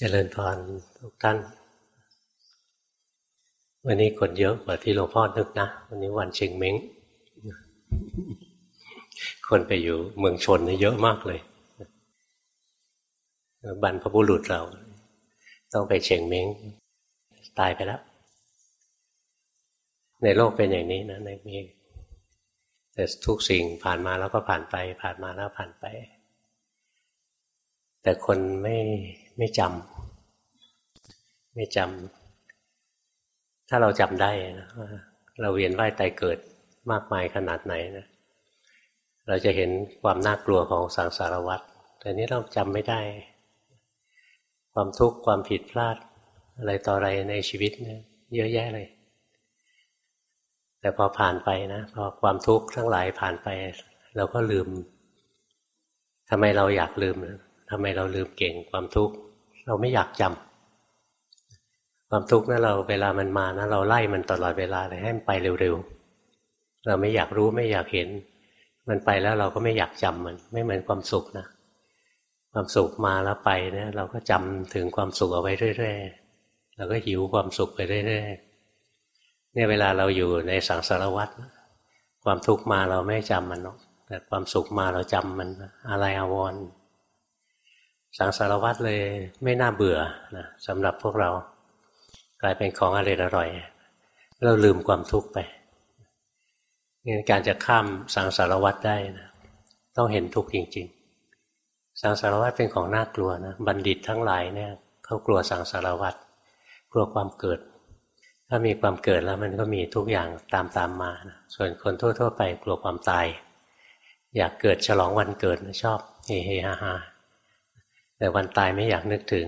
เจริญพรทุกท่าน วันนี้คนเยอะกว่าที่หลวงพ่อนึกนะ วันนี้วันเชิงเม้ง คนไปอยู่เมืองชนเยอะมากเลย บรรพบุรุษเรา ต้องไปเชิงเม้ง ตายไปแล้ว ในโลกเป็นอย่างนี้นะในมีแต่ทุกสิ่งผ่านมาแล้วก็ผ่านไป ผ่านมาแล้วผ่านไป แต่คนไม่ ไม่จำไม่จำถ้าเราจำได้นะเราเวียนว่ายตายเกิดมากมายขนาดไหนนะเราจะเห็นความน่ากลัวของสังสารวัฏแต่นี้เราจำไม่ได้ ความทุกข์ความผิดพลาด อะไรต่ออะไรในชีวิตเนี่ยเยอะแยะเลย แต่พอผ่านไปนะพอความทุกข์ทั้งหลายผ่านไป เราก็ลืมทำไมเราอยากลืมทำไมเราลืมเก่งความทุกข์ เราไม่อยากจำความทุกข์นะเราเวลามันมานะเราไล่มันตลอดเวลาเลยให้มันไปเร็วๆเราไม่อยากรู้ไม่อยากเห็น มันไปแล้วเราก็ไม่อยากจำมัน ไม่เหมือนความสุขนะความสุขมาแล้วไปเนี่ย เราก็จำถึงความสุขเอาไว้เรื่อยๆเราก็หิวความสุขไปเรื่อยๆเนี่ยเวลาเราอยู่ในสังสารวัฏความทุกข์มาเราไม่จำมันหรอกแต่ความสุขมาเราจำมันอะไรอาวรณ์ สังสารวัตรเลยไม่น่าเบื่อนะสำหรับพวกเรากลายเป็นของอร่อยอร่อย เราลืมความทุกข์ไปงั้นการจะข้ามสังสารวัตรได้นะต้องเห็นทุกข์จริง ๆ สังสารวัตรเป็นของน่ากลัวนะบัณฑิตทั้งหลายเนี่ยเขากลัวสังสารวัตรกลัวความเกิด ถ้ามีความเกิดแล้วมันก็มีทุกอย่างตามตามมานะส่วนคนทั่ว ๆ ไปกลัวความตาย อยากเกิดฉลองวันเกิดชอบเฮเฮฮาฮา แต่วันตายไม่อยากนึกถึง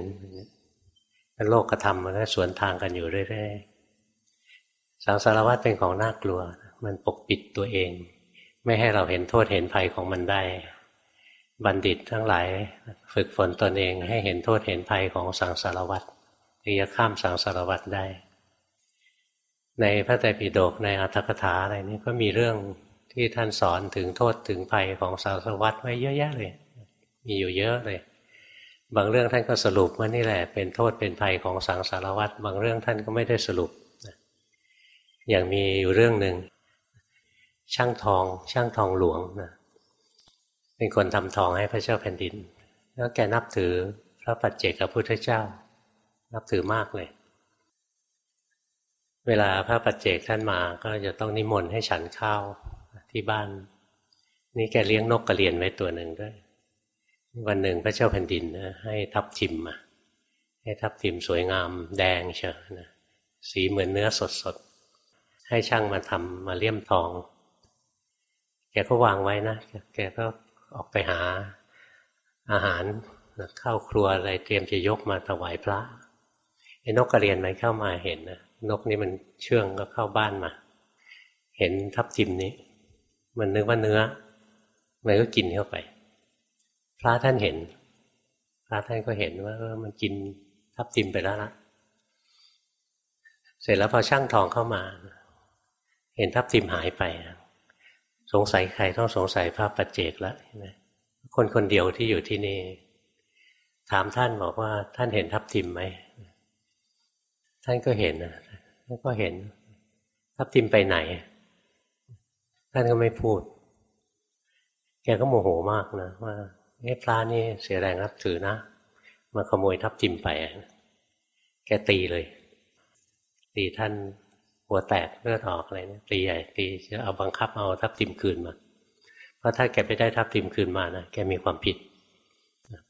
โลกกระทำมันก็สวนทางกันอยู่เรื่อยๆสังสารวัฏเป็นของน่ากลัว มันปกปิดตัวเอง ไม่ให้เราเห็นโทษเห็นภัยของมันได้ บัณฑิตทั้งหลาย ฝึกฝนตนเองให้เห็นโทษเห็นภัยของสังสารวัฏที่จะข้ามสังสารวัฏได้ ในพระไตรปิฎกในอัตถกถาอะไรนี้ก็มีเรื่องที่ท่านสอนถึงโทษถึงภัยของสังสารวัฏไว้เยอะแยะเลย มีอยู่เยอะเลย บางเรื่องท่านก็สรุปว่านี่แหละเป็นโทษเป็นภัยของสังสารวัฏบางเรื่องท่านก็ไม่ได้สรุปอย่างมีอยู่เรื่องหนึ่งช่างทอง ช่างทองหลวงนะเป็นคนทำทองให้พระเจ้าแผ่นดิน แล้วแกนับถือพระปัจเจกพระพุทธเจ้า นับถือมากเลย เวลาพระปัจเจกท่านมาก็จะต้องนิมนต์ให้ฉันข้าวที่บ้าน นี่แกเลี้ยงนกกระเรียนไว้ตัวหนึ่งด้วย วันหนึ่งพระเจ้าแผ่นดินนะให้ทับทิมมาให้ทับทิมสวยงามแดงเชียวนะสีเหมือนเนื้อสดสดให้ช่างมาทำมาเลี่ยมทอง แกก็วางไว้นะ แกก็ออกไปหาอาหารเข้าครัวอะไรเตรียมจะยกมาถวายพระไอ้นกกระเรียนมันเข้ามาเห็นนะนกนี่มันเชื่องก็เข้าบ้านมา เห็นทับทิมนี้ มันนึกว่าเนื้อ มันก็กินเข้าไป พระท่านเห็น พระท่านก็เห็นว่ามันกินทับทิมไปแล้วนะเสร็จแล้วพอช่างทองเข้ามา เห็นทับทิมหายไปสงสัยใครต้องสงสัยพระปัจเจกแล้วคนคนเดียวที่อยู่ที่นี่ ถามท่านบอกว่า ท่านเห็นทับทิมไหมท่านก็เห็นนะท่านก็เห็น ทับทิมไปไหน ท่านก็ไม่พูด แกก็โมโหมากนะว่า เอ้พระนี่เสียแรงรับถือนะ มาขโมยทับทิมไป แกตีเลย ตีท่านหัวแตกเลือดออกอะไรเนี่ยตีใหญ่ตีจะเอาบังคับเอาทับทิมคืนมา เพราะถ้าแกไปได้ทับทิมคืนมานะแกมีความผิด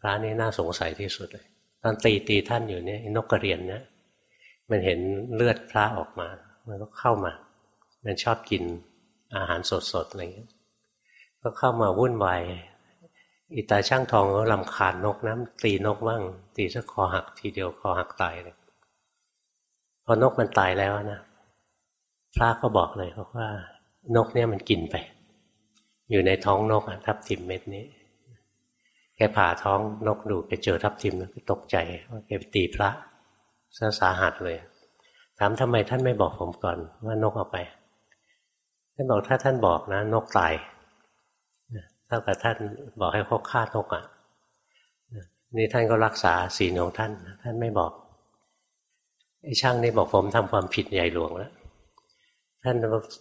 พระนี่น่าสงสัยที่สุดเลย ตอนตีตีท่านอยู่เนี่ยนกกระเรียนเนี่ยมันเห็นเลือดพระออกมา มันก็เข้ามา มันชอบกินอาหารสดๆอะไรเงี้ย ก็เข้ามาวุ่นวาย อีตาช่างทองเขาลำขาดนกนะตีนกบ้างตีสักคอหักทีเดียวคอหักตายเลยพอนกมันตายแล้วนะพระก็บอกเลยบอกว่า นกเนี่ยมันกินไป อยู่ในท้องนกทับทิมเม็ดนี้ แกผ่าท้องนกดูไปเจอทับทิมก็ตกใจว่าแกไปตีพระซะสาหัสเลย ถามทำไมท่านไม่บอกผมก่อนว่านกเอาไปท่านบอกถ้าท่านบอกนะ นกตาย ถ้ากับท่านบอกให้เขาฆ่านกอะนี่ท่านก็รักษาศีลของท่าน ท่านไม่บอกไอ้ช่างนี่บอกผมทำความผิดใหญ่หลวงแล้วท่าน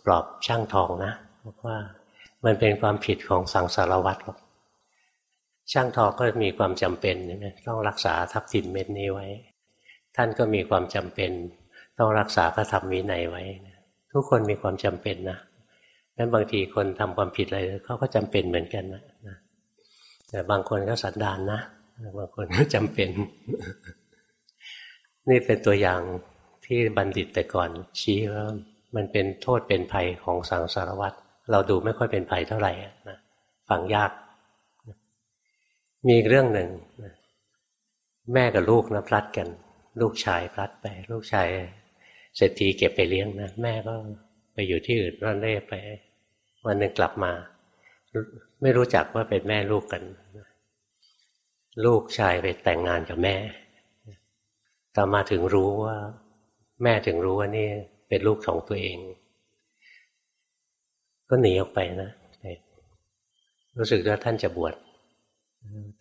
ปลอบช่างทองนะบอกว่ามันเป็นความผิดของสังสารวัตรช่างทองก็มีความจำเป็นใช่ไหมต้องรักษาทับทิมเม็ดนี้ไว้ ท่านก็มีความจำเป็น ต้องรักษาพระธรรมวินัยไว้ ทุกคนมีความจำเป็นนะ นั้นบางทีคนทำความผิดอะไรเขาก็จำเป็นเหมือนกันนะแต่บางคนก็สันดานนะบางคนก็จำเป็น นี่เป็นตัวอย่างที่บัณฑิตแต่ก่อนชี้ว่ามันเป็นโทษเป็นภัยของสังสารวัตรเราดูไม่ค่อยเป็นภัยเท่าไหร่นะฟังยาก มีอีกเรื่องหนึ่งแม่กับลูกนะพลัดกัน ลูกชายพลัดไป ลูกชายเศรษฐีเก็บไปเลี้ยงนะแม่ก็ไปอยู่ที่อื่นร่อนเร่ไป วันหนึ่งกลับมา ไม่รู้จักว่าเป็นแม่ลูกกัน ลูกชายไปแต่งงานกับแม่ ต่อมาถึงรู้ว่า แม่ถึงรู้ว่านี่เป็นลูกของตัวเอง ก็หนีออกไปนะรู้สึกว่าท่านจะบวช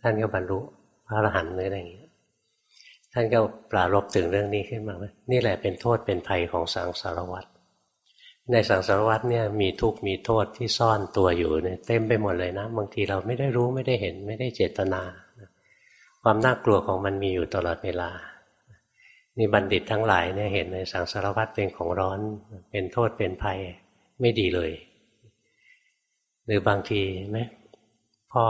ท่านก็บรรลุพระอรหันต์ออะไรอย่างเงี้ท่านก็ปรารบถึงเรื่องนี้ขึ้นมาว่านี่แหละเป็นโทษเป็นภัยของสังสารวัตร ในสังสารวัตเนี่ยมีทุกข์มีโทษที่ซ่อนตัวอยู่เนี่ยเต็มไปหมดเลยนะ บางทีเราไม่ได้รู้ไม่ได้เห็นไม่ได้เจตนา ความน่ากลัวของมันมีอยู่ตลอดเวลานี่บัณฑิตทั้งหลายเนี่ยเห็นในสังสารวัตเป็นของร้อน เป็นโทษเป็นภัยไม่ดีเลย หรือบางทีไหมพ่อ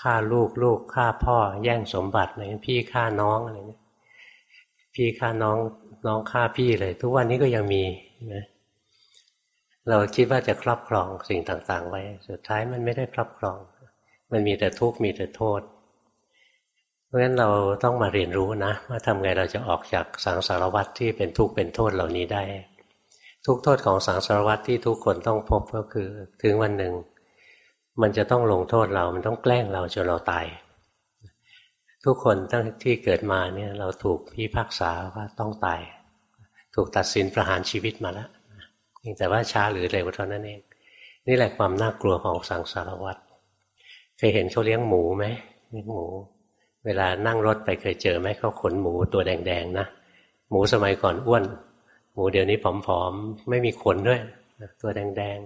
ฆ่าลูกลูกฆ่าพ่อแย่งสมบัติอะไรพี่ฆ่าน้องอะไรเงี้ยพี่ฆ่าน้องน้องฆ่าพี่เลย ทุกวันนี้ก็ยังมีนะ เราคิดว่าจะครอบครองสิ่งต่าง ๆ ไว้ สุดท้ายมันไม่ได้ครอบครอง มันมีแต่ทุกข์มีแต่โทษ เพราะฉะนั้นเราต้องมาเรียนรู้นะว่าทำไงเราจะออกจากสังสารวัตรที่เป็นทุกข์เป็นโทษเหล่านี้ได้ ทุกโทษของสังสารวัตรที่ทุกคนต้องพบก็คือ ถึงวันหนึ่ง มันจะต้องลงโทษเรา มันต้องแกล้งเราจนเราตาย ทุกคนตั้งที่เกิดมาเนี่ยเราถูกพิพากษาว่าต้องตาย ถูกตัดสินประหารชีวิตมาแล้ว แต่ว่าช้าหรือเร็วเท่านั้นเอง นี่แหละความน่ากลัวของสังสารวัตรเคยเห็นเขาเลี้ยงหมูไหมเลี้ยงหมู เวลานั่งรถไปเคยเจอไหมเขาขนหมูตัวแดงๆนะหมูสมัยก่อนอ้วน หมูเดี๋ยวนี้ผอมๆไม่มีขนด้วยตัวแดง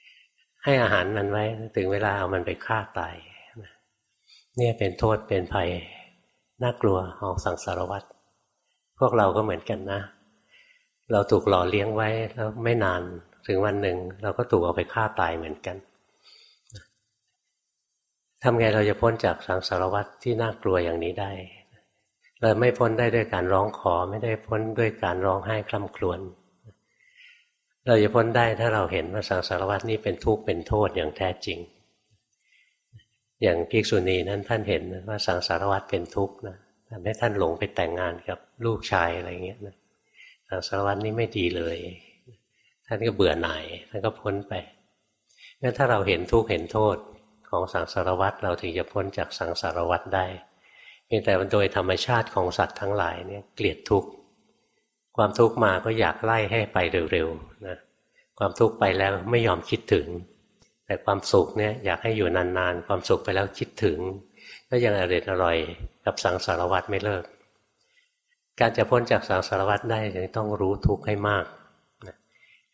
ๆให้อาหารมันไว้ ถึงเวลาเอามันไปฆ่าตายเนี่ยเป็นโทษเป็นภัยน่ากลัวของสังสารวัตรพวกเราก็เหมือนกันนะ เราถูกหล่อเลี้ยงไว้แล้วไม่นานถึงวันหนึ่ง เราก็ถูกเอาไปฆ่าตายเหมือนกันทำไงเราจะพ้นจากสังสารวัฏที่น่ากลัวอย่างนี้ได้ เราไม่พ้นได้ด้วยการร้องขอไม่ได้พ้นด้วยการร้องไห้คล่ำครวญเราจะพ้นได้ถ้าเราเห็นว่าสังสารวัฏนี้เป็นทุกข์เป็นโทษอย่างแท้จริง อย่างภิกษุณีนั้นท่านเห็นว่าสังสารวัฏเป็นทุกข์นะทำให้ท่านหลงไปแต่งงานกับลูกชายอะไรเงี้ยนะ สังสารวัฏนี้ไม่ดีเลย ท่านก็เบื่อหน่ายท่านก็พ้นไปงั้นถ้าเราเห็นทุกข์เห็นโทษของสังสารวัตรเราถึงจะพ้นจากสังสารวัตรได้เพียงแต่โดยธรรมชาติของสัตว์ทั้งหลายเนี่ยเกลียดทุกข์ความทุกข์มาก็อยากไล่ให้ไปเร็วๆนะความทุกข์ไปแล้วไม่ยอมคิดถึง แต่ความสุขเนี่ยอยากให้อยู่นานๆ ความสุขไปแล้วคิดถึง ก็ยังอร่อยอร่อยกับสังสารวัตรไม่เลิก การจะพ้นจากสังสารวัตรได้ต้องรู้ทุกข์ให้มาก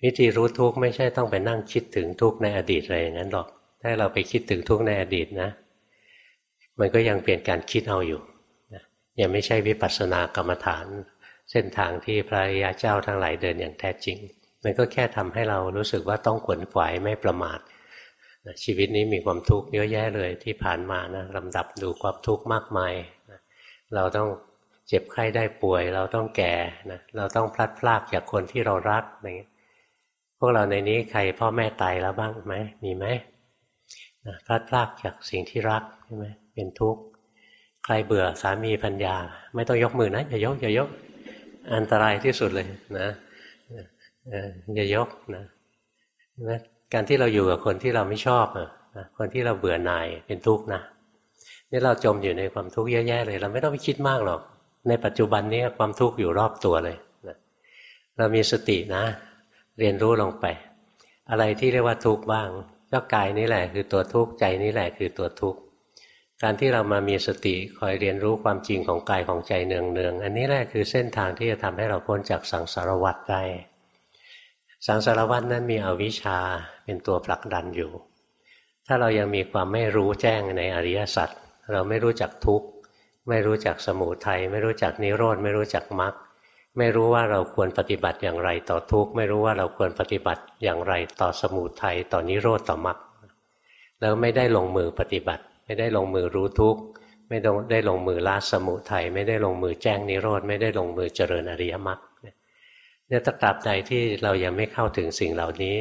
วิธีรู้ทุกข์ไม่ใช่ต้องไปนั่งคิดถึงทุกข์ในอดีตอะไรอย่างนั้นหรอก ถ้าเราไปคิดถึงทุกข์ในอดีตนะ มันก็ยังเปลี่ยนการคิดเอาอยู่ยังไม่ใช่วิปัสสนากรรมฐาน เส้นทางที่พระยาเจ้าทั้งหลายเดินอย่างแท้จริง มันก็แค่ทำให้เรารู้สึกว่าต้องขวนขวายไม่ประมาทชีวิตนี้มีความทุกข์เยอะแยะเลยที่ผ่านมานะลำดับดูความทุกข์มากมาย เราต้อง เจ็บไข้ได้ป่วย เราต้องแก่นะเราต้องพลัดพรากจากคนที่เรารักอะไรเงี้ยพวกเราในนี้ใครพ่อแม่ตายแล้วบ้างไหมมีไหมพลาดพลากจากสิ่งที่รักใช่ไหมเป็นทุกข์ใครเบื่อสามีพัญญา ไม่ต้องยกมือนะอย่ายกอย่ายก อันตรายที่สุดเลยนะอย่ายกนะการที่เราอยู่กับคนที่เราไม่ชอบนะคนที่เราเบื่อหน่ายเป็นทุกข์นะนี่เราจมอยู่ในความทุกข์เยอะแยะเลย เราไม่ต้องไปคิดมากหรอก ในปัจจุบันนี้ความทุกข์อยู่รอบตัวเลยนะเรามีสตินะ เรียนรู้ลงไป อะไรที่เรียกว่าทุกข์บ้างก็กายนี่แหละคือตัวทุกข์ใจนี่แหละคือตัวทุกข์การที่เรามามีสติคอยเรียนรู้ความจริงของกายของใจเนืองๆอันนี้แหละคือเส้นทางที่จะทำให้เราพ้นจากสังสารวัฏได้ สังสารวัฏนั้นมีอวิชชาเป็นตัวผลักดันอยู่ ถ้าเรายังมีความไม่รู้แจ้งในอริยสัจเราไม่รู้จักทุกข์ ไม่รู้จักสมุทัยไม่รู้จักนิโรธไม่รู้จักมรรคไม่รู้ว่าเราควรปฏิบัติอย่างไรต่อทุกข์ไม่รู้ว่าเราควรปฏิบัติอย่างไรต่อสมุทัยต่อนิโรธต่อมรรคแล้วไม่ได้ลงมือปฏิบัติ ไม่ได้ลงมือรู้ทุกข์ไม่ได้ลงมือละสมุทัยไม่ได้ลงมือแจ้งนิโรธไม่ได้ลงมือเจริญอริยมรรคเนี่ยตราบใดที่เรายังไม่เข้าถึงสิ่งเหล่านี้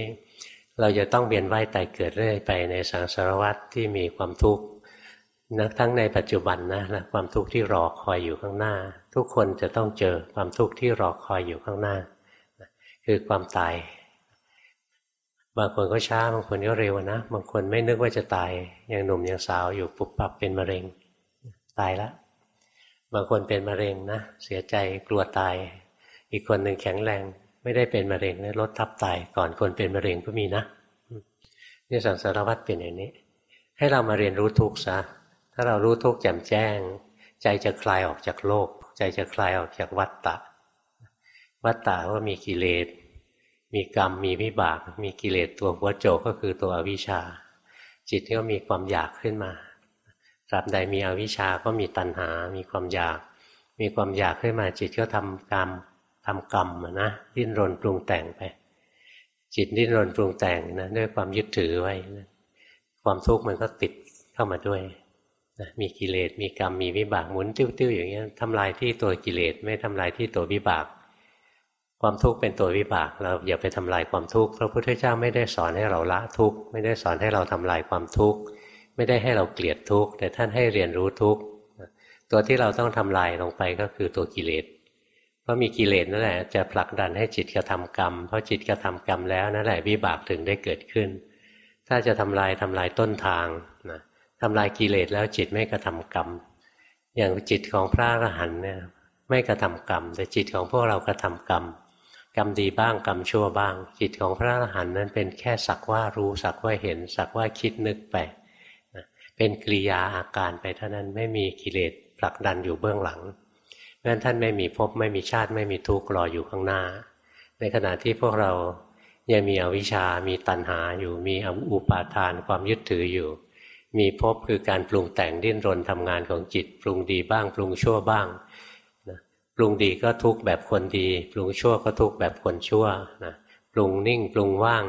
เราจะต้องเวียนว่ายตายเกิดเรื่อยไปในสังสารวัฏที่มีความทุกข์ นะทั้งในปัจจุบันนะนะความทุกข์ที่รอคอยอยู่ข้างหน้า ทุกคนจะต้องเจอความทุกข์ที่รอคอยอยู่ข้างหน้า คือความตาย บางคนก็ช้าบางคนก็เร็วนะ บางคนไม่นึกว่าจะตายยังหนุ่มยังสาวอยู่ปุบปับเป็นมะเร็ง ตายแล้วบางคนเป็นมะเร็งนะเสียใจกลัวตาย อีกคนหนึ่งแข็งแรง ไม่ได้เป็นมะเร็งแล้วลดทับตายก่อนคนเป็นมะเร็งก็มีนะนี่สังสารวัตรเป็นอย่างนี้ ให้เรามาเรียนรู้ทุกข์ซะ ถ้าเรารู้ทุกข์แจ่มแจ้ง ใจจะคลายออกจากโลก ใจจะคลายออกจากวัฏฏะวัฏฏะว่ามีกิเลส มีกรรมมีวิบาก มีกิเลสตัวหัวโจกก็คือตัวอวิชชา จิตก็มีความอยากขึ้นมาตราบใดมีอวิชชาก็มีตัณหา มีความอยาก มีความอยากขึ้นมาจิตก็ทำกรรมทำกรรมนะดิ้นรนปรุงแต่งไป จิตดิ้นรนปรุงแต่งนะด้วยความยึดถือไว้นะความทุกข์มันก็ติดเข้ามาด้วย นะมีกิเลสมีกรรมมีวิบากหมุนติ้วๆอย่างเงี้ยทำลายที่ตัวกิเลสไม่ทำลายที่ตัววิบาก ความทุกข์เป็นตัววิบาก เราอย่าไปทำลายความทุกข์พระพุทธเจ้าไม่ได้สอนให้เราละทุกข์ไม่ได้สอนให้เราทำลายความทุกข์ไม่ได้ให้เราเกลียดทุกข์แต่ท่านให้เรียนรู้ทุกข์ตัวที่เราต้องทำลายลงไปก็คือตัวกิเลสเพราะมีกิเลสนั่นแหละจะผลักดันให้จิตกระทำกรรม เพราะจิตกระทำกรรมแล้วนั่นแหละวิบากถึงได้เกิดขึ้น ถ้าจะทำลายทำลายต้นทางนะ ทำลายกิเลสแล้วจิตไม่กระทำกรรม อย่างจิตของพระอรหันต์เนี่ยไม่กระทำกรรม แต่จิตของพวกเรากระทำกรรม กรรมดีบ้างกรรมชั่วบ้าง จิตของพระอรหันต์นั้นเป็นแค่สักว่ารู้สักว่าเห็น สักว่าคิดนึกไปเป็นกิริยาอาการไปเท่านั้นไม่มีกิเลสผลักดันอยู่เบื้องหลังเพราะนั้นท่านไม่มีภพไม่มีชาติไม่มีทุกข์รออยู่ข้างหน้า ในขณะที่พวกเรายังมีอวิชามีตัณหาอยู่มีอุปาทานความยึดถืออยู่ มีภพคือการปรุงแต่งดิ้นรนทำงานของจิต ปรุงดีบ้าง ปรุงชั่วบ้างปรุงดีก็ทุกแบบคนดี ปรุงชั่วก็ทุกแบบคนชั่วนะปรุงนิ่งปรุงว่าง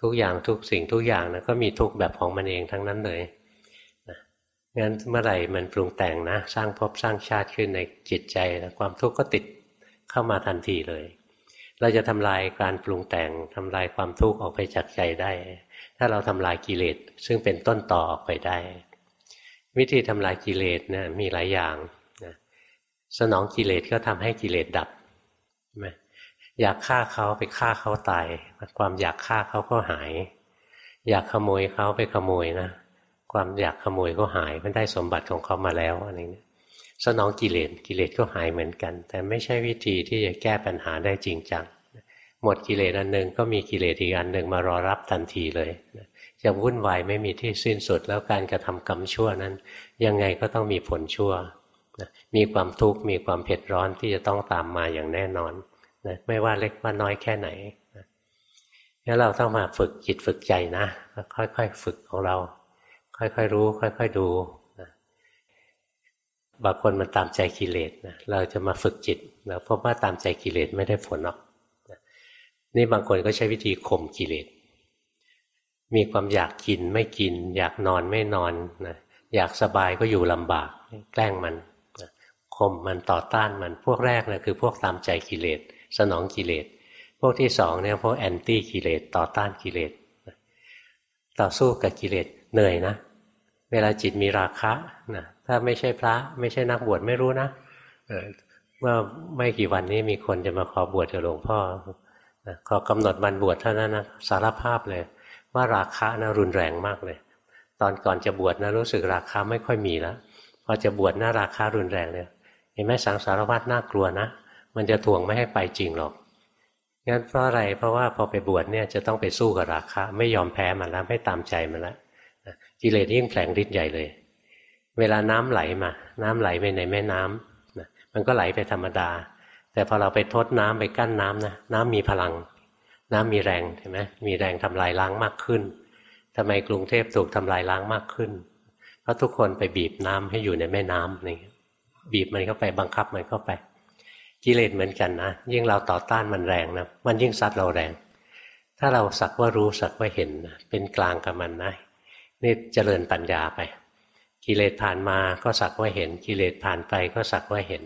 ทุกอย่างทุกสิ่งทุกอย่างนะก็มีทุกแบบของมันเองทั้งนั้นเลยนะงั้นเมื่อไหร่มันปรุงแต่งนะ สร้างภพสร้างชาติขึ้นในจิตใจนะความทุกข์ก็ติดเข้ามาทันทีเลย เราจะทำลายการปรุงแต่งทำลายความทุกข์ออกไปจากใจได้ ถ้าเราทำลายกิเลสซึ่งเป็นต้นต่อออกไปได้ วิธีทำลายกิเลสนะมีหลายอย่างสนองกิเลสก็ทำให้กิเลสดับไหมอยากฆ่าเขาไปฆ่าเขาตาย ความอยากฆ่าเขาก็หาย อยากขโมยเขาไปขโมยนะความอยากขโมยก็หายมันได้สมบัติของเขามาแล้วอะไรเงี้ยสนองกิเลสกิเลสก็หายเหมือนกัน แต่ไม่ใช่วิธีที่จะแก้ปัญหาได้จริงจัง หมดกิเลสอันหนึ่งก็มีกิเลสอีกอันหนึ่งมารอรับทันทีเลยจะวุ่นวายไม่มีที่สิ้นสุด แล้วการกระทำกรรมชั่วนั้น ยังไงก็ต้องมีผลชั่วนะมีความทุกข์มีความเผ็ดร้อนที่จะต้องตามมาอย่างแน่นอนนะไม่ว่าเล็กว่าน้อยแค่ไหนนะงั้นเราต้องมาฝึกจิตฝึกใจนะ ค่อยๆฝึกของเรา ค่อยๆรู้ ค่อยๆดูนะบางคนมันตามใจกิเลสนะเราจะมาฝึกจิตนะพบว่าตามใจกิเลสไม่ได้ผลหรอก นี่บางคนก็ใช้วิธีข่มกิเลส มีความอยากกินไม่กิน อยากนอนไม่นอนนะอยากสบายก็อยู่ลำบาก แกล้งมันข่มมันต่อต้านมันพวกแรกนะคือพวกตามใจกิเลส สนองกิเลส พวกที่สองเนี่ยพวกแอนตี้กิเลสต่อต้านกิเลสต่อสู้กับกิเลสเหนื่อยนะ เวลาจิตมีราคะนะถ้าไม่ใช่พระไม่ใช่นักบวชไม่รู้นะเมื่อไม่กี่วันนี้มีคนจะมาขอบวชกับหลวงพ่อ ขอกำหนดวันบวชเท่านั้นนะสารภาพเลย ว่าราคะนะรุนแรงมากเลย ตอนก่อนจะบวชนะรู้สึกราคาไม่ค่อยมีแล้วพอจะบวชหน้าราคารุนแรงเลยเห็นไหมสังสารวัฏน่ากลัวนะ มันจะถ่วงไม่ให้ไปจริงหรอกงั้นเพราะอะไรเพราะว่าพอไปบวชเนี่ยจะต้องไปสู้กับราคะไม่ยอมแพ้มันแล้วไม่ตามใจมันแล้วกิเลสยิ่งแผลงฤทธิ์ใหญ่เลย เวลาน้ำไหลมา น้ำไหลไปในแม่น้ำนะมันก็ไหลไปธรรมดา แต่พอเราไปทดน้ำไปกั้นน้ำนะน้ำมีพลัง น้ำมีแรงเห็นไหมมีแรงทำลายล้างมากขึ้นทำไมกรุงเทพถูกทำลายล้างมากขึ้น เพราะทุกคนไปบีบน้ำให้อยู่ในแม่น้ำนี่บีบมันเข้าไปบังคับมันเข้าไปกิเลสเหมือนกันนะยิ่งเราต่อต้านมันแรงนะมันยิ่งซัดเราแรง ถ้าเราสักว่ารู้สักว่าเห็นนะเป็นกลางกับมันนะนี่เจริญปัญญาไป กิเลสผ่านมาก็สักว่าเห็น กิเลสผ่านไปก็สักว่าเห็น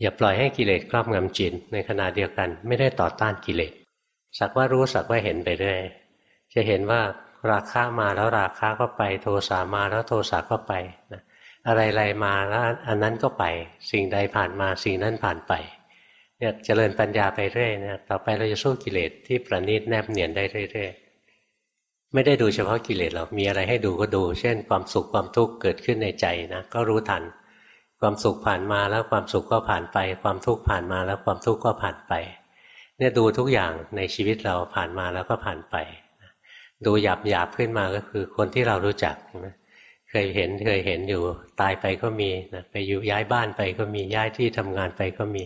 อย่าปล่อยให้กิเลสครอบงำจิตในขณะเดียวกัน ไม่ได้ต่อต้านกิเลสสักว่ารู้สักว่าเห็นไปเรื่อยจะเห็นว่าราคามาแล้วราคาก็ไป โทสามาแล้วโทสะก็ไปนะอะไรๆมาแล้วอันนั้นก็ไป สิ่งใดผ่านมาสิ่งนั้นผ่านไปเนี่ยเจริญปัญญาไปเรื่อยเนี่ยต่อไปเราจะสู้กิเลสที่ประณีตแนบเนียนได้เรื่อยๆไม่ได้ดูเฉพาะกิเลสหรอกมีอะไรให้ดูก็ดู เช่น ความสุขความทุกข์เกิดขึ้นในใจนะก็รู้ทัน ความสุขผ่านมาแล้วความสุขก็ผ่านไป ความทุกข์ผ่านมาแล้วความทุกข์ก็ผ่านไป เนี่ยดูทุกอย่างในชีวิตเราผ่านมาแล้วก็ผ่านไป ดูหยาบหยาบขึ้นมาก็คือคนที่เรารู้จักใช่ไหมเคยเห็นเคยเห็นอยู่ตายไปก็มีนะไปอยู่ย้ายบ้านไปก็มีย้ายที่ทำงานไปก็มี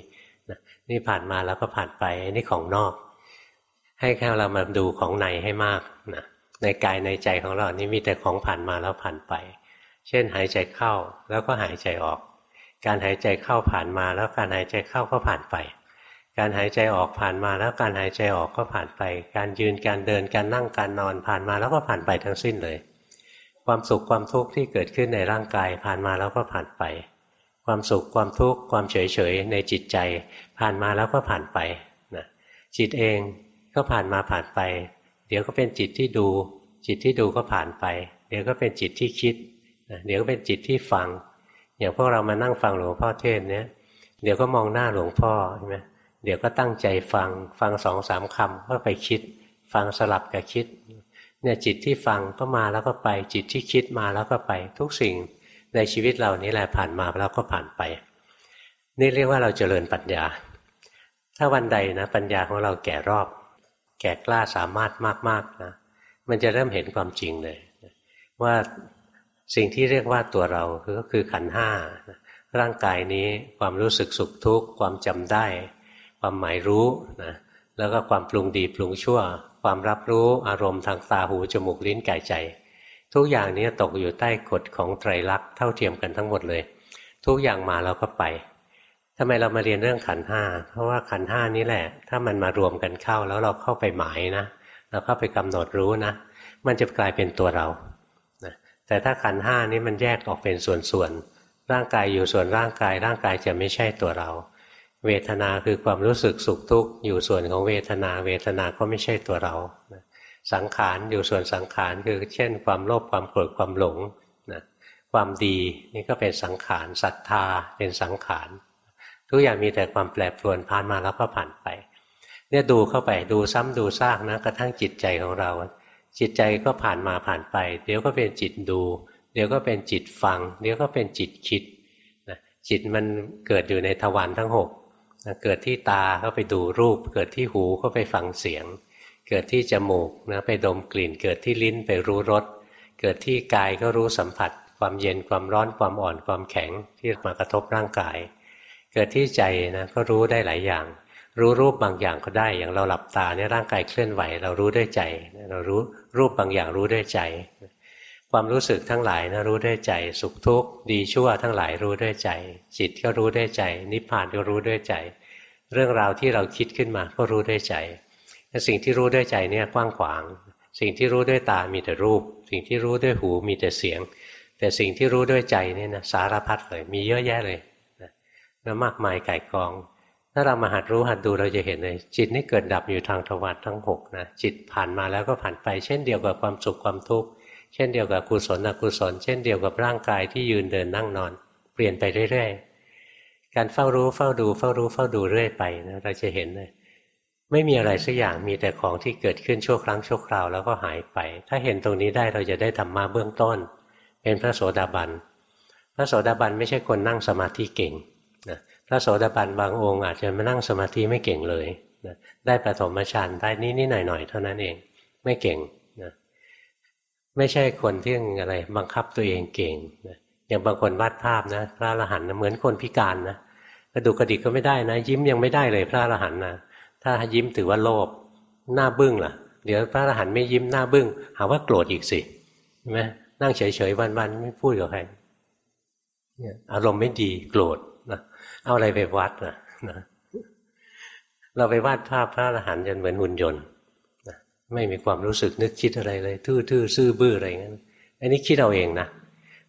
นะนี่ผ่านมาแล้วก็ผ่านไปนี่ของนอก ให้แค่เรามาดูของในให้มากนะในกายในใจของเรานี่มีแต่ของผ่านมาแล้วผ่านไป เช่นหายใจเข้าแล้วก็หายใจออก การหายใจเข้าผ่านมาแล้วการหายใจเข้าก็ผ่านไป การหายใจออกผ่านมาแล้วการหายใจออกก็ผ่านไป การยืนการเดินการนั่งการนอนผ่านมาแล้วก็ผ่านไปทั้งสิ้นเลย ความสุขความทุกข์ที่เกิดขึ้นในร่างกายผ่านมาแล้วก็ผ่านไป ความสุขความทุกข์ความเฉยเฉยในจิตใจ ผ่านมาแล้วก็ผ่านไปนะจิตเองก็ผ่านมาผ่านไป เดี๋ยวก็เป็นจิตที่ดู จิตที่ดูก็ผ่านไป เดี๋ยวก็เป็นจิตที่คิดเดี๋ยวก็เป็นจิตที่ฟัง อย่างพวกเรามานั่งฟังหลวงพ่อเทศเนี้ยเดี๋ยวก็มองหน้าหลวงพ่อใช่ไหมเดี๋ยวก็ตั้งใจฟังฟังสองสามคำก็ไปคิด ฟังสลับกับคิดเนี่ยจิตที่ฟังก็มาแล้วก็ไป จิตที่คิดมาแล้วก็ไปทุกสิ่งในชีวิตเรานี้แหละผ่านมาแล้วก็ผ่านไป นี่เรียกว่าเราเจริญปัญญา ถ้าวันใดนะ ปัญญาของเราแก่รอบ แก่กล้าสามารถมากๆนะมันจะเริ่มเห็นความจริงเลย ว่า สิ่งที่เรียกว่าตัวเราก็คือขันห้าร่างกายนี้ความรู้สึกสุขทุกข์ความจำได้ ความหมายรู้นะแล้วก็ความปรุงดีปรุงชั่ว ความรับรู้อารมณ์ทางตาหูจมูกลิ้นกายใจ ทุกอย่างนี้ตกอยู่ใต้กฎของไตรลักษณ์เท่าเทียมกันทั้งหมดเลย ทุกอย่างมาเราก็ไปทำไมเรามาเรียนเรื่องขันห้าเพราะว่าขันห้านี้แหละ ถ้ามันมารวมกันเข้าแล้วเราเข้าไปหมายนะ เราเข้าไปกำหนดรู้นะ มันจะกลายเป็นตัวเรา แต่ถ้าขันห้านี้มันแยกออกเป็นส่วนๆร่างกายอยู่ส่วนร่างกาย ร่างกายจะไม่ใช่ตัวเรา เวทนาคือความรู้สึกสุขทุกข์อยู่ส่วนของเวทนา เวทนาก็ไม่ใช่ตัวเรา สังขารอยู่ส่วนสังขารคือเช่น ความโลภความโกรธความหลงนะความดีนี่ก็เป็นสังขารศรัทธาเป็นสังขารทุกอย่างมีแต่ความแปรปรวนผ่านมาแล้วก็ผ่านไปเนี่ยดูเข้าไปดูซ้ำดูซากนะกระทั่งจิตใจของเรา จิตใจก็ผ่านมาผ่านไป เดี๋ยวก็เป็นจิตดู เดี๋ยวก็เป็นจิตฟัง เดี๋ยวก็เป็นจิตคิดจิตมันเกิดอยู่ในทวารทั้งหกเกิดที่ตาก็ไปดูรูป เกิดที่หูก็ไปฟังเสียง เกิดที่จมูกนะไปดมกลิ่น เกิดที่ลิ้นไปรู้รสเกิดที่กายก็รู้สัมผัส ความเย็นความร้อนความอ่อนความแข็งที่มากระทบร่างกาย เกิดที่ใจนะก็รู้ได้หลายอย่าง รู้รูปบางอย่างก็ได้ อย่างเราหลับตาเนี่ยร่างกายเคลื่อนไหว เรารู้ด้วยใจ เรารู้รูปบางอย่างรู้ด้วยใจ ความรู้สึกทั้งหลายนะรู้ด้วยใจ สุขทุกข์ดีชั่วทั้งหลายรู้ด้วยใจ จิตก็รู้ด้วยใจ นิพพานก็รู้ด้วยใจ เรื่องราวที่เราคิดขึ้นมาก็รู้ด้วยใจสิ่งที่รู้ด้วยใจเนี่ยกว้างขวาง สิ่งที่รู้ด้วยตามีแต่รูป สิ่งที่รู้ด้วยหูมีแต่เสียง แต่สิ่งที่รู้ด้วยใจเนี่นะสารพัดเลยมีเยอะแยะเลยนะแล้วมากมายไก่กอง ถ้าเรามาหัดรู้หัดดูเราจะเห็นเลยจิตนี่เกิดดับอยู่ทางทวารทั้งหกนะจิตผ่านมาแล้วก็ผ่านไป เช่นเดียวกับความสุขความทุกข์เช่นเดียวกับกุศลอกุศล เช่นเดียวกับร่างกายที่ยืนเดินนั่งนอน เปลี่ยนไปเรื่อยๆการเฝ้ารู้เฝ้าดูเฝ้ารู้เฝ้าดูเรื่อยไปนะเราจะเห็นเลยไม่มีอะไรสักอย่างมีแต่ของที่เกิดขึ้นชั่วครั้งชั่วคราวแล้วก็หายไป ถ้าเห็นตรงนี้ได้เราจะได้ธรรมะเบื้องต้น เป็นพระโสดาบันพระโสดาบันไม่ใช่คนนั่งสมาธิเก่ง ระโสดาบันบางองค์อาจจะมานั่งสมาธิไม่เก่งเลยนะได้ปฐมฌานได้นิดนิดหน่อยหน่อยเท่านั้นเองไม่เก่งนะไม่ใช่คนที่อะไรบังคับตัวเองเก่งนะอย่างบางคนวาดภาพนะ พระอรหันต์เหมือนคนพิการนะกระดูกกระดิกก็ไม่ได้นะ ยิ้มยังไม่ได้เลยพระอรหันต์นะถ้ายิ้มถือว่าโลภหน้าบึ้งล่ะ เดี๋ยวพระอรหันต์ไม่ยิ้มหน้าบึ้ง หาว่าโกรธอีกสิใช่ไหมนั่งเฉยๆวันๆไม่พูดกับใครอารมณ์ไม่ดีโกรธ เอาอะไรไปวัดนะนะเราไปวาดภาพพระอรหันต์จนเหมือนหุ่นยนต์นะไม่มีความรู้สึกนึกคิดอะไรเลย ทื่อๆซื่อบื้ออะไรเงี้ยอันนี้คิดเอาเองนะ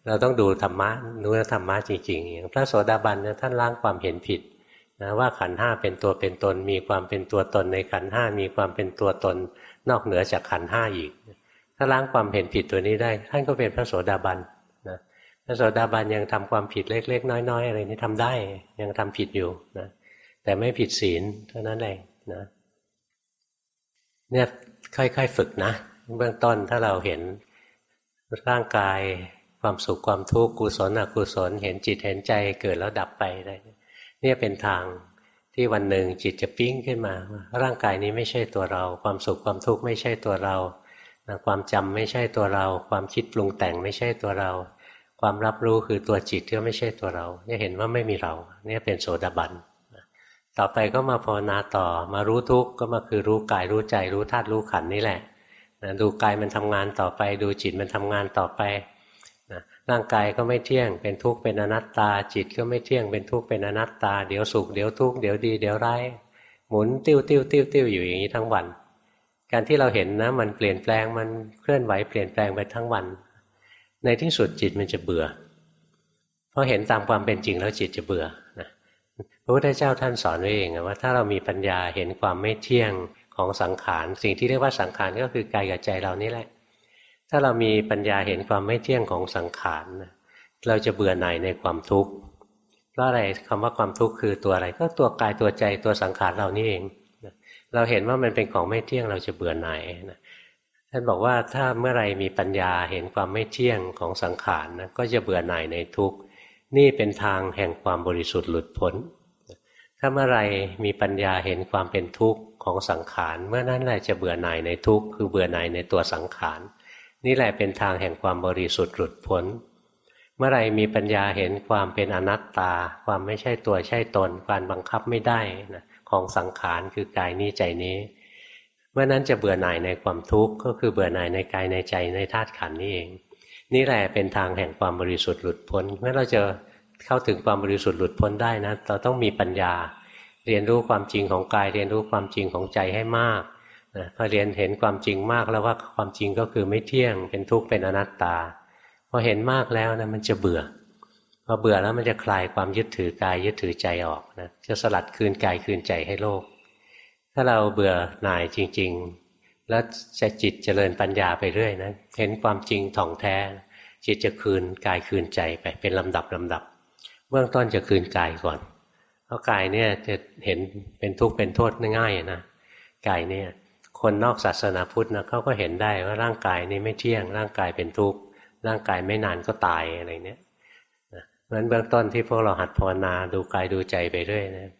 เราต้องดูธรรมะนู้นธรรมะจริงๆอย่างพระโสดาบันเนี่ยท่านล้างความเห็นผิดนะว่าขันห้าเป็นตัวเป็นตน มีความเป็นตัวตนในขันห้ามีความเป็นตัวตน นอกเหนือจากขันห้าอีก ถ้าล้างความเห็นผิดตัวนี้ได้ ท่านก็เป็นพระโสดาบัน พระโสดาบันยังทำความผิดเล็ก ๆ น้อย ๆ อะไรนี่ทำได้ ยังทำผิดอยู่นะแต่ไม่ผิดศีลเท่านั้นเองนะเนี่ยค่อย ๆ ฝึกนะ เบื้องต้นถ้าเราเห็นร่างกายความสุขความทุกข์กุศลอกุศล เห็นจิตเห็นใจเกิดแล้วดับไปอะไรเนี่ยเป็นทางที่วันหนึ่งจิตจะปิ้งขึ้นมา ร่างกายนี้ไม่ใช่ตัวเรา ความสุขความทุกข์ไม่ใช่ตัวเรา ความจำไม่ใช่ตัวเรา ความคิดปรุงแต่งไม่ใช่ตัวเรา ความรับรู้คือตัวจิตที่ไม่ใช่ตัวเราจะเห็นว่าไม่มีเรา เนี่ยเป็นโสดาบันต่อไปก็มาภาวนาต่อมารู้ทุกข์ก็มาคือรู้กายรู้ใจรู้ธาตุรู้ขันนี่แหละดูกายมันทำงานต่อไป ดูจิตมันทำงานต่อไปร่างกายก็ไม่เที่ยง เป็นทุกข์เป็นอนัตตา จิตก็ไม่เที่ยง เป็นทุกข์เป็นอนัตตา เดี๋ยวสุขเดี๋ยวทุกข์เดี๋ยวดีเดี๋ยวร้ายหมุนติ้วติ้วติ้วติ้วอยู่อย่างนี้ทั้งวัน การที่เราเห็นนะมันเปลี่ยนแปลงมันเคลื่อนไหวเปลี่ยนแปลงไปทั้งวัน ในที่สุดจิตมันจะเบื่อ เพราะเห็นตามความเป็นจริงแล้วจิตจะเบื่อนะพระพุทธเจ้าท่านสอนไว้เองว่าถ้าเรามีปัญญาเห็นความไม่เที่ยงของสังขาร สิ่งที่เรียกว่าสังขารก็คือกายกับใจเรานี่แหละ ถ้าเรามีปัญญาเห็นความไม่เที่ยงของสังขารเราจะเบื่อหน่ายในความทุกข์เพราะอะไรคำว่าความทุกข์คือตัวอะไร ก็ตัวกายตัวใจตัวสังขารเรานี่เอง เราเห็นว่ามันเป็นของไม่เที่ยงเราจะเบื่อหน่ายนะ ท่านบอกว่าถ้าเมื่อไรมีปัญญาเห็นความไม่เที่ยงของสังขารนะก็จะเบื่อหน่ายในทุกข์นี่เป็นทางแห่งความบริสุทธิ์หลุดพ้น ถ้าเมื่อไรมีปัญญาเห็นความเป็นทุกข์ของสังขาร เมื่อนั้นแหละจะเบื่อหน่ายในทุกข์คือเบื่อหน่ายในตัวสังขาร นี่แหละเป็นทางแห่งความบริสุทธิ์หลุดพ้น เมื่อไรมีปัญญาเห็นความเป็นอนัตตา ความไม่ใช่ตัวใช่ตนการบังคับไม่ได้นะของสังขารคือกายนี้ใจนี้ เมื่อนั้นจะเบื่อหน่ายในความทุกข์ก็คือเบื่อหน่ายในกายในใจในธาตุขันนี่เอง นี่แหละเป็นทางแห่งความบริสุทธิ์หลุดพ้นเมื่อเราจะเข้าถึงความบริสุทธิ์หลุดพ้นได้นะเราต้องมีปัญญา เรียนรู้ความจริงของกาย เรียนรู้ความจริงของใจให้มากนะพอเรียนเห็นความจริงมากแล้วว่าความจริงก็คือไม่เที่ยงเป็นทุกข์เป็นอนัตตาพอเห็นมากแล้วนะมันจะเบื่อพอเบื่อแล้วมันจะคลายความยึดถือกายยึดถือใจออกนะจะสลัดคืนกายคืนใจให้โลก ถ้าเราเบื่อหน่ายจริง ๆ แล้วจะจิตเจริญปัญญาไปเรื่อยนะเห็นความจริงถ่องแท้ จิตจะคืนกายคืนใจไปเป็นลำดับลำดับ เบื้องต้นจะคืนกายก่อน เพราะกายเนี่ยจะเห็นเป็นทุกข์เป็นโทษง่ายนะกายเนี่ยคนนอกศาสนาพุทธนะเขาก็เห็นได้ว่าร่างกายนี้ไม่เที่ยง ร่างกายเป็นทุกข์ร่างกายไม่นานก็ตายอะไรเนี้ยเพราะฉะนั้นเบื้องต้นที่พวกเราหัดภาวนาดูกายดูใจไปเรื่อยนะ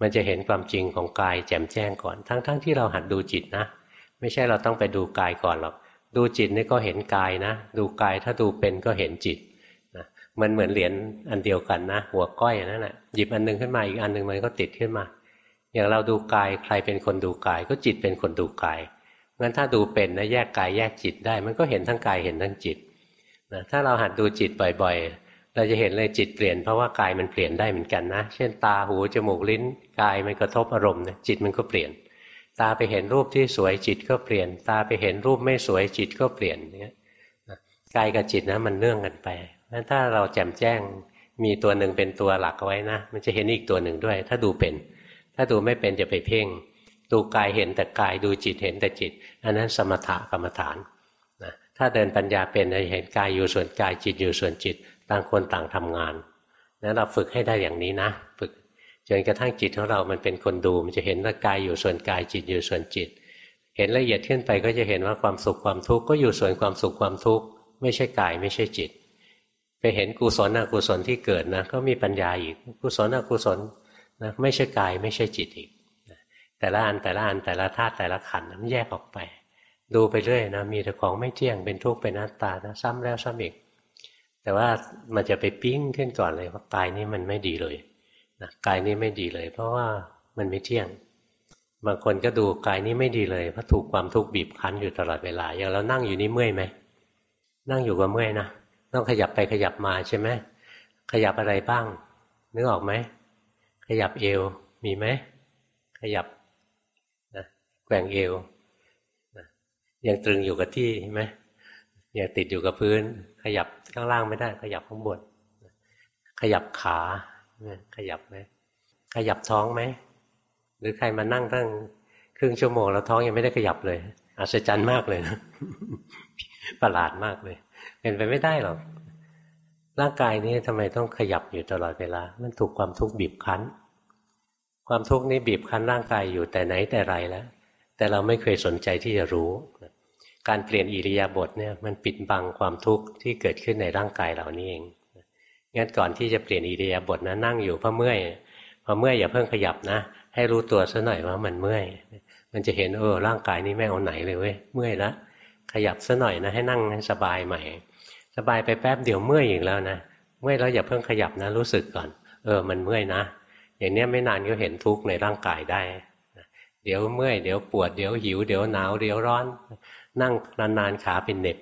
มันจะเห็นความจริงของกายแจ่มแจ้งก่อน ทั้งๆทที่เราหัดดูจิตนะ ไม่ใช่เราต้องไปดูกายก่อนหรอก ดูจิตนี่ก็เห็นกายนะ ดูกายถ้าดูเป็นก็เห็นจิตนะมันเหมือนเหรียญอันเดียวกันนะ หัวก้อยนั่นแหละหยิบอันนึงขึ้นมาอีกอันหนึ่งมันก็ติดขึ้นมา อย่างเราดูกายใครเป็นคนดูกาย ก็จิตเป็นคนดูกายงั้นถ้าดูเป็นนะแยกกายแยกจิตได้ มันก็เห็นทั้งกายเห็นทั้งจิตนะถ้าเราหัดดูจิตบ่อยๆ เราจะเห็นเลยจิตเปลี่ยนเพราะว่ากายมันเปลี่ยนได้เหมือนกันนะ เช่นตาหูจมูกลิ้นกายมันกระทบอารมณ์จิตมันก็เปลี่ยน ตาไปเห็นรูปที่สวยจิตก็เปลี่ยน ตาไปเห็นรูปไม่สวยจิตก็เปลี่ยนเนี่ยกายกับจิตนะมันเนื่องกันไปงั้นถ้าเราแจ่มแจ้งมีตัวหนึ่งเป็นตัวหลักไว้นะ มันจะเห็นอีกตัวหนึ่งด้วย ถ้าดูเป็น ถ้าดูไม่เป็นจะไปเพ่ง ดูกายเห็นแต่กายดูจิตเห็นแต่จิต อันนั้นสมถะกรรมฐานนะถ้าเดินปัญญาเป็นจะเห็นกายอยู่ส่วนกายจิตอยู่ส่วนจิต ต่างคนต่างทำงานนั้นเราฝึกให้ได้อย่างนี้นะ ฝึกจนกระทั่งจิตของเรามันเป็นคนดู มันจะเห็นว่ากายอยู่ส่วนกายจิตอยู่ส่วนจิต เห็นละเอียดขึ้นไปก็จะเห็นว่าความสุขความทุกข์ก็อยู่ส่วนความสุขความทุกข์ไม่ใช่กายไม่ใช่จิต ไปเห็นกุศลอกุศลที่เกิดนะก็มีปัญญาอีกกุศลอกุศลนะไม่ใช่กายไม่ใช่จิตอีกแต่ละอันแต่ละอันแต่ละธาตุแต่ละขันมันแยกออกไป ดูไปเรื่อยนะมีแต่ของไม่เที่ยงเป็นทุกข์เป็นอนัตตานะซ้ำแล้วซ้ำอีก แต่ว่ามันจะไปปิ้งขึ้นก่อนเลยว่ากายนี้มันไม่ดีเลยนะกายนี้ไม่ดีเลย เพราะว่ามันไม่เที่ยง บางคนก็ดูกายนี้ไม่ดีเลยเพราะถูกความทุกข์บีบคั้นอยู่ตลอดเวลาอย่างเรานั่งอยู่นี่เมื่อยไหมนั่งอยู่ก็เมื่อยนะต้องขยับไปขยับมาใช่ไหมขยับอะไรบ้างนึกออกไหมขยับเอวมีไหมขยับนะแกว่งเอวนะยังตรึงอยู่กับที่ใช่ไหมยังติดอยู่กับพื้น ยับข้างล่างไม่ได้ ขยับข้างบนขยับขาขยับไหมขยับท้องไหมหรือใครมานั่งตั้งครึ่งชั่วโมงแล้วท้องยังไม่ได้ขยับเลยอัศจรรย์มากเลยนะประหลาดมากเลย เป็นไปไม่ได้หรอกร่างกายนี้ทำไมต้องขยับอยู่ตลอดเวลา มันถูกความทุกข์บีบคั้น ความทุกข์นี้บีบคั้นร่างกายอยู่แต่ไหนแต่ไรแล้ว แต่เราไม่เคยสนใจที่จะรู้ การเปลี่ยนอิริยาบถเนี่ยมันปิดบังความทุกข์ที่เกิดขึ้นในร่างกายเหล่านี้เองงั้นก่อนที่จะเปลี่ยนอิริยาบถนะนั่งอยู่พอเมื่อยพอเมื่อยอย่าเพิ่งขยับนะ ให้รู้ตัวซะหน่อยว่ามันเมื่อย มันจะเห็นเออร่างกายนี้ไม่เอาไหนเลยเว้ยเมื่อยล้วขยับซะหน่อยนะ ให้นั่งให้สบายใหม่ สบายไปแป๊บเดี๋ยวเมื่อยอีกแล้วนะเมื่อยแล้วอย่าเพิ่งขยับนะ รู้สึกก่อน เออมันเมื่อยนะ อย่างนี้ไม่นานก็เห็นทุกข์ในร่างกายได้ เดี๋ยวเมื่อยเดี๋ยวปวดเดี๋ยวหิวเดี๋ยวหนาวเดี๋ยวร้อน นั่งนานๆขาเป็นเน็บ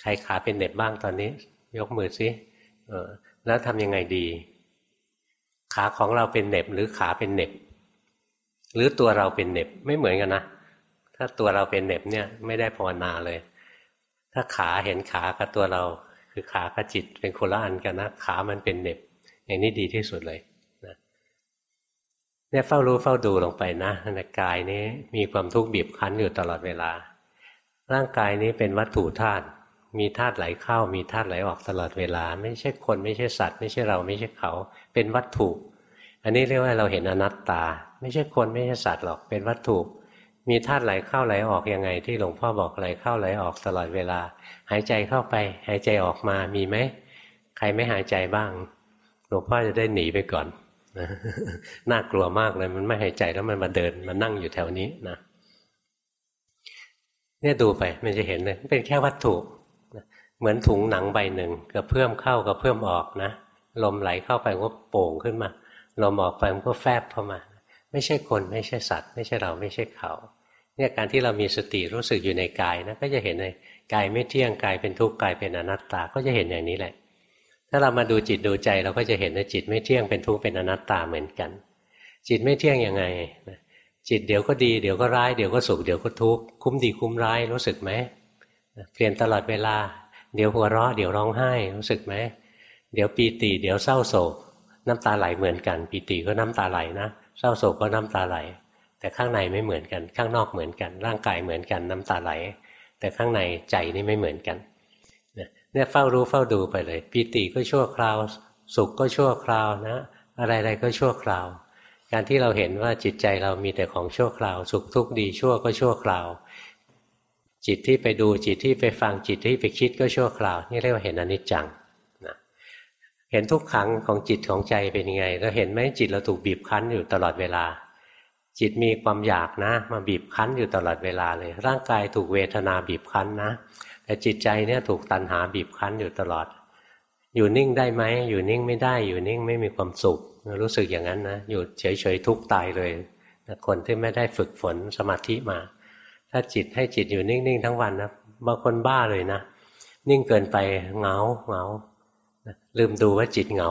ใครขาเป็นเน็บบ้างตอนนี้ ยกมือซิแล้วทำยังไงดี ขาของเราเป็นเน็บหรือขาเป็นเน็บ หรือตัวเราเป็นเน็บไม่เหมือนกันนะถ้าตัวเราเป็นเน็บเนี่ยไม่ได้ภาวนาเลย ถ้าขาเห็นขากับตัวเรา คือขากับจิตเป็นคนละอันกันนะขามันเป็นเน็บ อย่างนี้ดีที่สุดเลยเนี่ยเฝ้ารู้เฝ้าดูลงไปนะในกายนี้มีความทุกข์บีบคั้นอยู่ตลอดเวลา ร่างกายนี้เป็นวัตถุธาตุมีธาตุไหลเข้ามีธาตุไหลออกตลอดเวลา ไม่ใช่คนไม่ใช่สัตว์ ไม่ใช่เราไม่ใช่เขา เป็นวัตถุ อันนี้เรียกว่าเราเห็นอนัตตา ไม่ใช่คนไม่ใช่สัตว์หรอกเป็นวัตถุ มีธาตุไหลเข้าไหลออกยังไง ที่หลวงพ่อบอกไหลเข้าไหลออกตลอดเวลา หายใจเข้าไป หายใจออกมามีไหมใครไม่หายใจบ้าง หลวงพ่อจะได้หนีไปก่อนน่ากลัวมากเลยมันไม่หายใจแล้วมันมาเดินมานั่งอยู่แถวนี้นะ เนี่ยดูไปมันจะเห็นเลยเป็นแค่วัตถุเหมือนถุงหนังใบหนึ่งกับเพิ่มเข้ากับเพิ่มออกนะลมไหลเข้าไปก็โป่งขึ้นมาลมออกไปมันก็แฟบเข้ามา ไม่ใช่คนไม่ใช่สัตว์ ไม่ใช่เราไม่ใช่เขาเนี่ยการที่เรามีสติรู้สึกอยู่ในกายนะก็จะเห็นเลยกายไม่เที่ยงกายเป็นทุกข์กายเป็นอนัตตาก็จะเห็นอย่างนี้แหละ ถ้าเรามาดูจิตดูใจเราก็จะเห็นว่าจิตไม่เที่ยงเป็นทุกข์เป็นอนัตตาเหมือนกัน จิตไม่เที่ยงยังไง จิตเดี๋ยวก็ดีเดี๋ยวก็ร้ายเดี๋ยวก็สุขเดี๋ยวก็ทุกข์คุ้มดีคุ้มร้ายรู้สึกไหมเปลี่ยนตลอดเวลา เดี๋ยวหัวเราะเดี๋ยวร้องไห้รู้สึกไหมเดี๋ยวปีติเดี๋ยวเศร้าโศก น้ำตาไหลเหมือนกัน ปีติก็น้ำตาไหลนะเศร้าโศกก็น้ำตาไหล แต่ข้างในไม่เหมือนกัน ข้างนอกเหมือนกัน ร่างกายเหมือนกันน้ำตาไหล แต่ข้างในใจนี่ไม่เหมือนกันเนี่ยเฝ้ารู้เฝ้าดูไปเลยปีติก็ชั่วคราว สุขก็ชั่วคราวนะ อะไรๆก็ชั่วคราว การที่เราเห็นว่าจิตใจเรามีแต่ของชั่วคราว สุขทุกข์ดีชั่วก็ชั่วคราว จิตที่ไปดูจิตที่ไปฟังจิตที่ไปคิดก็ชั่วคราว นี่เรียกว่าเห็นอนิจจังเห็นทุกขังของจิตของใจเป็นยังไงเราเห็นไหมจิตเราถูกบีบคั้นอยู่ตลอดเวลา จิตมีความอยากนะ มาบีบคั้นอยู่ตลอดเวลาเลย ร่างกายถูกเวทนาบีบคั้นนะแต่จิตใจเนี่ยถูกตัณหาบีบคั้นอยู่ตลอด อยู่นิ่งได้ไหมอยู่นิ่งไม่ได้อยู่นิ่งไม่มีความสุข รู้สึกอย่างนั้นนะอยู่เฉยๆทุกตายเลยคนที่ไม่ได้ฝึกฝนสมาธิมา ถ้าจิตให้จิตอยู่นิ่งๆทั้งวันนะบางคนบ้าเลยนะนิ่งเกินไปเหงาเหงาลืมดูว่าจิตเหงา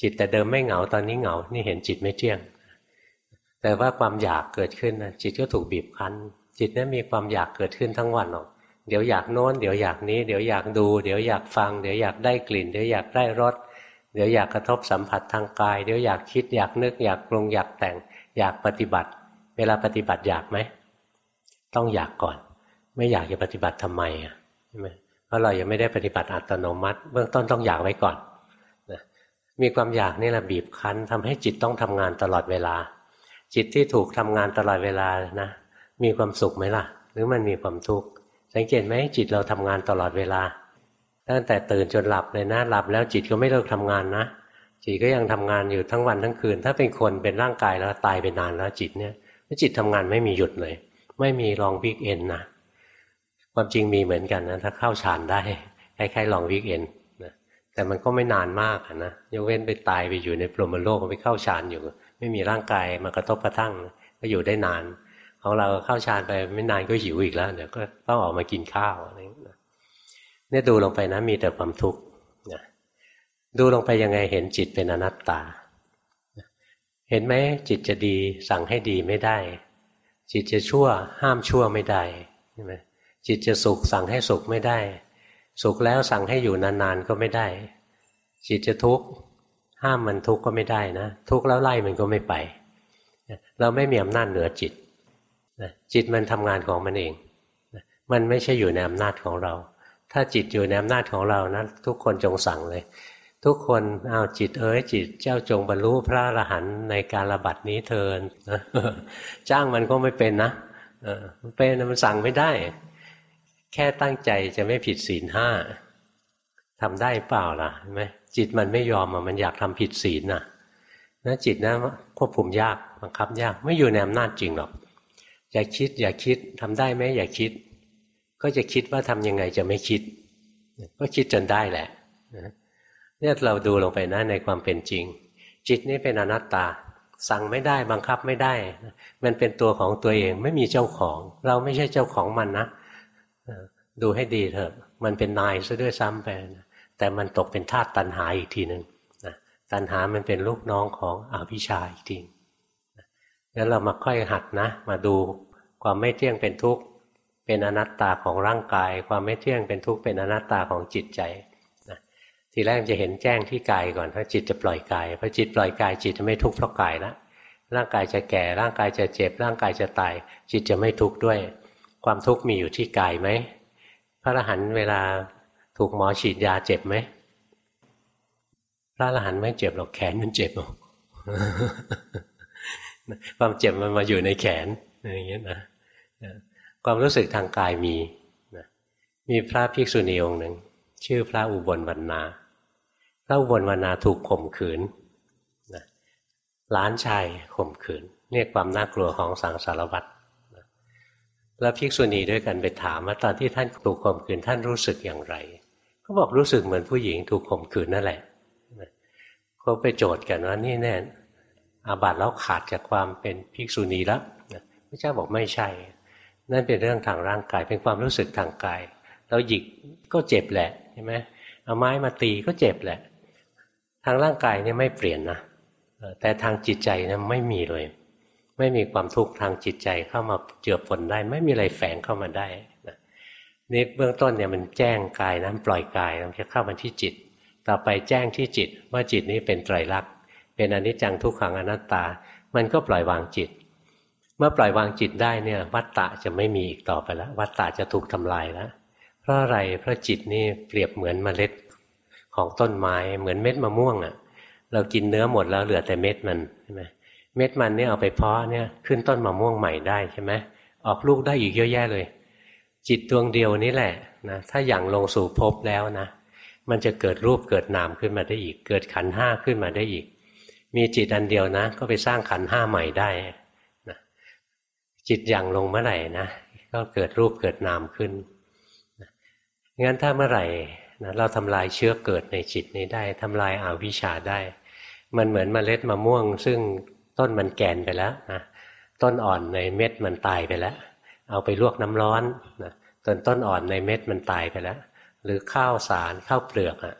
จิตแต่เดิมไม่เหงาตอนนี้เหงา นี่เห็นจิตไม่เที่ยง แต่ว่าความอยากเกิดขึ้นนะจิตก็ถูกบีบคั้น จิตนั้นมีความอยากเกิดขึ้นทั้งวันหรอก เดี๋ยวอยากโน้น เดี๋ยวอยากนี้ เดี๋ยวอยากดู เดี๋ยวอยากฟัง เดี๋ยวอยากได้กลิ่น เดี๋ยวอยากได้รส เดี๋ยวอยากกระทบสัมผัสทางกาย เดี๋ยวอยากคิดอยากนึกอยากปรุงอยากแต่ง อยากปฏิบัติ เวลาปฏิบัติอยากไหม ต้องอยากก่อน ไม่อยากจะปฏิบัติทำไมอะใช่ไหมราะเรายังไม่ได้ปฏิบัติอัตโนมัติ เบื้องต้นต้องอยากไว้ก่อนนะมีความอยากนี่แหละบีบคั้นทำให้จิตต้องทำงานตลอดเวลา จิตที่ถูกทำงานตลอดเวลานะมีความสุขไหมล่ะ หรือมันมีความทุกข์ สังเกตไหมจิตเราทำงานตลอดเวลา ตั้งแต่ตื่นจนหลับเลยนะ หลับแล้วจิตก็ไม่เลิกทำงานนะจิตก็ยังทำงานอยู่ทั้งวันทั้งคืน ถ้าเป็นคนเป็นร่างกายแล้วตายไปนานแล้วจิตเนี่ยจิตทำงานไม่มีหยุดเลย ไม่มีลองวิกเอนนะความจริงมีเหมือนกันนะถ้าเข้าฌานได้คล้ายๆลองวิกเอนนะแต่มันก็ไม่นานมากนะยกเว้นไปตายไปอยู่ในปรมโลกไปเข้าฌานอยู่ ไม่มีร่างกายมากระทบกระทั่งก็อยู่ได้นาน ของเราเข้าฌานไปไม่นานก็หิวอีกแล้วเดี๋ยวก็ต้องออกมากินข้าวอะไรเนี่ยดูลงไปนะมีแต่ความทุกข์ดูลงไปยังไงเห็นจิตเป็นอนัตตา เห็นไหมจิตจะดีสั่งให้ดีไม่ได้ จิตจะชั่วห้ามชั่วไม่ได้ใช่ไหมจิตจะสุขสั่งให้สุขไม่ได้ สุขแล้วสั่งให้อยู่นานๆก็ไม่ได้ จิตจะทุกข์ห้ามมันทุกข์ก็ไม่ได้นะ ทุกข์แล้วไล่มันก็ไม่ไป เราไม่มีอำนาจเหนือจิต จิตมันทำงานของมันเอง มันไม่ใช่อยู่ในอำนาจของเรา ถ้าจิตอยู่ในอำนาจของเรานะทุกคนจงสั่งเลย ทุกคนเอาจิตเอ๋ยจิตเจ้าจงบรรลุพระอรหันต์ในการระบัดนี้เทินจ้างมันก็ไม่เป็นนะมันเป็นมันสั่งไม่ได้ แค่ตั้งใจจะไม่ผิดศีลห้าทำได้เปล่าล่ะไหมจิตมันไม่ยอมมันอยากทำผิดศีลน่ะนะจิตนะควบคุมยากบังคับยากไม่อยู่ในอำนาจจริงหรอก อย่าคิด อย่าคิดทำได้ไหมอย่าคิด ก็จะคิดว่าทำยังไงจะไม่คิด ก็คิดจนได้แหละเนี่ยเราดูลงไปนะในความเป็นจริง จิตนี่เป็นอนัตตา สั่งไม่ได้บังคับไม่ได้ มันเป็นตัวของตัวเองไม่มีเจ้าของ เราไม่ใช่เจ้าของมันนะดูให้ดีเถอะ มันเป็นนายซะด้วยซ้ำไปแต่มันตกเป็นธาตุตันหาอีกทีหนึ่งนะตันหามันเป็นลูกน้องของอวิชชาอีกทีงั้นเรามาค่อยหัดนะ มาดู ความไม่เที่ยงเป็นทุกข์เป็นอนัตตาของร่างกาย ความไม่เที่ยงเป็นทุกข์เป็นอนัตตาของจิตใจทีแรกจะเห็นแจ้งที่กายก่อนเพราะจิตจะปล่อยกายพอจิตปล่อยกายจิตจะไม่ทุกข์เพราะกายล้วร่างกายจะแก่ร่างกายจะเจ็บ ร่างกายจะตาย จิตจะไม่ทุกข์ด้วย ความทุกข์มีอยู่ที่กายไหมพระอรหันต์เวลาถูกหมอฉีดยาเจ็บไหมพระอรหันต์ไม่เจ็บหรอกแขนมันเจ็บหรอกความเจ็บมันมาอยู่ในแขนอย่างเงี้ยนะ ความรู้สึกทางกายมีมีพระภิกษุณีองค์หนึ่ง ชื่อพระอุบลวรรณา พระอุบลวรรณาถูกข่มขืนนะล้านชายข่มขืนเนี่ยความน่ากลัวของสังสารวัตรแล้วภิกษุณีด้วยกันไปถามว่าตอนที่ท่านถูกข่มขืนท่านรู้สึกอย่างไรเขาบอกรู้สึกเหมือนผู้หญิงถูกข่มขืนนั่นแหละเขาไปโจทย์กันว่านี่แน่อาบัติแล้วขาดจากความเป็นภิกษุณีแล้วพระเจ้าบอกไม่ใช่ นั่นเป็นเรื่องทางร่างกายเป็นความรู้สึกทางกาย เราหยิกก็เจ็บแหละใช่ไหมเอาไม้มาตีก็เจ็บแหละ ทางร่างกายเนี่ยไม่เปลี่ยนนะแต่ทางจิตใจเนี่ยไม่มีเลย ไม่มีความทุกข์ทางจิตใจเข้ามาเจือปนได้ ไม่มีอะไรแฝงเข้ามาได้นะนี่เบื้องต้นเนี่ยมันแจ้งกายนะปล่อยกายมันจะเข้ามาที่จิต ต่อไปแจ้งที่จิตว่าจิตนี้เป็นไตรลักษณ์เป็นอนิจจังทุกขังอนัตตา มันก็ปล่อยวางจิต เมื่อปล่อยวางจิตได้เนี่ย วัตตะจะไม่มีอีกต่อไปแล้ว วัตตะจะถูกทำลายแล้วเพราะอะไรเพราะจิตนี่เปรียบเหมือนเมล็ดของต้นไม้เหมือนเม็ดมะม่วงอะ่ะ เรากินเนื้อหมดแล้วเหลือแต่เม็ดมันใช่ไหมเม็ดมันเนี่ยเอาไปเพาะเนี่ยขึ้นต้นมะม่วงใหม่ได้ใช่ไหมออกลูกได้อีกเยอะแยะเลย จิตดวงเดียวนี้แหละนะถ้าอย่างลงสู่ภพแล้วนะมันจะเกิดรูปเกิดนามขึ้นมาได้อีก เกิดขันห้าขึ้นมาได้อีก มีจิตอันเดียวนะ ก็ไปสร้างขันห้าใหม่ได้ จิตอย่างลงเมื่อไหร่นะก็เกิดรูปเกิดนามขึ้นงั้นถ้าเมื่อไหร่นะเราทำลายเชื้อเกิดในจิตนี้ได้ทำลายอาวิชชาได้ มันเหมือนมเมล็ดมะม่วง ซึ่งต้นมันแก่นไปแล้วนะต้นอ่อนในเม็ดมันตายไปแล้ว เอาไปลวกน้ำร้อนนะต้นต้นอ่อนในเม็ดมันตายไปแล้ว หรือข้าวสารข้าวเปลือกอะ่ะ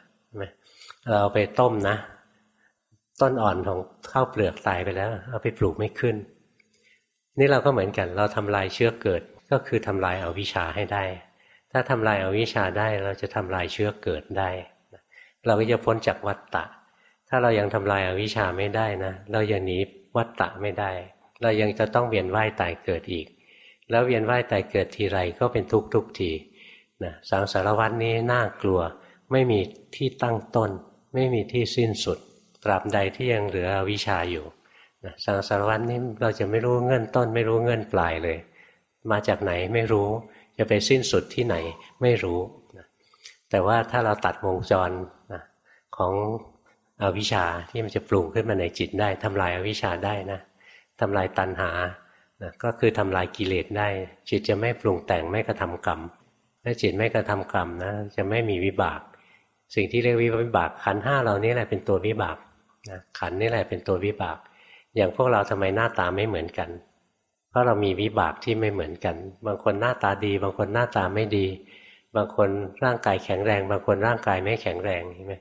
เราเอาไปต้มนะ ต้นอ่อนของข้าวเปลือกตายไปแล้ว เอาไปปลูกไม่ขึ้น นี่เราก็เหมือนกัน เราทำลายเชื้อเกิดก็คือทำลายอาวิชชาให้ได้ ถ้าทำลายอาวิชชาได้เราจะทำลายเชื้อเกิดได้ เราก็จะพ้นจากวัฏฏะ ถ้าเรายังทำลายอาวิชชาไม่ได้นะ เรายังหนีวัฏฏะไม่ได้ เรายังจะต้องเวียนว่ายตายเกิดอีก แล้วเวียนว่ายตายเกิดทีไรก็เป็นทุกทุกทีนะสังสารวัตนี้น่ากลัวไม่มีที่ตั้งต้น ไม่มีที่สิ้นสุด ตราบใดที่ยังเหลืออวิชชาอยู่ สังสารวัตนี้เราจะไม่รู้เงื่อนต้น ไม่รู้เงื่อนปลายเลย มาจากไหนไม่รู้ จะไปสิ้นสุดที่ไหนไม่รู้ แต่ว่าถ้าเราตัดวงจรของอวิชชาที่มันจะปรุงขึ้นมาในจิตได้ทำลายอาวิชชาได้นะทำลายตัณหานะก็คือทำลายกิเลสได้ จิตจะไม่ปรุงแต่งไม่กระทำกรรมถ้าจิตไม่กระทำกรรมนะจะไม่มีวิบาก สิ่งที่เรียกวิบากขันห้าเรานี่แหละเป็นตัววิบากนะขันนี่แหละเป็นตัววิบาก อย่างพวกเราทำไมหน้าตาไม่เหมือนกัน เพราะเรามีวิบากที่ไม่เหมือนกัน บางคนหน้าตาดี บางคนหน้าตาไม่ดี บางคนร่างกายแข็งแรง บางคนร่างกายไม่แข็งแรงใช่ไหม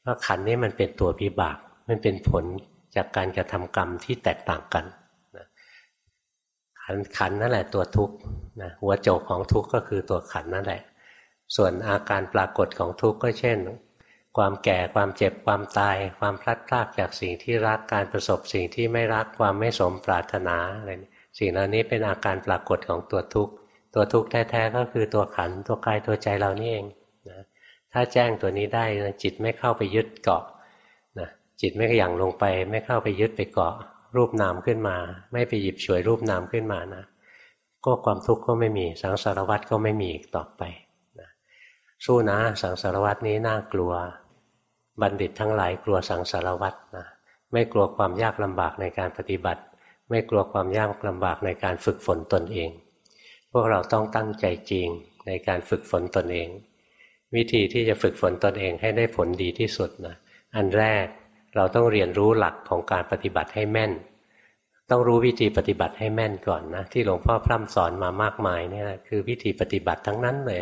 เพราะขันนี้มันเป็นตัววิบาก มันเป็นผลจากการกระทำกรรมที่แตกต่างกันขันขันนั่นแหละตัวทุกข์นะหัวโจกของทุกข์ก็คือตัวขันนั่นแหละ ส่วนอาการปรากฏของทุกข์ก็เช่น ความแก่ความเจ็บความตาย ความพลัดพรากจากสิ่งที่รักการประสบสิ่งที่ไม่รักความไม่สมปรารถนาอะไรสิ่งเหล่านี้เป็นอาการปรากฏของตัวทุกข์ตัวทุกข์แท้ๆก็คือตัวขันตัวกายตัวใจเรานี่เองนะถ้าแจ้งตัวนี้ได้นะจิตไม่เข้าไปยึดเกาะนะจิตไม่หยั่งลงไป ไม่เข้าไปยึดไปเกาะ รูปนามขึ้นมา ไม่ไปหยิบฉวยรูปนามขึ้นมานะก็ความทุกข์ก็ไม่มีสังสารวัตรก็ไม่มีอีกต่อไปนะสู้นะสังสารวัตรนี้น่ากลัว บัณฑิตทั้งหลายกลัวสังสารวัตรนะไม่กลัวความยากลำบากในการปฏิบัติ ไม่กลัวความยากลำบากในการฝึกฝนตนเอง พวกเราต้องตั้งใจจริงในการฝึกฝนตนเอง วิธีที่จะฝึกฝนตนเองให้ได้ผลดีที่สุดนะอันแรกเราต้องเรียนรู้หลักของการปฏิบัติให้แม่น ต้องรู้วิธีปฏิบัติให้แม่นก่อนนะที่หลวงพ่อพร่ำสอนมามากมายเนี่แหละคือวิธีปฏิบัติทั้งนั้นเลย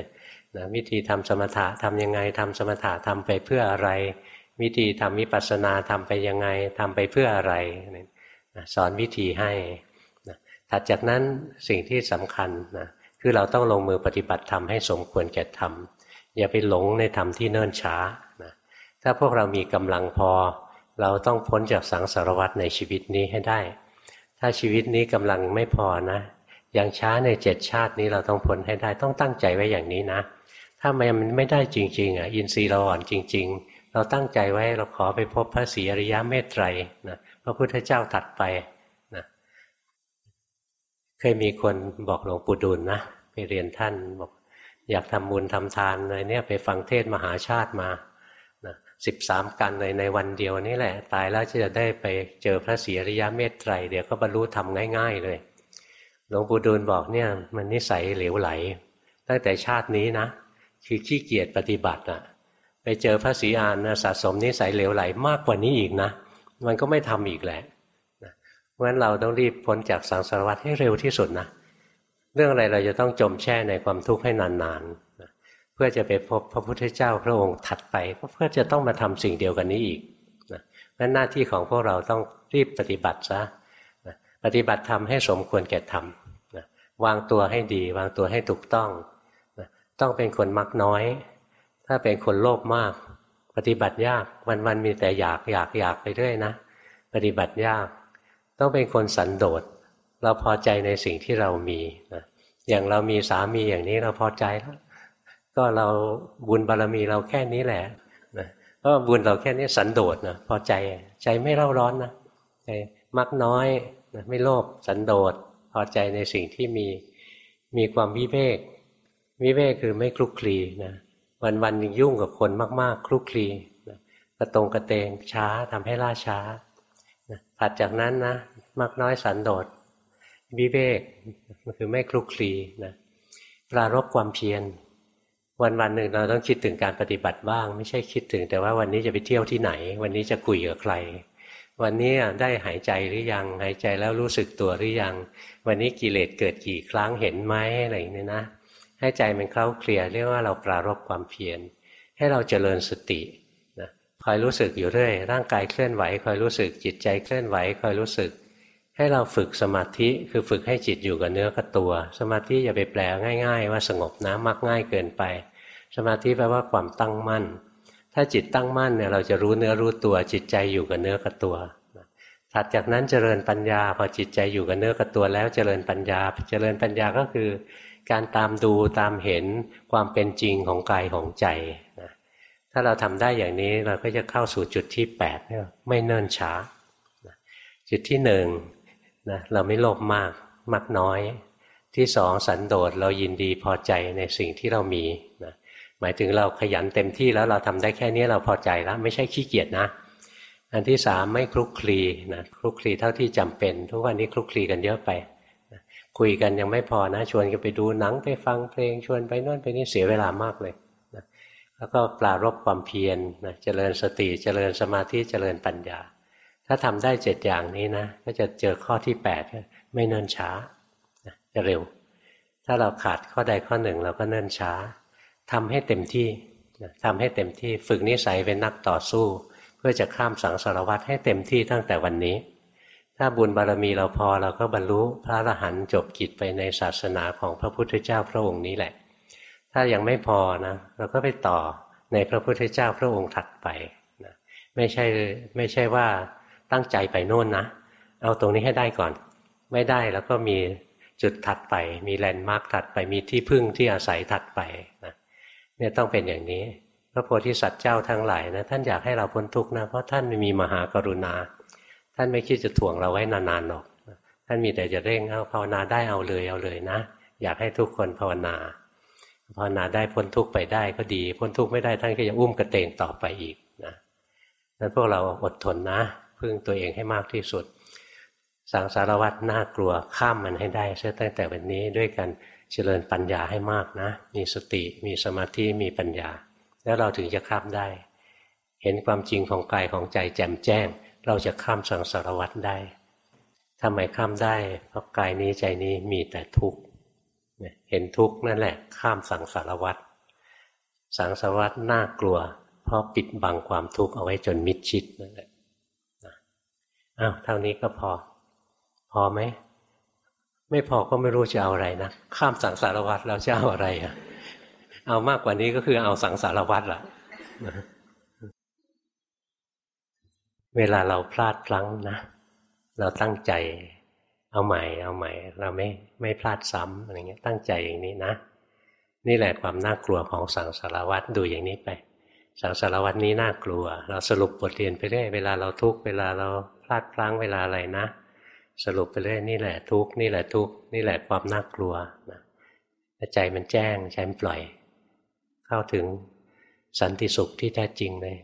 นะวิธีทำสมถะทำยังไงทำสมถะทำไปเพื่ออะไร วิธีทำวิปัสสนาทำไปยังไงทำไปเพื่ออะไรนะสอนวิธีให้นะถัดจากนั้นสิ่งที่สำคัญนะคือเราต้องลงมือปฏิบัติทำให้สมควรแก่ทำอย่าไปหลงในธรรมที่เนิ่นช้านะถ้าพวกเรามีกำลังพอ เราต้องพ้นจากสังสารวัฏในชีวิตนี้ให้ได้ ถ้าชีวิตนี้กำลังไม่พอนะย่างช้าในเจ็ดชาตินี้เราต้องพ้นให้ได้ต้องตั้งใจไว้อย่างนี้นะ ถ้ามันไม่ได้จริงๆอะอินทรีย์เราอ่อนจริง ๆ เราตั้งใจไว้เราขอไปพบพระศรีอริยะเมตไตรนะพระพุทธเจ้าถัดไปนะเคยมีคนบอกหลวงปู่ดูลนะไปเรียนท่านบอกอยากทำบุญทำทานอะไรเนี่ยไปฟังเทศมหาชาติมาสิบสามกันเลยในวันเดียวนี่แหละ ตายแล้วจะได้ไปเจอพระศรีอริยะเมตไตรเดี๋ยวก็บรรลุทำง่าย ๆ เลย หลวงปู่ดูลบอกเนี่ย มันนิสัยเหลวไหล ตั้งแต่ชาตินี้นะ คือขี้เกียจปฏิบัติอะไปเจอพระศรีอานนะสะสมนิสัยเหลวไหลมากกว่านี้อีกนะ มันก็ไม่ทำอีกแหละเพราะฉะนั้นเราต้องรีบพ้นจากสังสารวัฏให้เร็วที่สุดนะเรื่องอะไรเราจะต้องจมแช่ในความทุกข์ให้นานๆ เพื่อจะไปพบพระพุทธเจ้าพระองค์ถัดไปเพื่อจะต้องมาทำสิ่งเดียวกันนี้อีกนะนั้นหน้าที่ของพวกเราต้องรีบปฏิบัติซะนะปฏิบัติทำให้สมควรแก่ทำนะวางตัวให้ดี วางตัวให้ถูกต้อง ต้องเป็นคนมักน้อย ถ้าเป็นคนโลภมาก ปฏิบัติยากวันๆมีแต่อยากอยากอยากไปเรื่อยนะ ปฏิบัติยาก ต้องเป็นคนสันโดษเราพอใจในสิ่งที่เรามีนะอย่างเรามีสามีอย่างนี้เราพอใจแล้วก็เราบุญบารรมีเราแค่นี้แหละนะเพราะบุญเราแค่นี้สันโดษนะพอใจใจไม่เร่าร้อนนะใจมักน้อยนะไม่โลภสันโดษพอใจในสิ่งที่มีมีความวิเวก วิเวกคือไม่คลุกคลีนะวันวันยุ่งกับคนมากๆ คลุกคลีนะกระตรงกระเตงช้าทำให้ล่าช้านะถัดจากนั้นนะมักน้อยสันโดษวิเวกคือไม่คลุกคลีนะปรารบความเพียรวันวันหนึ่งเราต้องคิดถึงการปฏิบัติบ้าง ไม่ใช่คิดถึง แต่ว่าวันนี้จะไปเที่ยวที่ไหน วันนี้จะคุยกับใคร วันนี้ได้หายใจหรือยัง หายใจแล้วรู้สึกตัวหรือยัง วันนี้กิเลสเกิดกี่ครั้งเห็นไหมอะไรอย่างนี้นะ ให้ใจมันเคล้าเคลียเรียกว่าเราปรารบความเพียรให้เราเจริญสตินะคอยรู้สึกอยู่เรื่อยร่างกายเคลื่อนไหวคอยรู้สึกจิตใจเคลื่อนไหวคอยรู้สึก ให้เราฝึกสมาธิคือฝึกให้จิตอยู่กับเนื้อกับตัว สมาธิอย่าไปแปลง่าย ๆ ว่าสงบนะมักง่ายเกินไป สมาธิแปลว่าความตั้งมั่น ถ้าจิตตั้งมั่นเนี่ยเราจะรู้เนื้อรู้ตัวจิตใจอยู่กับเนื้อกับตัวถัดจากนั้นเจริญปัญญาพอจิตใจอยู่กับเนื้อกับตัวแล้วเจริญปัญญา เจริญปัญญาก็คือ การตามดูตามเห็นความเป็นจริงของกายของใจนะถ้าเราทำได้อย่างนี้เราก็จะเข้าสู่จุดที่8เนี่ยไม่เนิ่นช้านะจุดที่หนึ่งนะเราไม่โลภมากมากน้อย ที่สองสันโดษเรายินดีพอใจในสิ่งที่เรามีนะหมายถึงเราขยันเต็มที่แล้วเราทำได้แค่นี้เราพอใจแล้ว ไม่ใช่ขี้เกียจนะอันที่สามไม่คลุกคลีนะคลุกคลีเท่าที่จำเป็น ทุกวันนี้คลุกคลีกันเยอะไป คุยกันยังไม่พอนะชวนกันไปดูหนังไปฟังเพลงชวนไปโน่นไปนี่เสียเวลามากเลยนะแล้วก็ปลารบความเพียรนะเจริญสติเจริญสมาธิเจริญปัญญา ถ้าทำได้เจ็ดอย่างนี้นะ ก็จะเจอข้อที่แปดไม่เนิ่นช้าจะเร็ว ถ้าเราขาดข้อใดข้อหนึ่งเราก็เนิ่นช้าทำให้เต็มที่ทำให้เต็มที่ฝึกนิสัยเป็นนักต่อสู้ เพื่อจะข้ามสังสารวัฏให้เต็มที่ตั้งแต่วันนี้ ถ้าบุญบารมีเราพอเราก็บรรลุพระอรหันต์จบกิจไปในศาสนาของพระพุทธเจ้าพระองค์นี้แหละ ถ้ายังไม่พอนะเราก็ไปต่อในพระพุทธเจ้าพระองค์ถัดไปนะไม่ใช่ไม่ใช่ว่าตั้งใจไปโน่นนะ เอาตรงนี้ให้ได้ก่อน ไม่ได้แล้วก็มีจุดถัดไป มีแลนด์มาร์กถัดไปมีที่พึ่งที่อาศัยถัดไปนะเนี่ยต้องเป็นอย่างนี้ พระโพธิสัตว์เจ้าทั้งหลายนะท่านอยากให้เราพ้นทุกข์นะเพราะท่านมีมหากรุณาานไม่คิดจะถ่วงเราไว้นานๆหรอก ท่านมีแต่จะเร่งเอาภาวนาได้เอาเลยเอาเลยนะ อยากให้ทุกคนภาวนาภาวนาได้พ้นทุกข์ไปได้ก็ดี พ้นทุกข์ไม่ได้ท่านก็จะอุ้มกระเตงต่อไปอีกนะนั้นพวกเราอดทนนะ พึ่งตัวเองให้มากที่สุด สังสารวัตรน่ากลัวข้ามมันให้ได้เชื่อตั้งแต่วันนี้ด้วยกันเจริญปัญญาให้มากนะ มีสติมีสมาธิมีปัญญา แล้วเราถึงจะข้ามได้ เห็นความจริงของกายของใจแจ่มแจ้ง เราจะข้ามสังสารวัตรได้ทำไมข้ามได้เพราะกายนี้ใจนี้มีแต่ทุกข์เห็นทุกข์นั่นแหละ ข้ามสังสารวัฏสังสารวัฏน่ากลัว เพราะปิดบังความทุกข์เอาไว้จนมิดชิดนั่นแหละอ้าวเท่านี้ก็พอ พอไหมไม่พอก็ไม่รู้จะเอาอะไรนะข้ามสังสารวัฏเราจะเอาอะไรอะเอามากกว่านี้ก็คือเอาสังสารวัฏละ เวลาเราพลาดพลั้งนะ เราตั้งใจเอาใหม่ เอาใหม่ เราไม่ไม่พลาดซ้ำอะไรเงี้ยตั้งใจอย่างนี้นะ นี่แหละความน่ากลัวของสังสารวัตรดูอย่างนี้ไป สังสารวัตรนี้น่ากลัว เราสรุปบทเรียนไปเรื่อยเวลาเราทุกเวลาเราพลาดพลั้งเวลาอะไรนะ สรุปไปเรื่อยนี่แหละทุกนี่แหละทุกนี่แหละความน่ากลัวนะใจมันแจ้งใจมันปล่อย เข้าถึงสันติสุขที่แท้จริงเลย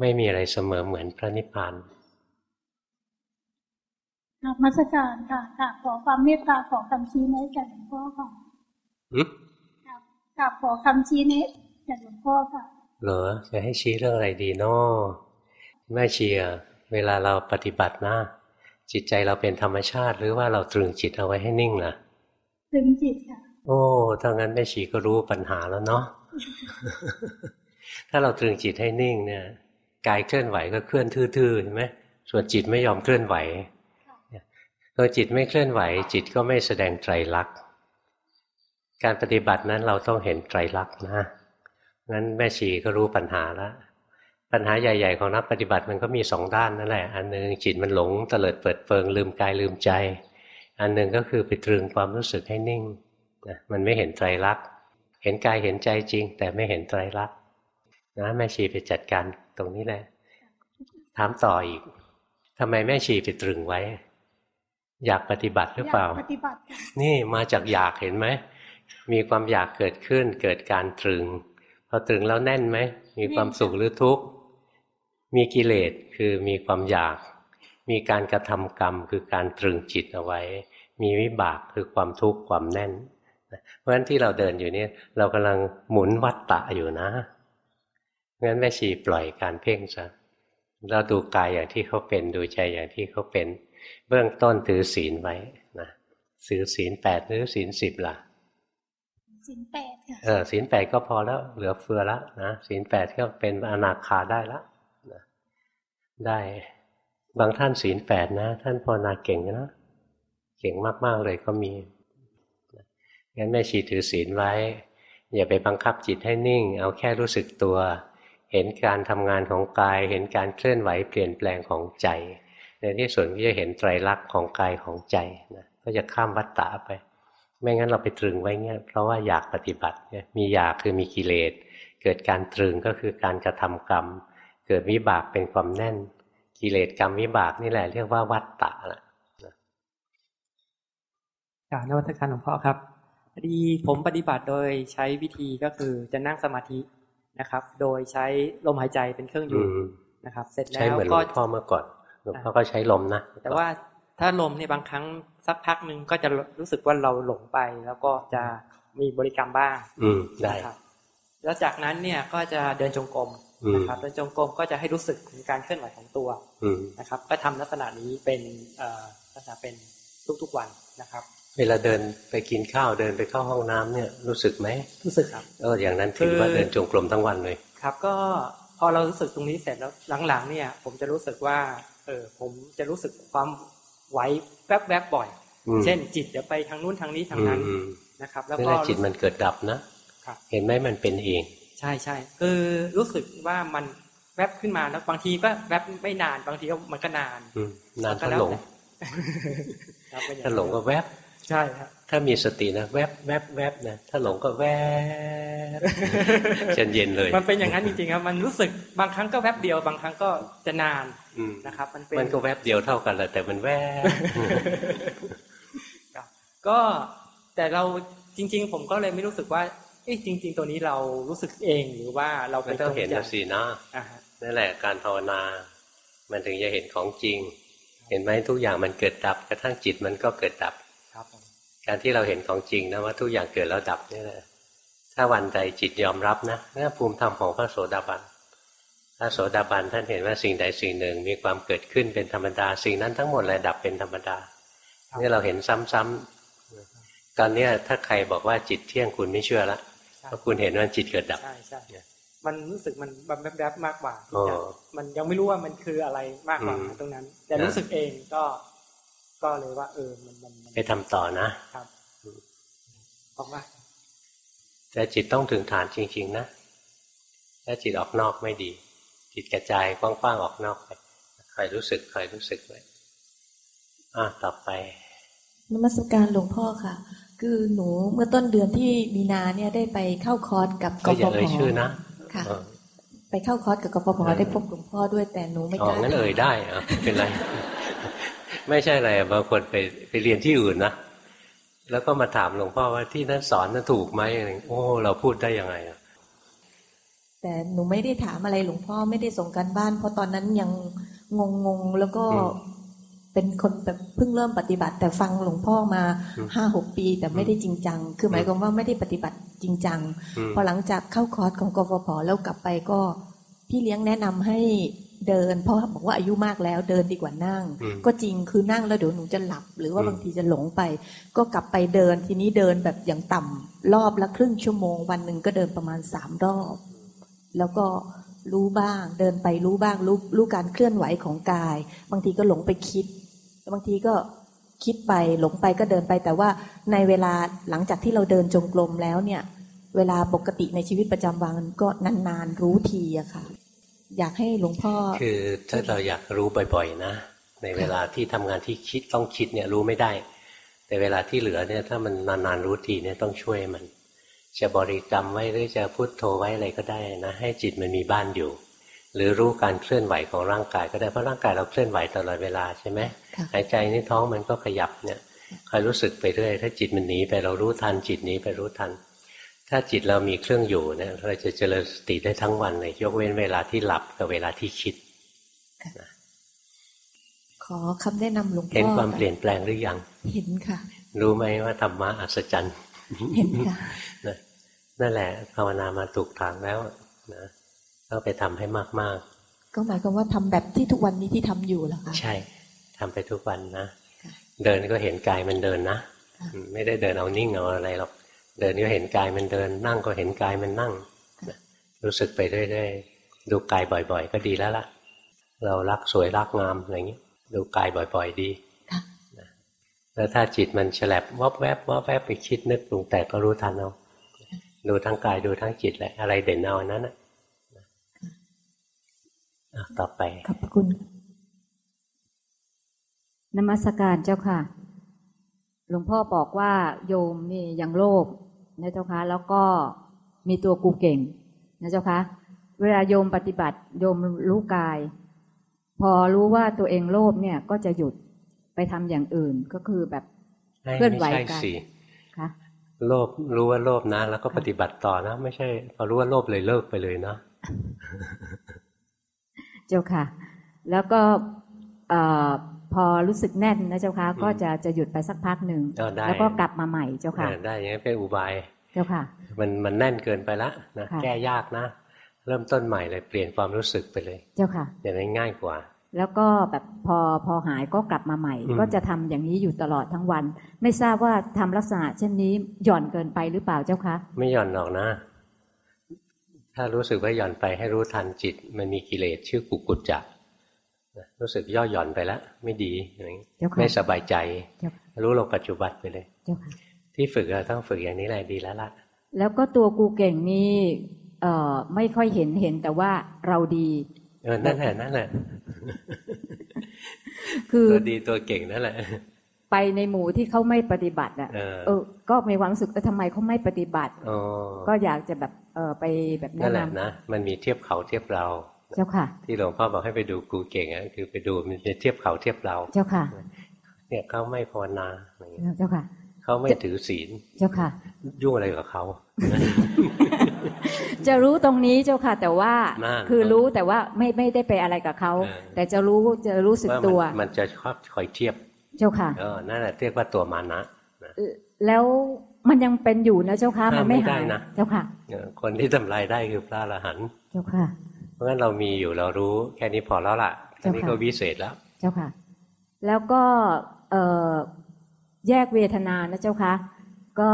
ไม่มีอะไรเสมอเหมือนพระนิพพานกราบมาสการค่ะกราบขอความเมตตาขอคำชี้แนะจากหลวงพ่อค่ะกราบขอคำชี้แนะจากหลวงพ่อค่ะ เหรอจะให้ชี้เรื่องอะไรดีนาะแม่ชีอะเวลาเราปฏิบัตินะ จิตใจเราเป็นธรรมชาติ หรือว่าเราตรึงจิตเอาไว้ให้นิ่งล่ะตรึงจิตค่ะ โอ้ถ้างั้นแม่ชีก็รู้ปัญหาแล้วเนาะถ้าเราตรึงจิตให้นิ่งเนี่ย กายเคลื่อนไหวก็เคลื่อนทื่อๆใช่ไหมส่วนจิตไม่ยอมเคลื่อนไหวตัวจิตไม่เคลื่อนไหว จิตก็ไม่แสดงไตรลักษณ์การปฏิบัตินั้นเราต้องเห็นไตรลักษณ์นะงั้นแม่ชีก็รู้ปัญหาแล้วปัญหาใหญ่ ๆ ของนักปฏิบัติมันก็มีสองด้านนั่นแหละ อันหนึ่งจิตมันหลงเตลิดเปิดเปิงลืมกายลืมใจ อันหนึ่งก็คือไปตรึงความรู้สึกให้นิ่งนะมันไม่เห็นไตรลักษณ์เห็นกายเห็นใจจริง แต่ไม่เห็นไตรลักษณ์นะแม่ชีไปจัดการ ตรงนี้แหละ ถามต่ออีกทำไมแม่ชีไปตรึงไว้ อยากปฏิบัติหรือเปล่า ปฏิบัติ นี่มาจากอยากเห็นไหม มีความอยากเกิดขึ้น เกิดการตรึง พอตรึงแล้วแน่นไหม มีความสุขหรือทุกข์ มีกิเลสคือมีความอยาก มีการกระทำกรรม คือการตรึงจิตเอาไว้ มีวิบากคือความทุกข์ความแน่น เพราะฉะนั้นที่เราเดินอยู่นี่เรากำลังหมุนวัตตะอยู่นะ งั้นแม่ชีปล่อยการเพ่งซะเราดูกายอย่างที่เขาเป็นดูใจอย่างที่เขาเป็น เบื้องต้นถือศีลไว้นะถือศีลแปดหรือศีลสิบล่ะศีลแปดค่ะเออศีลแปดก็พอแล้วเหลือเฟือแล้วนะศีลแปดก็เป็นอนาคาได้แล้วนะได้บางท่านศีลแปดนะ ท่านภาวนาเก่งนะเก่งมาก ๆ เลยก็มีงั้นแม่ชีถือศีลไว้ อย่าไปบังคับจิตให้นิ่ง เอาแค่รู้สึกตัว เห็นการทำงานของกาย เห็นการเคลื่อนไหวเปลี่ยนแปลงของใจ ในที่สุดก็จะเห็นไตรลักษณ์ของกายของใจนะก็จะข้ามวัฏฏะไป ไม่งั้นเราไปตรึงไว้เงี้ยเพราะว่าอยากปฏิบัติเนี่ยมีอยากคือมีกิเลส เกิดการตรึงก็คือการกระทำกรรม เกิดวิบากเป็นความแน่น กิเลสกรรมวิบากนี่แหละเรียกว่าวัฏฏะละกาบนวัตการหลวงพ่อครับพอดีผมปฏิบัติโดยใช้วิธีก็คือจะนั่งสมาธิ นะครับ โดยใช้ลมหายใจเป็นเครื่องอยู่นะครับ เสร็จแล้วก็ใช้เหมือนหลวงพ่อเมื่อก่อนหลวงพ่อก็ใช้ลมนะแต่ว่าถ้าลมเนี่ยบางครั้งสักพักหนึ่งก็จะรู้สึกว่าเราหลงไป แล้วก็จะมีบริกรรมบ้าง อืมได้ครับ แล้วจากนั้นเนี่ยก็จะเดินจงกรมนะครับเดินจงกรมก็จะให้รู้สึกถึงการเคลื่อนไหวของตัวนะครับ ก็ทำลักษณะนี้เป็นลักษณะเป็นทุกๆวันนะครับ เวลาเดินไปกินข้าวเดินไปเข้าห้องน้ำเนี่ยรู้สึกไหมรู้สึกครับเอออย่างนั้นถือว่าเดินจงกรมทั้งวันเลย ครับ ก็พอเรารู้สึกตรงนี้เสร็จแล้วหลังๆ เนี่ย ผมจะรู้สึกว่า เออผมจะรู้สึกความไหวแวบๆบ่อย เช่นจิตจะไปทางนู้นทางนี้ทางนั้นนะครับ แล้วก็จิตมันเกิดดับนะเห็นไหมมันเป็นเอง ใช่ใช่คือรู้สึกว่ามันแวบขึ้นมาแล้วบางทีก็แวบไม่นานบางทีก็มันก็นานนานก็หลงถ้าหลงก็แวบ ใช่ครับถ้ามีสตินะแวบแวบแวบนะถ้าหลงก็แวบเย็นเย็นเลย มันเป็นอย่างนั้นจริงๆครับมันรู้สึกบางครั้งก็แวบเดียว บางครั้งก็จะนานนะครับ มันเป็นมันก็แวบเดียวเท่ากันแหละแต่มันแวบก็แต่เราจริง ๆ ผมก็เลยไม่รู้สึกว่าจริง ๆ ตัวนี้เรารู้สึกเองหรือว่าเราเป็นต้องเห็นสินะนั่นแหละการภาวนา มันถึงจะเห็นของจริง เห็นไหมทุกอย่างมันเกิดดับกระทั่งจิตมันก็เกิดดับ การที่เราเห็นของจริงนะว่าทุกอย่างเกิดแล้วดับนี่แหละถ้าวันใดจิตยอมรับนะนี่ภูมิธรรมของพระโสดาบันพระโสดาบันท่านเห็นว่าสิ่งใดสิ่งหนึ่งมีความเกิดขึ้นเป็นธรรมดา สิ่งนั้นทั้งหมดเลยดับเป็นธรรมดานี่เราเห็นซ้ำๆตอนนี้ถ้าใครบอกว่าจิตเที่ยงคุณไม่เชื่อละเพราะคุณเห็นว่าจิตเกิดดับใช่ใช่มันรู้สึกมันแบบแบบมากกว่ามันยังไม่รู้ว่ามันคืออะไรมากกว่าตรงนั้น แต่รู้สึกเองก็ ก็เลยว่า เออมันมันไปทำต่อนะครับบอกว่าแต่จิตต้องถึงฐานจริง ๆ นะถ้าจิตออกนอกไม่ดี จิตกระจายกว้างๆออกนอกไปคอยรู้สึกคอยรู้สึกไว้อ่าต่อไปนมัสการหลวงพ่อค่ะ คือหนูเมื่อต้นเดือนที่มีนาเนี่ยได้ไปเข้าคอร์สกับกฟผชื่อนะค่ะ ไปเข้าคอร์สกับกฟผได้พบหลวงพ่อด้วยแต่หนูไม่กล้างั้นเอ่ยได้อะเป็นไร ไม่ใช่อะไรบางคนไปไปเรียนที่อื่นนะแล้วก็มาถามหลวงพ่อว่าที่นั้นสอนนั้นถูกไหมโอ้เราพูดได้ยังไงอะแต่หนูไม่ได้ถามอะไรหลวงพ่อไม่ได้ส่งกันบ้าน เพราะตอนนั้นยังงงงแล้วก็เป็นคนแบบเพิ่งเริ่มปฏิบัติ แต่ฟังหลวงพ่อมาห้าหกปี แต่ไม่ได้จริงจัง คือหมายความว่าไม่ได้ปฏิบัติจริงจังพอหลังจากเข้าคอร์สของกฟผแล้วกลับไปก็พี่เลี้ยงแนะนำให้ เดิน เพราะบอกว่าอายุมากแล้วเดินดีกว่านั่ง ก็จริงคือนั่งแล้วเดี๋ยวหนูจะหลับ หรือว่าบางทีจะหลงไป ก็กลับไปเดินทีนี้เดินแบบอย่างต่ำรอบละครึ่งชั่วโมง วันหนึ่งก็เดินประมาณสามรอบ แล้วก็รู้บ้าง เดินไปรู้บ้างรู้รู้การเคลื่อนไหวของกาย บางทีก็หลงไปคิดบางทีก็คิดไปหลงไปก็เดินไป แต่ว่าในเวลาหลังจากที่เราเดินจงกรมแล้วเนี่ย เวลาปกติในชีวิตประจำวันก็นานๆรู้ทีอะค่ะ อยากให้หลวงพ่อ คือถ้าเราอยากรู้บ่อยๆนะ ในเวลาที่ทำงานที่คิดต้องคิดเนี่ยรู้ไม่ได้ แต่เวลาที่เหลือเนี่ยถ้ามันนานๆรู้ทีเนี่ยต้องช่วยมัน จะบริกรรมไว้หรือจะพุโทโธไว้อะไรก็ได้นะให้จิตมันมีบ้านอยู่ หรือรู้การเคลื่อนไหวของร่างกายก็ได้เพราะร่างกายเราเคลื่อนไหวตลอดเวลาใช่ไหมหายใจนี่ท้องมันก็ขยับเนี่ยคอยรู้สึกไปเรื่อยถ้าจิตมันหนีไปเรารู้ทันจิตหนีไปรู้ทัน ถ้าจิตเรามีเครื่องอยู่เนี่ยเราจะเจริญสติได้ทั้งวันเลยยกเว้นเวลาที่หลับกับเวลาที่คิดขอคำแนะนำหลวงพ่อเห็นความเปลี่ยนแปลงหรือยัง เห็นค่ะ รู้ไหมว่าธรรมะอัศจรรย์เห็นค่ะนั่นแหละภาวนามาถูกทางแล้วนะต้องไปทำให้มากๆ ก็หมายความว่าทำแบบที่ทุกวันนี้ที่ทำอยู่เหรอคะใช่ทำไปทุกวันนะเดินก็เห็นกายมันเดินนะไม่ได้เดินเอานิ่งเอาอะไรหรอก เดินก็เห็นกายมันเดิน นั่งก็เห็นกายมันนั่ง รู้สึกไปเรื่อยๆดูกายบ่อย ๆ ก็ดีแล้วล่ะ เรารักสวยรักงามอะไรอย่างนี้ดูกายบ่อย ๆ ดีแล้วถ้าจิตมันฉลับวอบแวบวอบแวบไปคิดนึกปรุงแต่ก็รู้ทันเอาดูทั้งกายดูทั้งจิตแหละ อะไรเด่นเอาอันนั้นนะต่อไปขอบคุณนมัสการเจ้าค่ะ หลวงพ่อบอกว่าโยมนี่ยังโลภ นะเจ้าคะแล้วก็มีตัวกูเก่งนะเจ้าคะเวลาโยมปฏิบัติโยมรู้กาย พอรู้ว่าตัวเองโลภเนี่ยก็จะหยุดไปทำอย่างอื่นก็คือแบบเคลื่อนไหวกันคะโลภรู้ว่าโลภนะ แล้วก็ปฏิบัติต่อนะ ไม่ใช่ พอรู้ว่าโลภเลยเลิกไปเลยนะเจ้าค่ะ แล้วก็ พอรู้สึกแน่นนะเจ้าค่ะก็จะจะหยุดไปสักพักหนึ่งแล้วก็กลับมาใหม่เจ้าค่ะได้อย่างนี้เป็นอุบายเจ้าค่ะ มันมันแน่นเกินไปละนะแก้ยากนะ เริ่มต้นใหม่เลยเปลี่ยนความรู้สึกไปเลย เจ้าค่ะ อย่างนี้ง่ายกว่า แล้วก็แบบพอพอหายก็กลับมาใหม่อืมก็จะทำอย่างนี้อยู่ตลอดทั้งวัน ไม่ทราบว่าทำลักษณะเช่นนี้หย่อนเกินไปหรือเปล่าเจ้าคะไม่หย่อนหรอกนะ ถ้ารู้สึกว่าหย่อนไปให้รู้ทันจิต มันมีกิเลสชื่อกุกุจจะนะ รู้สึกย่อหย่อนไปแล้วไม่ดีอย่างนี้เจ้าค่ะไม่สบายใจเจ้าค่ะรู้ลงปัจจุบันไปเลยเจ้าค่ะที่ฝึกเราต้องฝึกอย่างนี้แหละดีแล้วล่ะแล้วก็ตัวกูเก่งนี่เอ่อไม่ค่อยเห็นเห็นแต่ว่าเราดีเออนั่นแหละนั่นแหละคือตัวดีตัวเก่งนั่นแหละ ไปในหมู่ที่เขาไม่ปฏิบัติอะเออเออก็มีความรู้สึกเออทำไมเขาไม่ปฏิบัติอ๋อก็อยากจะแบบเออไปแบบนั่แนะนแหละนำนะมันมีเทียบเขาเทียบเรา เจ้าค่ะ ที่หลวงพ่อบอกให้ไปดูกูเก่งอะคือไปดูมันจะเทียบเขาเทียบเรา เจ้าค่ะ เนี่ยเขาไม่ภาวนาอย่างเงี้ยเจ้าค่ะเขาไม่ถือศีล เจ้าค่ะ ยุ่งอะไรกับเขาจะรู้ตรงนี้เจ้าค่ะ แต่ว่านั่นคือรู้แต่ว่าไม่ไม่ได้ไปอะไรกับเขาเออแต่จะรู้จะรู้สึกว่าตัวมันมันจะชอบคอยเทียบ เจ้าค่ะเออนั่นแหละเรียกว่าตัวมานะแล้วมันยังเป็นอยู่นะเจ้าค่ะมันไม่ไม่ได้หายนะเจ้าค่ะเออคนที่ทำลายได้คือพระอรหันต์เจ้าค่ะเพ ราะงั้นเรามีอยู่เรารู้แค่นี้พอแล้วล่ะแค่นี้เจ้าค่ะก็วิเศษแล้ว เจ้าค่ะ แล้วก็เอ่อแยกเวทนานะเจ้าค่ะก็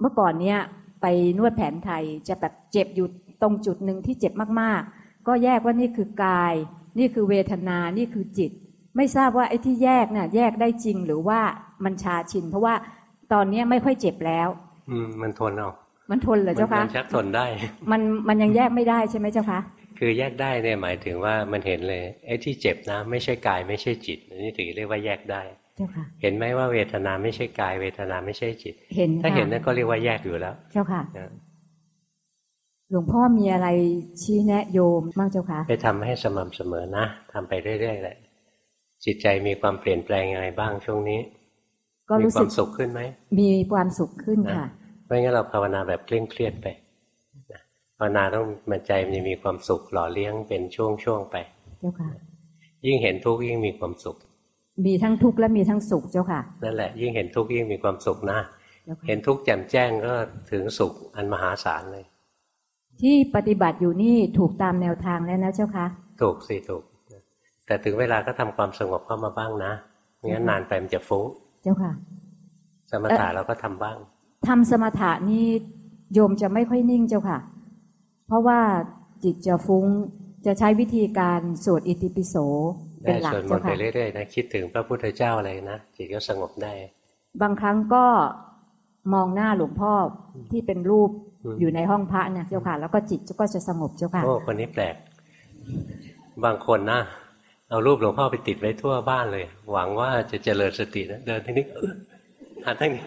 เมื่อก่อนเนี้ยไปนวดแผนไทยจะแบบเจ็บอยู่ตรงจุดหนึ่งที่เจ็บมากๆ ก็แยกว่านี่คือกาย นี่คือเวทนานี่คือจิต ไม่ทราบว่าไอ้ที่แยกน่ะ แยกได้จริงหรือว่ามันชาชิน เพราะว่าตอนเนี้ยไม่ค่อยเจ็บแล้ว อืมมันทนเอามันทนเหรอเจ้ามัคะนชักทนได้ มันมันยังแยกไม่ได้ใช่ไหมเจ้าคะ คือแยกได้เนี่ยหมายถึงว่ามันเห็นเลยไอ้ที่เจ็บนะ ไม่ใช่กายไม่ใช่จิตอันนี้ถึงเรียกว่าแยกได้เจ้าค่ะเห็นไหมว่าเวทนาไม่ใช่กาย เวทนาไม่ใช่จิต เห็นถ้าค่ะเห็นนั่นก็เรียกว่าแยกอยู่แล้ว เจ้าค่ะนะหลวงพ่อมีอะไรชี้แนะโยมบ้างเจ้าคะไปทำให้สม่ำเสมอนะทำไปเรื่อยๆแหละจิตใจมีความเปลี่ยนแปลงยังไงบ้างช่วงนี้ ก็มีรู้ควาสึกมสุขขึ้นไหมมีความสุขขึ้นค่ะไม่งั้นเราภาวนาแบบเคร่งเครียดไปนะ ภาวนาต้องมันใจมันจะมีความสุขหล่อเลี้ยงเป็นช่วงๆไป เจ้าค่ะ ยิ่งเห็นทุกข์ยิ่งมีความสุข มีทั้งทุกข์และมีทั้งสุขเจ้าค่ะ นั่นแหละ ยิ่งเห็นทุกข์ยิ่งมีความสุขนะเจ้าค่ะเห็นทุกข์แจ่มแจ้งก็ถึงสุขอันมหาศาลเลย ที่ปฏิบัติอยู่นี่ถูกตามแนวทางแล้วนะเจ้าค่ะ ถูกสิถูก แต่ถึงเวลาก็ทำความสงบเข้ามาบ้างนะไม่งั้นนานไปมันจะฟุ้ง เจ้าค่ะ สมถะเราก็ทำบ้างทำสมถะนี่โยมจะไม่ค่อยนิ่งเจ้าค่ะ เพราะว่าจิตจะฟุ้งจะใช้วิธีการสวดอิติปิโสเป็ได้นหลักส่วนมนเจ้าต์ไปค่ะเรื่อยๆนะคิดถึงพระพุทธเจ้าอะไรนะจิตก็สงบได้ บางครั้งก็มองหน้าหลวงพ่อที่เป็นรูปอืมอยู่ในห้องพระเนี่ยเจ้าค่ะ แล้วก็จิตก็จะสงบเจ้าค่ะโอ้คนนี้แปลก บางคนนะเอารูปหลวงพ่อไปติดไว้ทั่วบ้านเลย หวังว่าจะเจริญสตินะเดินทีนี้เออ หันทั้งนี้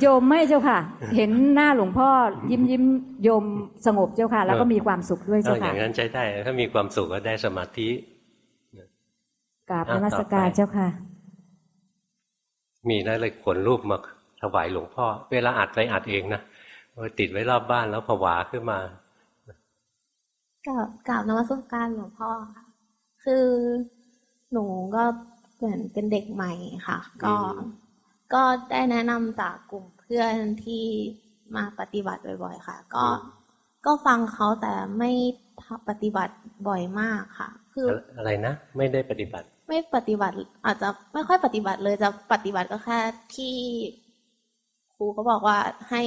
โยมไม่เจ้าค่ะ เห็นหน้าหลวงพ่อยิ้มยิ้มโยมสงบเจ้าค่ะ แล้วก็มีความสุขด้วยเอาเจ้าอค่ะย่างนั้นใช้ได้ถ้ามีความสุขก็ได้สมาธิกราบนอะมัสการต่อไปเจ้าค่ะ มีนะเลยขนรูปมาถวายหลวงพ่อ เวลาอัดไปอัดเองนะเอาไปติดไว้รอบบ้านแล้วผวาขึ้นมากับกับนมัสการหลวงพ่อค่ะคือหนูก็เหมือนเป็นเด็กใหม่ค่ะ ก็อืม ก็ได้แนะนำจากกลุ่มเพื่อนที่มาปฏิบัติบ่อยๆ ค่ะ ก็ก็ฟังเขาแต่ไม่ปฏิบัติบ่อยมากค่ะ คืออะไรนะ ไม่ได้ปฏิบัติ ไม่ปฏิบัติอาจจะไม่ค่อยปฏิบัติเลยจะปฏิบัติก็แค่ที่ครูก็บอกว่าให้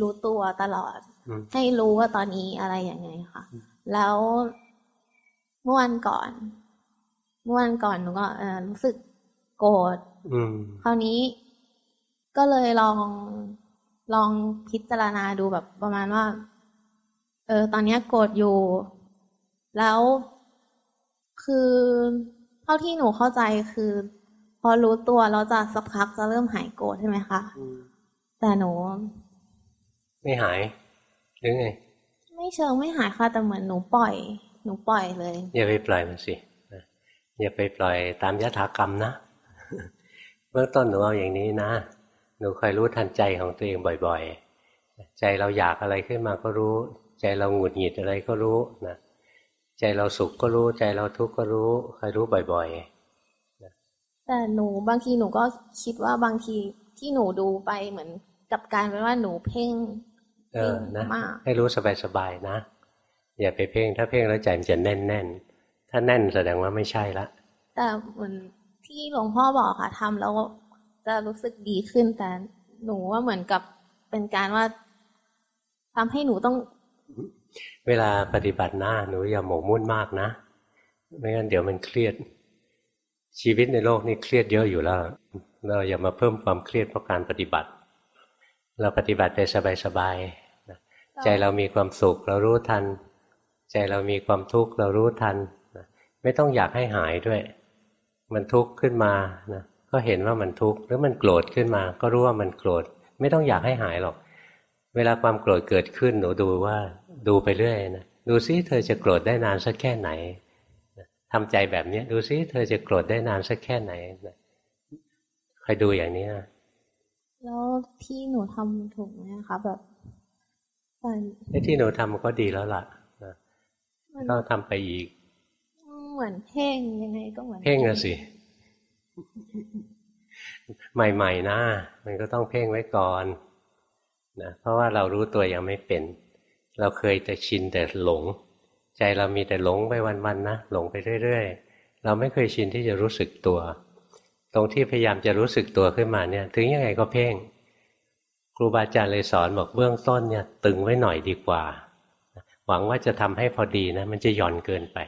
รู้ตัวตลอดอืมให้รู้ว่าตอนนี้อะไรยังไงค่ะ แล้วเมื่อวันก่อนเมื่อวันก่อนหนูก็เออรู้สึกโกรธอืมคราวนี้ ก็เลยลองลองพิจารณาดูแบบประมาณว่า เออ ตอนเนี้ยโกรธอยู่ แล้วคือเท่าที่หนูเข้าใจคือ พอรู้ตัวแล้วจะสักพักจะเริ่มหายโกรธใช่ไหมคะแต่หนู ไม่หายหรือไง ไม่เชิงไม่หายค่ะแต่เหมือนหนูปล่อย หนูปล่อยเลย อย่าไปปล่อยมันสินะอย่าไปปล่อยตามยถากรรมนะเบื้องต้นหนูเอาอย่างนี้นะ หนูคอยรู้ทันใจของตัวเองบ่อย ๆ ใจเราอยากอะไรขึ้นมาก็รู้ ใจเราหงุดหงิดอะไรก็รู้นะใจเราสุขก็รู้ ใจเราทุกข์ก็รู้คอยรู้บ่อยแต่หนูบางทีหนูก็คิดว่าบางทีที่หนูดูไปเหมือนกับการเป็นว่าหนูเพ่งเออนะมากให้รู้สบายๆนะ อย่าไปเพ่ง ถ้าเพ่งแล้วใจมันจะแน่นๆถ้าแน่นแสดงว่าไม่ใช่ละแต่เหมือนที่หลวงพ่อบอกค่ะทำแล้ว จะรู้สึกดีขึ้นแต่หนูว่าเหมือนกับเป็นการว่าทำให้หนูต้อง เวลาปฏิบัติหน้าหนูอย่าหมกมุ่นมากนะ ไม่งั้นเดี๋ยวมันเครียด ชีวิตในโลกนี้เครียดเยอะอยู่แล้วเราอย่ามาเพิ่มความเครียดเพราะการปฏิบัติ เราปฏิบัติไปสบายๆนะใจเรามีความสุขเรารู้ทัน ใจเรามีความทุกข์เรารู้ทันนะไม่ต้องอยากให้หายด้วย มันทุกข์ขึ้นมานะ ก็เห็นว่ามันทุกข์หรือมันโกรธขึ้นมา ก็รู้ว่ามันโกรธไม่ต้องอยากให้หายหรอก เวลาความโกรธเกิดขึ้นหนูดูว่าดูไปเรื่อยนะดูซิเธอจะโกรธได้นานสักแค่ไหนทำใจแบบนี้ดูซิเธอจะโกรธได้นานสักแค่ไหนคอยดูอย่างนี้นะแล้วที่หนูทำถูกไหมคะแบบมันไอ้ที่หนูทำก็ดีแล้วล่ะนะมันก็ทำไปอีก เหมือนเพ่งยังไงก็เหมือนเพ่งนะสิ ใหม่ๆนะมันก็ต้องเพ่งไว้ก่อนนะเพราะว่าเรารู้ตัวยังไม่เป็น เราเคยแต่ชินแต่หลง ใจเรามีแต่หลงไปวันๆนะหลงไปเรื่อยๆ เราไม่เคยชินที่จะรู้สึกตัว ตรงที่พยายามจะรู้สึกตัวขึ้นมาเนี่ย ถึงยังไงก็เพ่งครูบาอาจารย์เลยสอนบอกเบื้องต้นเนี่ย ตึงไว้หน่อยดีกว่า หวังว่าจะทำให้พอดีนะ มันจะหย่อนเกินไป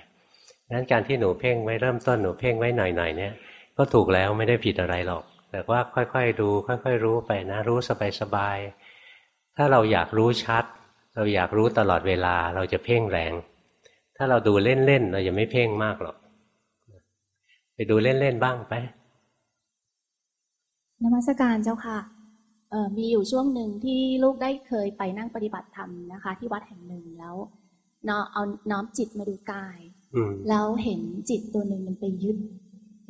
งั้นการที่หนูเพ่งไว้เริ่มต้นหนูเพ่งไว้หน่อยๆเนี่ย ก็ถูกแล้วไม่ได้ผิดอะไรหรอก แต่ว่าค่อยๆดู ค่อย ๆ รู้ไปนะ รู้สบายๆถ้าเราอยากรู้ชัด เราอยากรู้ตลอดเวลาเราจะเพ่งแรง ถ้าเราดูเล่นๆเราจะไม่เพ่งมากหรอก ไปดูเล่นๆบ้างไปนมัสการเจ้าค่ะเอ่อมีอยู่ช่วงหนึ่งที่ลูกได้เคยไปนั่งปฏิบัติธรรมนะคะ ที่วัดแห่งหนึ่งแล้วน้อมเอาน้อมจิตมาดูกายอืมแล้วเห็นจิตตัวหนึ่งมันไปยึด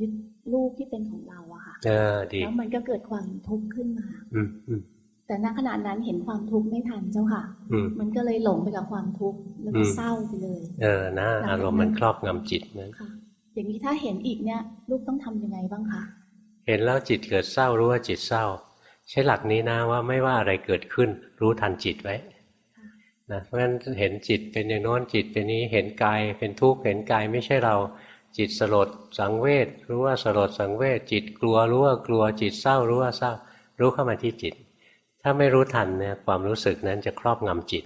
ยึด รูปที่เป็นของเราอะค่ะเออดีแล้วมันก็เกิดความทุกข์ขึ้นมา อืมอืมแต่ณขณะนั้นเห็นความทุกข์ไม่ทันเจ้าค่ะอืมมันก็เลยหลงไปกับความทุกข์แล้วก็อืมเศร้าไปเลย เออนะอารมณ์มันครอบงำจิตนั้นค่ะอย่างนี้ถ้าเห็นอีกเนี่ยลูกต้องทำยังไงบ้างคะเห็นแล้วจิตเกิดเศร้ารู้ว่าจิตเศร้า ใช้หลักนี้นะว่าไม่ว่าอะไรเกิดขึ้น รู้ทันจิตไว้นะเพราะฉะนั้นเห็นจิตเป็นอย่างโน้นจิตเป็นนี้เห็นกายเป็นทุกข์เห็นกายไม่ใช่เรา จิตสลดสังเวชรู้ว่าสลดสังเวชจิตกลัวรู้ว่ากลัวจิตเศร้ารู้ว่าเศร้า รู้เข้ามาที่จิต ถ้าไม่รู้ทันเนี่ยความรู้สึกนั้นจะครอบงำจิต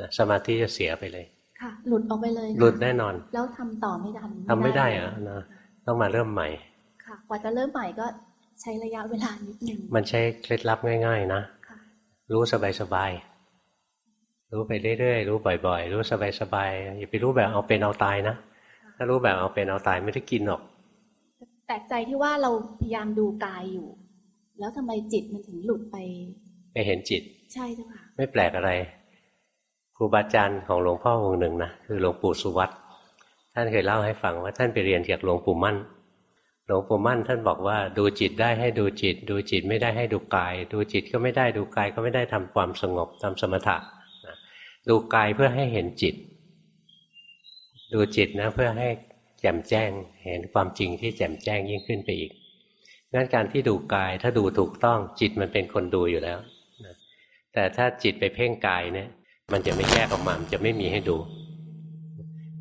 นะสมาธิจะเสียไปเลย ค่ะ หลุดออกไปเลยค่ะหลุดแน่นอน แล้วทำต่อไม่ทันทำไม่ได้อะเลยนะต้องมาเริ่มใหม่ ค่ะ กว่าจะเริ่มใหม่ก็ใช้ระยะเวลานิดหนึ่งมันใช้เคล็ดลับง่าย ๆนะค่ะรู้สบายๆรู้ไปเรื่อยๆรู้บ่อย ๆ รู้สบายๆอย่าไปรู้แบบเอาเป็นเอาตายนะ ถ้ารู้แบบเอาเป็นเอาตายไม่ได้กินหรอก แปลกใจที่ว่าเราพยายามดูกายอยู่ แล้วทำไมจิตมันถึงหลุดไป ไปเห็นจิต ใช่เจ้าค่ะ ไม่แปลกอะไร ครูบาอาจารย์ของหลวงพ่อองค์หนึ่งนะคือหลวงปู่สุวัตท่านเคยเล่าให้ฟังว่าท่านไปเรียนจากหลวงปู่มั่น หลวงปู่มั่น ท่านบอกว่าดูจิตได้ให้ดูจิต ดูจิตไม่ได้ให้ดูกาย ดูจิตก็ไม่ได้ดูกายก็ไม่ได้ทำความสงบทำสมถะนะดูกายเพื่อให้เห็นจิต ดูจิตนะเพื่อให้แจ่มแจ้งเห็นความจริงที่แจ่มแจ้งยิ่งขึ้นไปอีกงั้นการที่ดูกายถ้าดูถูกต้องจิตมันเป็นคนดูอยู่แล้วนะแต่ถ้าจิตไปเพ่งกายเนี่ย มันจะไม่แยกออกมามันจะไม่มีให้ดู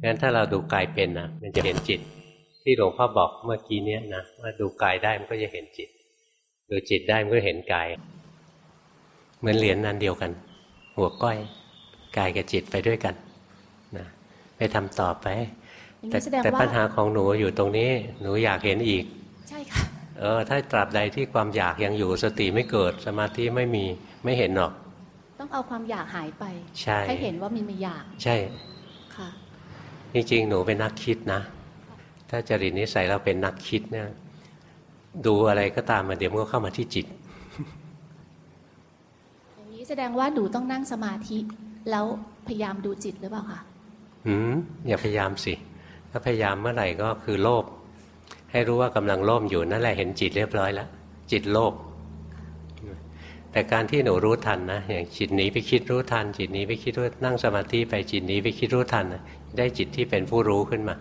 งั้นถ้าเราดูกายเป็นนะมันจะเห็นจิต ที่หลวงพ่อบอกเมื่อกี้เนี้ยนะว่าดูกายได้มันก็จะเห็นจิต ดูจิตได้มันก็เห็นกาย เหมือนเหรียญนันเดียวกัน หัวก้อยกายกับจิตไปด้วยกัน ไปทำต่อไปอย่างแต่นี้แสดงแต่ว่าปัญหาของหนูอยู่ตรงนี้ หนูอยากเห็นอีก ใช่ค่ะ เออ ถ้าตราบใดที่ความอยากยังอยู่สติไม่เกิดสมาธิไม่มีไม่เห็นหรอก ต้องเอาความอยากหายไป ใช่ให้เห็นว่ามันมีอยาก ใช่ค่ะจริงๆ หนูเป็นนักคิดนะ ถ้าจริตนิสัยเราเป็นนักคิดเนี่ยดูอะไรก็ตามมาเดี๋ยวมันก็เข้ามาที่จิตอย่างนี้แสดงว่าหนูต้องนั่งสมาธิ แล้วพยายามดูจิตหรือเปล่าคะ หืมอย่าพยายามสิ ถ้าพยายามเมื่อไหร่ก็คือโลภให้รู้ว่ากำลังโลภอยู่นั่นแหละเห็นจิตเรียบร้อยแล้วจิตโลภแต่การที่หนูรู้ทันนะอย่างจิตหนีไปคิดรู้ทัน จิตหนีไปคิดรู้นั่งสมาธิไปจิตหนีไปคิดรู้ทันได้จิตที่เป็นผู้รู้ขึ้นมา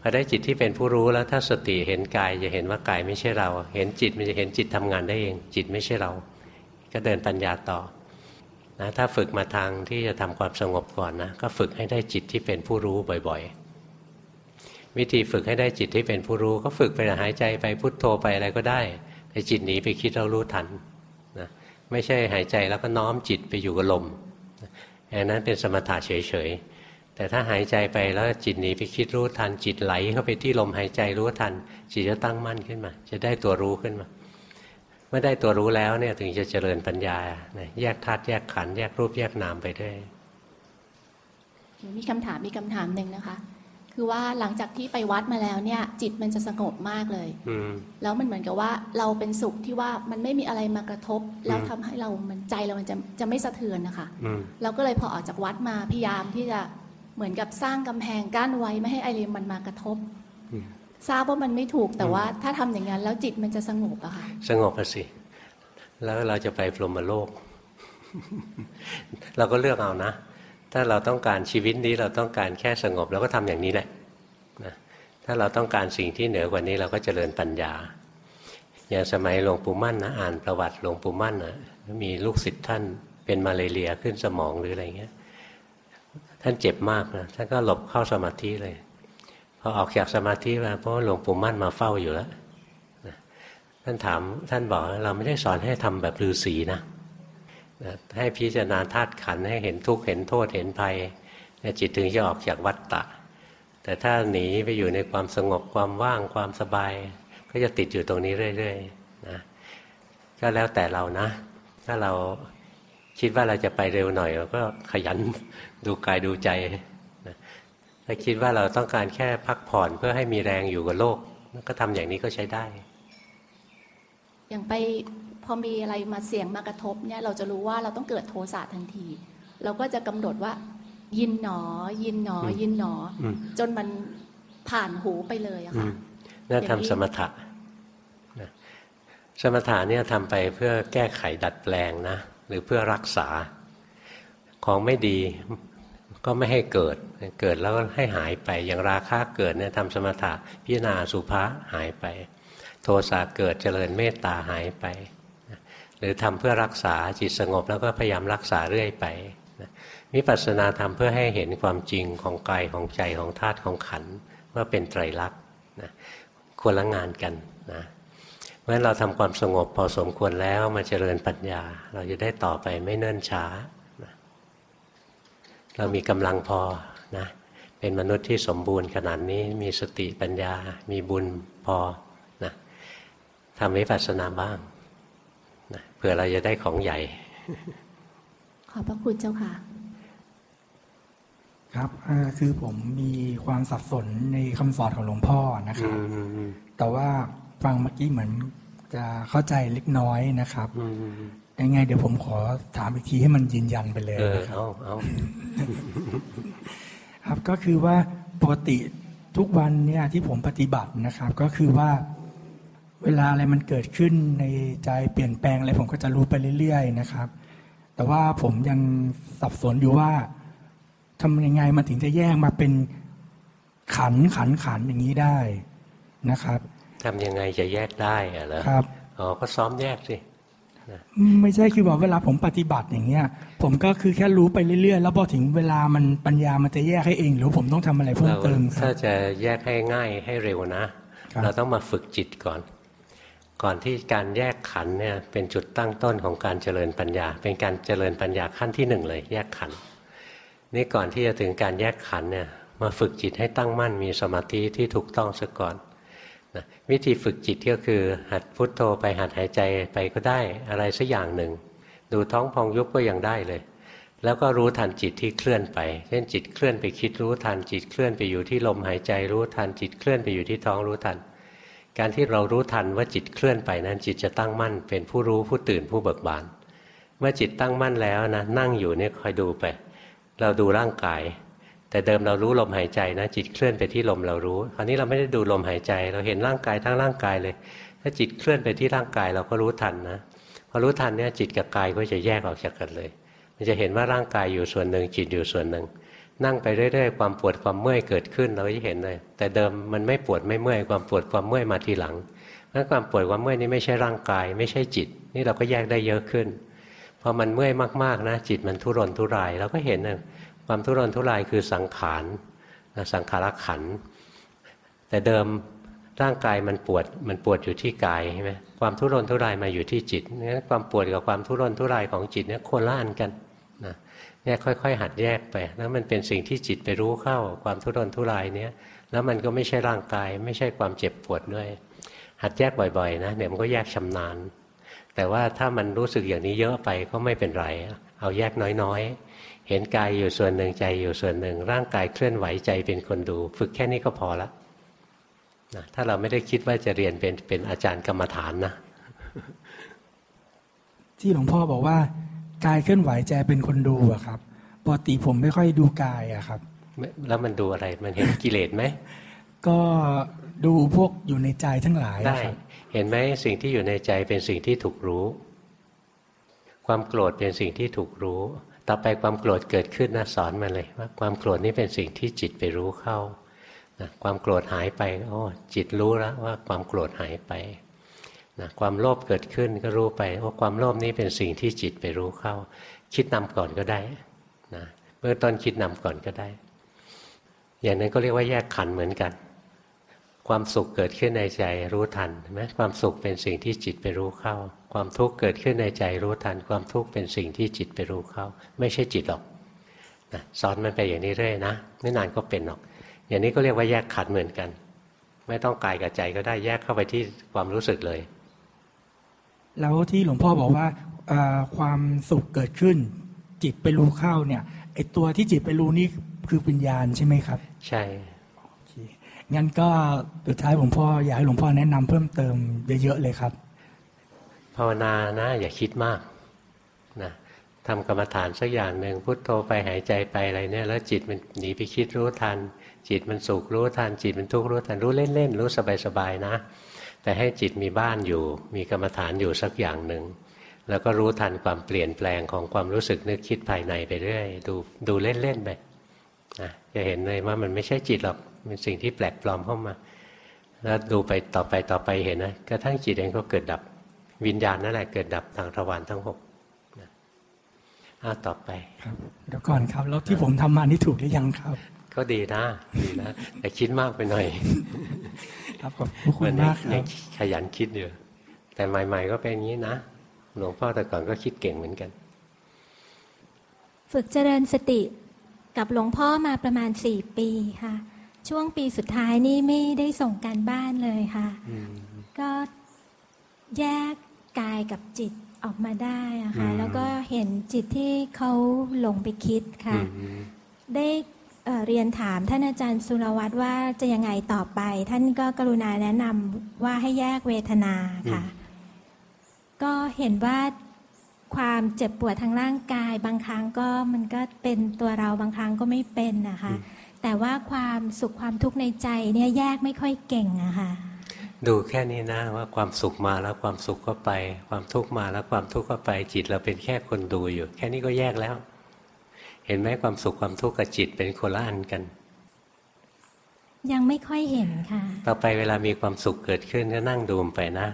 พอได้จิตที่เป็นผู้รู้แล้วถ้าสติเห็นกายจะเห็นว่ากายไม่ใช่เรา เห็นจิตมันจะเห็นจิตทำงานได้เอง จิตไม่ใช่เรา ก็เดินปัญญาต่อ นะถ้าฝึกมาทางที่จะทำความสงบก่อนนะก็ฝึกให้ได้จิตที่เป็นผู้รู้บ่อย ๆ วิธีฝึกให้ได้จิตที่เป็นผู้รู้ ก็ฝึกไปหายใจไปพุทโธไปอะไรก็ได้แต่จิตหนีไปคิดเรารู้ทันนะไม่ใช่หายใจแล้วก็น้อมจิตไปอยู่กับลมอย่างนั้นเป็นสมถะเฉยๆแต่ถ้าหายใจไปแล้วจิตหนีไปคิดรู้ทันจิตไหลเข้าไปที่ลมหายใจรู้ทันจิตจะตั้งมั่นขึ้นมา จะได้ตัวรู้ขึ้นมา เมื่อได้ตัวรู้แล้วเนี่ยถึงจะเจริญปัญญาแยกธาตุแยกขันธ์แยกรูปแยกนามไปได้มีคำถามมีคำถามหนึ่งนะคะ คือว่าหลังจากที่ไปวัดมาแล้วเนี่ย จิตมันจะสงบมากเลยแล้วมันเหมือนกับว่าเราเป็นสุขที่ว่ามันไม่มีอะไรมากระทบ แล้วทำให้เรามันใจเรามันจะจะไม่สะเทือนนะคะเราก็เลยพอออกจากวัดมาพยายามที่จะเหมือนกับสร้างกำแพงกั้นไว้ไม่ให้ไอเรมันมากระทบ ทราบว่ามันไม่ถูกแต่ว่า ถ้าทำอย่างนั้นแล้วจิตมันจะสงบอะค่ะสงบสิ แล้วเราจะไปพรหมโลก เราก็เลือกเอานะ ถ้าเราต้องการชีวิตนี้เราต้องการแค่สงบเราก็ทำอย่างนี้แหละนะถ้าเราต้องการสิ่งที่เหนือกว่านี้เราก็เจริญปัญญา อย่างสมัยหลวงปู่มั่นนะอ่านประวัติหลวงปู่มั่นนะมีลูกศิษย์ท่านเป็นมาเรียขึ้นสมองหรืออะไรเงี้ย ท่านเจ็บมากนะท่านก็หลบเข้าสมาธิเลย พอออกจากสมาธิมาเพราะหลวงปู่มั่นมาเฝ้าอยู่แล้วท่านถามท่านบอกเราไม่ได้สอนให้ทำแบบฤาษีนะให้พิจารณาธาตุขันให้เห็นทุกข์เห็นโทษเห็นภัยจิตถึงจะออกจากวัฏฏะแต่ถ้าหนีไปอยู่ในความสงบความว่างความสบาย ก็จะติดอยู่ตรงนี้เรื่อยๆนะก็แล้วแต่เรานะ ถ้าเราคิดว่าเราจะไปเร็วหน่อยเราก็ขยันดูกายดูใจ ถ้าคิดว่าเราต้องการแค่พักผ่อนเพื่อให้มีแรงอยู่กับโลก ก็ทำอย่างนี้ก็ใช้ได้ อย่างไปพอมีอะไรมาเสียงมากระทบเนี่ยเราจะรู้ว่าเราต้องเกิดโทสะทันที เราก็จะกำหนดว่า ยินหนอ ยินหนอ ยินหนอ จนมันผ่านหูไปเลยอะค่ะน่าทำสมถะสมถะเนี่ยทำไปเพื่อแก้ไขดัดแปลงนะ หรือเพื่อรักษาของไม่ดี ก็ไม่ให้เกิด เกิดแล้วก็ให้หายไป อย่างราคะเกิดเนี่ยทำสมถะพิจารณาสุภาหายไป โทสะเกิดเจริญเมตตาหายไป หรือทำเพื่อรักษาจิตสงบแล้วก็พยายามรักษาเรื่อยไปวิปัสสนาทำเพื่อให้เห็นความจริงของกายของใจของธาตุของขันว่าเป็นไตรลักษณ์นะควรละงานกันนะเมื่อเราทำความสงบพอสมควรแล้วมาเจริญปัญญา เราจะได้ต่อไปไม่เนิ่นช้า เรามีกำลังพอนะเป็นมนุษย์ที่สมบูรณ์ขนาดนี้มีสติปัญญา มีบุญพอนะทำวิปัสสนาบ้างนะเผื่อเราจะได้ของใหญ่ ขอบพระคุณเจ้าค่ะ ครับคือผมมีความสับสนในคำสอนของหลวงพ่อนะครับแต่ว่าฟังเมื่อกี้เหมือนจะเข้าใจเล็กน้อยนะครับ ยังไง เดี๋ยวผมขอถามอีกทีให้มันยืนยันไปเลยนะครับครับก็คือว่าปกติทุกวันเนี่ยที่ผมปฏิบัตินะครับ ก็คือว่าเวลาอะไรมันเกิดขึ้นในใจเปลี่ยนแปลงอะไรผมก็จะรู้ไปเรื่อย ๆ นะครับ แต่ว่าผมยังสับสนอยู่ว่าทำยังไงมันถึงจะแยกมาเป็นขันขันขันอย่างนี้ได้นะครับทำยังไงจะแยกได้อะเหรอครับอ๋อก็ซ้อมแยกสิ ไม่ใช่คือว่าเวลาผมปฏิบัติอย่างเงี้ย ผมก็คือแค่รู้ไปเรื่อยๆ แล้วพอถึงเวลามันปัญญามันจะแยกให้เอง หรือผมต้องทำอะไรเพิ่มเติมถ้าจะแยกให้ง่ายให้เร็วนะ เราต้องมาฝึกจิตก่อน ก่อนที่การแยกขันเนี่ยเป็นจุดตั้งต้นของการเจริญปัญญา เป็นการเจริญปัญญาขั้นที่หนึ่งเลย แยกขันนี่ก่อนที่จะถึงการแยกขันเนี่ยมาฝึกจิตให้ตั้งมั่นมีสมาธิที่ถูกต้องซะก่อน นะวิธีฝึกจิตก็คือ หัดพุทโธไปหัดหายใจไปก็ได้อะไรสักอย่างหนึ่ง ดูท้องพองยุบก็ยังได้เลย แล้วก็รู้ทันจิตที่เคลื่อนไป เช่นจิตเคลื่อนไปคิดรู้ทันจิตเคลื่อนไปอยู่ที่ลมหายใจรู้ทันจิตเคลื่อนไปอยู่ที่ท้องรู้ทัน การที่เรารู้ทันว่าจิตเคลื่อนไปนั้นจิตจะตั้งมั่น เป็นผู้รู้ผู้ตื่นผู้เบิกบาน เมื่อจิตตั้งมั่นแล้วนะนั่งอยู่เนี่ยคอยดูไป เราดูร่างกาย แต่เดิมเรารู้ลมหายใจนะ จิตเคลื่อนไปที่ลมเรารู้ คราวนี้เราไม่ได้ดูลมหายใจ เราเห็นร่างกายทั้งร่างกายเลย ถ้าจิตเคลื่อนไปที่ร่างกายเราก็รู้ทันนะพอรู้ทันเนี่ยจิตกับกายก็จะแยกออกจากกันเลย มันจะเห็นว่าร่างกายอยู่ส่วนหนึ่งจิตอยู่ส่วนหนึ่ง นั่งไปเรื่อยๆความปวดความเมื่อยเกิดขึ้นเราจะเห็นเลย แต่เดิมมันไม่ปวดไม่เมื่อยความปวดความเมื่อยมาทีหลังนั้นความปวดความเมื่อยนี้ไม่ใช่ร่างกาย ไม่ใช่จิต นี่เราก็แยกได้เยอะขึ้นพอมันเมื่อยมากๆนะ จิตมันทุรนทุรายเราก็เห็นนะ ความทุรนทุรายคือสังขารสังขารขัน แต่เดิมร่างกายมันปวดมันปวดอยู่ที่กายใช่ไหมความทุรนทุรายมาอยู่ที่จิตนี่ความปวดกับความทุรนทุรายของจิตเนี่ยโคนละอันกันนะเนี่ยค่อย ๆ หัดแยกไปแล้วมันเป็นสิ่งที่จิตไปรู้เข้าความทุรนทุรายเนี้ยแล้วมันก็ไม่ใช่ร่างกาย ไม่ใช่ความเจ็บปวดด้วย หัดแยกบ่อยๆนะเดี๋ยวมันก็แยกชำนาญ แต่ว่าถ้ามันรู้สึกอย่างนี้เยอะไปก็ไม่เป็นไร เอาแยกน้อยๆ เห็นกายอยู่ส่วนหนึ่งใจอยู่ส่วนหนึ่ง ร่างกายเคลื่อนไหวใจเป็นคนดู ฝึกแค่นี้ก็พอละนะถ้าเราไม่ได้คิดว่าจะเรียนเป็นเป็นอาจารย์กรรมฐานนะ ที่หลวงพ่อบอกว่ากายเคลื่อนไหวใจเป็นคนดูอะครับปกติผมไม่ค่อยดูกายอะครับ แล้วมันดูอะไรมันเห็นกิเลสไหมก็ดูพวกอยู่ในใจทั้งหลายได้เห็นไหมสิ่งที่อยู่ในใจเป็นสิ่งที่ถูกรู้ ความโกรธเป็นสิ่งที่ถูกรู้ ต่อไปความโกรธเกิดขึ้นนะสอนมาเลยว่าความโกรธนี่เป็นสิ่งที่จิตไปรู้เข้านะความโกรธหายไปโอ้จิตรู้แล้วว่าความโกรธหายไปนะความโลภเกิดขึ้นก็รู้ไปว่าความโลภนี้เป็นสิ่งที่จิตไปรู้เข้า คิดนำก่อนก็ได้นะเมื่อต้นคิดนำก่อนก็ได้ อย่างนั้นก็เรียกว่าแยกขันเหมือนกัน ความสุขเกิดขึ้นในใจรู้ทันไหมความสุขเป็นสิ่งที่จิตไปรู้เข้า ความทุกข์เกิดขึ้นในใจรู้ทัน ความทุกข์เป็นสิ่งที่จิตไปรู้เข้า ไม่ใช่จิตหรอกนะสอนมันไปอย่างนี้เรื่อยนะไม่นานก็เป็นหรอก อย่างนี้ก็เรียกว่าแยกขันเหมือนกัน ไม่ต้องกายกับใจก็ได้แยกเข้าไปที่ความรู้สึกเลย แล้วที่หลวงพ่อบอกว่าความสุขเกิดขึ้น จิตไปรู้เข้าเนี่ยไอตัวที่จิตไปรู้นี่คือปัญญาใช่ไหมครับ ใช่ งั้นก็สุดท้ายหลวงพ่ออยากให้หลวงพ่อแนะนำเพิ่มเติมเยอะๆเลยครับ ภาวนานะอย่าคิดมากนะทำกรรมฐานสักอย่างหนึ่งพุทโธไปหายใจไปอะไรเนี่ยแล้วจิตมันหนีไปคิดรู้ทัน จิตมันสุขรู้ทัน จิตมันทุกข์รู้ทันรู้เล่นๆรู้สบายๆนะ แต่ให้จิตมีบ้านอยู่ มีกรรมฐานอยู่สักอย่างหนึ่งแล้วก็รู้ทันความเปลี่ยนแปลงของความรู้สึกนึกคิดภายในไปเรื่อยดูดูเล่นๆไปนะจะเห็นเลยว่ามันไม่ใช่จิตหรอก เป็นสิ่งที่แปลกปลอมเข้ามา แล้วดูไปต่อไปต่อไปเห็นนะกระทั่งจิตเองก็เกิดดับ วิญญาณนั่นแหละเกิดดับทางทวารทั้งหกอ้าต่อไปครับเดี๋ยวก่อนครับ แล้วที่ผมทำมานี่ถูกหรือยังครับ ก็ดีนะดีนะแต่คิดมากไปหน่อย ครับขอบคุณมากครับขยันคิดอยู่แต่ใหม่ ๆ ก็เป็นอย่างนี้นะหลวงพ่อแต่ก่อนก็คิดเก่งเหมือนกัน ฝึกเจริญสติกับหลวงพ่อมาประมาณสี่ปีค่ะ ช่วงปีสุดท้ายนี่ไม่ได้ส่งการบ้านเลยค่ะ ก็แยกกายกับจิตออกมาได้อะค่ะ แล้วก็เห็นจิตที่เขาหลงไปคิดค่ะ ได้เรียนถามท่านอาจารย์สุรวัตรว่าจะยังไงต่อไป ท่านก็กรุณาแนะนำว่าให้แยกเวทนาค่ะ ก็เห็นว่าความเจ็บปวดทางร่างกาย บางครั้งก็มันก็เป็นตัวเราบางครั้งก็ไม่เป็นนะคะ แต่ว่าความสุขความทุกข์ในใจเนี่ยแยกไม่ค่อยเก่งอะค่ะดูแค่นี้นะว่าความสุขมาแล้วความสุขก็ไป ความทุกข์มาแล้วความทุกข์ก็ไปจิตเราเป็นแค่คนดูอยู่ แค่นี้ก็แยกแล้ว เห็นไหมความสุขความทุกข์กับจิตเป็นคนละอันกัน ยังไม่ค่อยเห็นค่ะ ต่อไปเวลามีความสุขเกิดขึ้นก็นั่งดูมไปนะ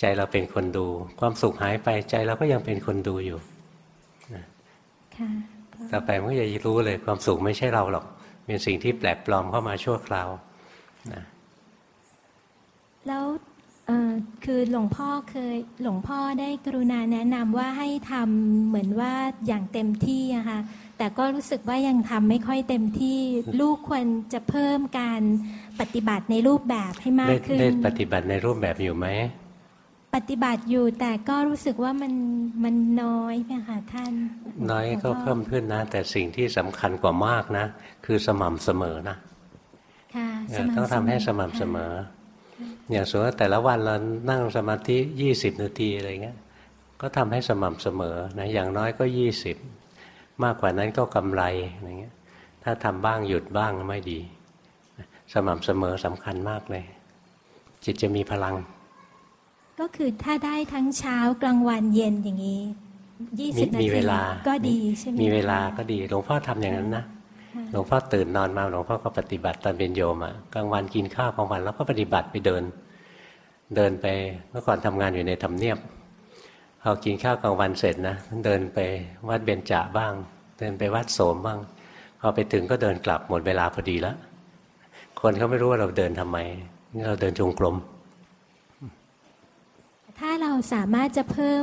ใจเราเป็นคนดู ความสุขหายไปใจเราก็ยังเป็นคนดูอยู่ค่ะต่อไปมันก็จะรู้เลยความสุขไม่ใช่เราหรอก เป็นสิ่งที่แปลกปลอมเข้ามาชั่วคราวนะแล้วคือหลวงพ่อเคยหลวงพ่อได้กรุณาแนะนำว่าให้ทำเหมือนว่าอย่างเต็มที่อะค่ะแต่ก็รู้สึกว่ายังทำไม่ค่อยเต็มที่ลูกควรจะเพิ่มการปฏิบัติในรูปแบบให้มากขึ้นได้ปฏิบัติในรูปแบบอยู่ไหม ปฏิบัติอยู่แต่ก็รู้สึกว่ามันมันน้อยนะคะท่าน น้อยก็เพิ่มขึ้นนะ แต่สิ่งที่สำคัญกว่ามากนะ คือสม่ำเสมอนะค่ะต้องทำให้สม่ำเสมอ อย่างสมมติแต่ละวันเรานั่งสมาธิยี่สิบนาทีอะไรเงี้ย ก็ทำให้สม่ำเสมอนะอย่างน้อยก็ยี่สิบมากกว่านั้นก็กำไรอะไรเงี้ย ถ้าทำบ้างหยุดบ้างไม่ดี สม่ำเสมอสำคัญมากเลย จิตจะมีพลัง ก็คือถ้าได้ทั้งเช้ากลางวันเย็นอย่างนี้ยี่สิบนาทีก็ดีใช่ไหมมีเวลาก็ดีหลวงพ่อทำอย่างนั้นนะหลวงพ่อตื่นนอนมาหลวงพ่อก็ปฏิบัติตอนเป็นโยมอะกลางวันกินข้าวกลางวันแล้วก็ปฏิบัติไปเดิน เดินไปเมื่อก่อนทำงานอยู่ในทำเนียบพอกินข้าวกลางวันเสร็จนะเดินไปวัดเบญจาบ้าง เดินไปวัดโสมบ้าง พอไปถึงก็เดินกลับหมดเวลาพอดีแล้วคนเขาไม่รู้ว่าเราเดินทำไมนี่เราเดินจงกรม ถ้าเราสามารถจะเพิ่ม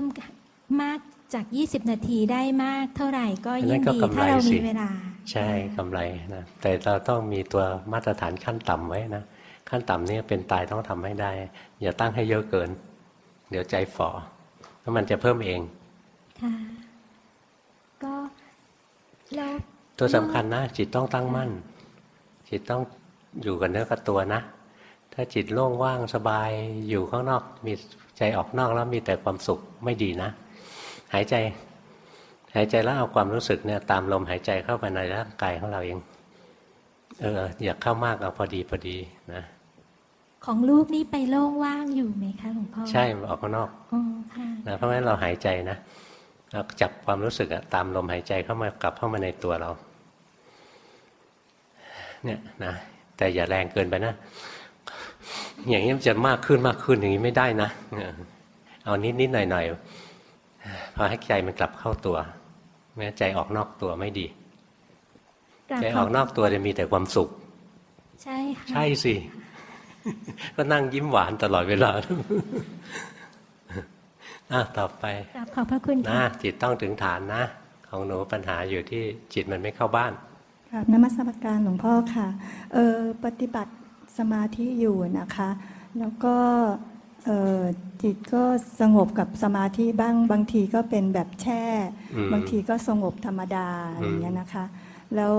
มากจาก 20 นาทีได้มากเท่าไหร่ก็ยิ่งดีถ้าเรามีเวลา ใช่กำไรนะแต่เราต้องมีตัวมาตรฐานขั้นต่ำไว้นะขั้นต่ำนี่เป็นตายต้องทำให้ได้ อย่าตั้งให้เยอะเกิน เดี๋ยวใจฝ่อแล้วมันจะเพิ่มเองค่ะก็แล้วตัวสำคัญนะ จิตต้องตั้งมั่น จิตต้องอยู่กับเนื้อกับตัวนะ ถ้าจิตโล่งว่างสบายอยู่ข้างนอกมี ใจออกนอกแล้วมีแต่ความสุขไม่ดีนะ หายใจ หายใจแล้วเอาความรู้สึกเนี่ย ตามลมหายใจเข้าไปในร่างกายของเราเอง เออ อยากเข้ามากเอาพอดีพอดีนะของลูกนี่ไปโล่งว่างอยู่ไหมคะหลวงพ่อใช่ออกข้างนอกอ๋อค่ะนะเพราะฉะนั้นเราหายใจนะเราจับความรู้สึกตามลมหายใจเข้ามากลับเข้ามาในตัวเรา เนี่ยนะแต่อย่าแรงเกินไปนะ อย่างนี้มันจะมากขึ้นมากขึ้นอย่างนี้ไม่ได้นะเอานิดนิดหน่อยหน่อยพอให้ใจมันกลับเข้าตัวแม้ใจออกนอกตัวไม่ดีใจออกนอกตัวจะมีแต่ความสุข ใช่ค่ะใช่สิ ก็นั่งยิ้มหวานตลอดเวลาอะต่อไปขอบพระคุณนะจิตต้องถึงฐานนะ ของหนูปัญหาอยู่ที่จิตมันไม่เข้าบ้านครับนมัสการหลวงพ่อค่ะเออปฏิบัติ สมาธิอยู่นะคะ แล้วก็เออจิตก็สงบกับสมาธิบ้างบางทีก็เป็นแบบแช่ บางทีก็สงบธรรมดาอย่างเงี้ยนะคะ แล้ว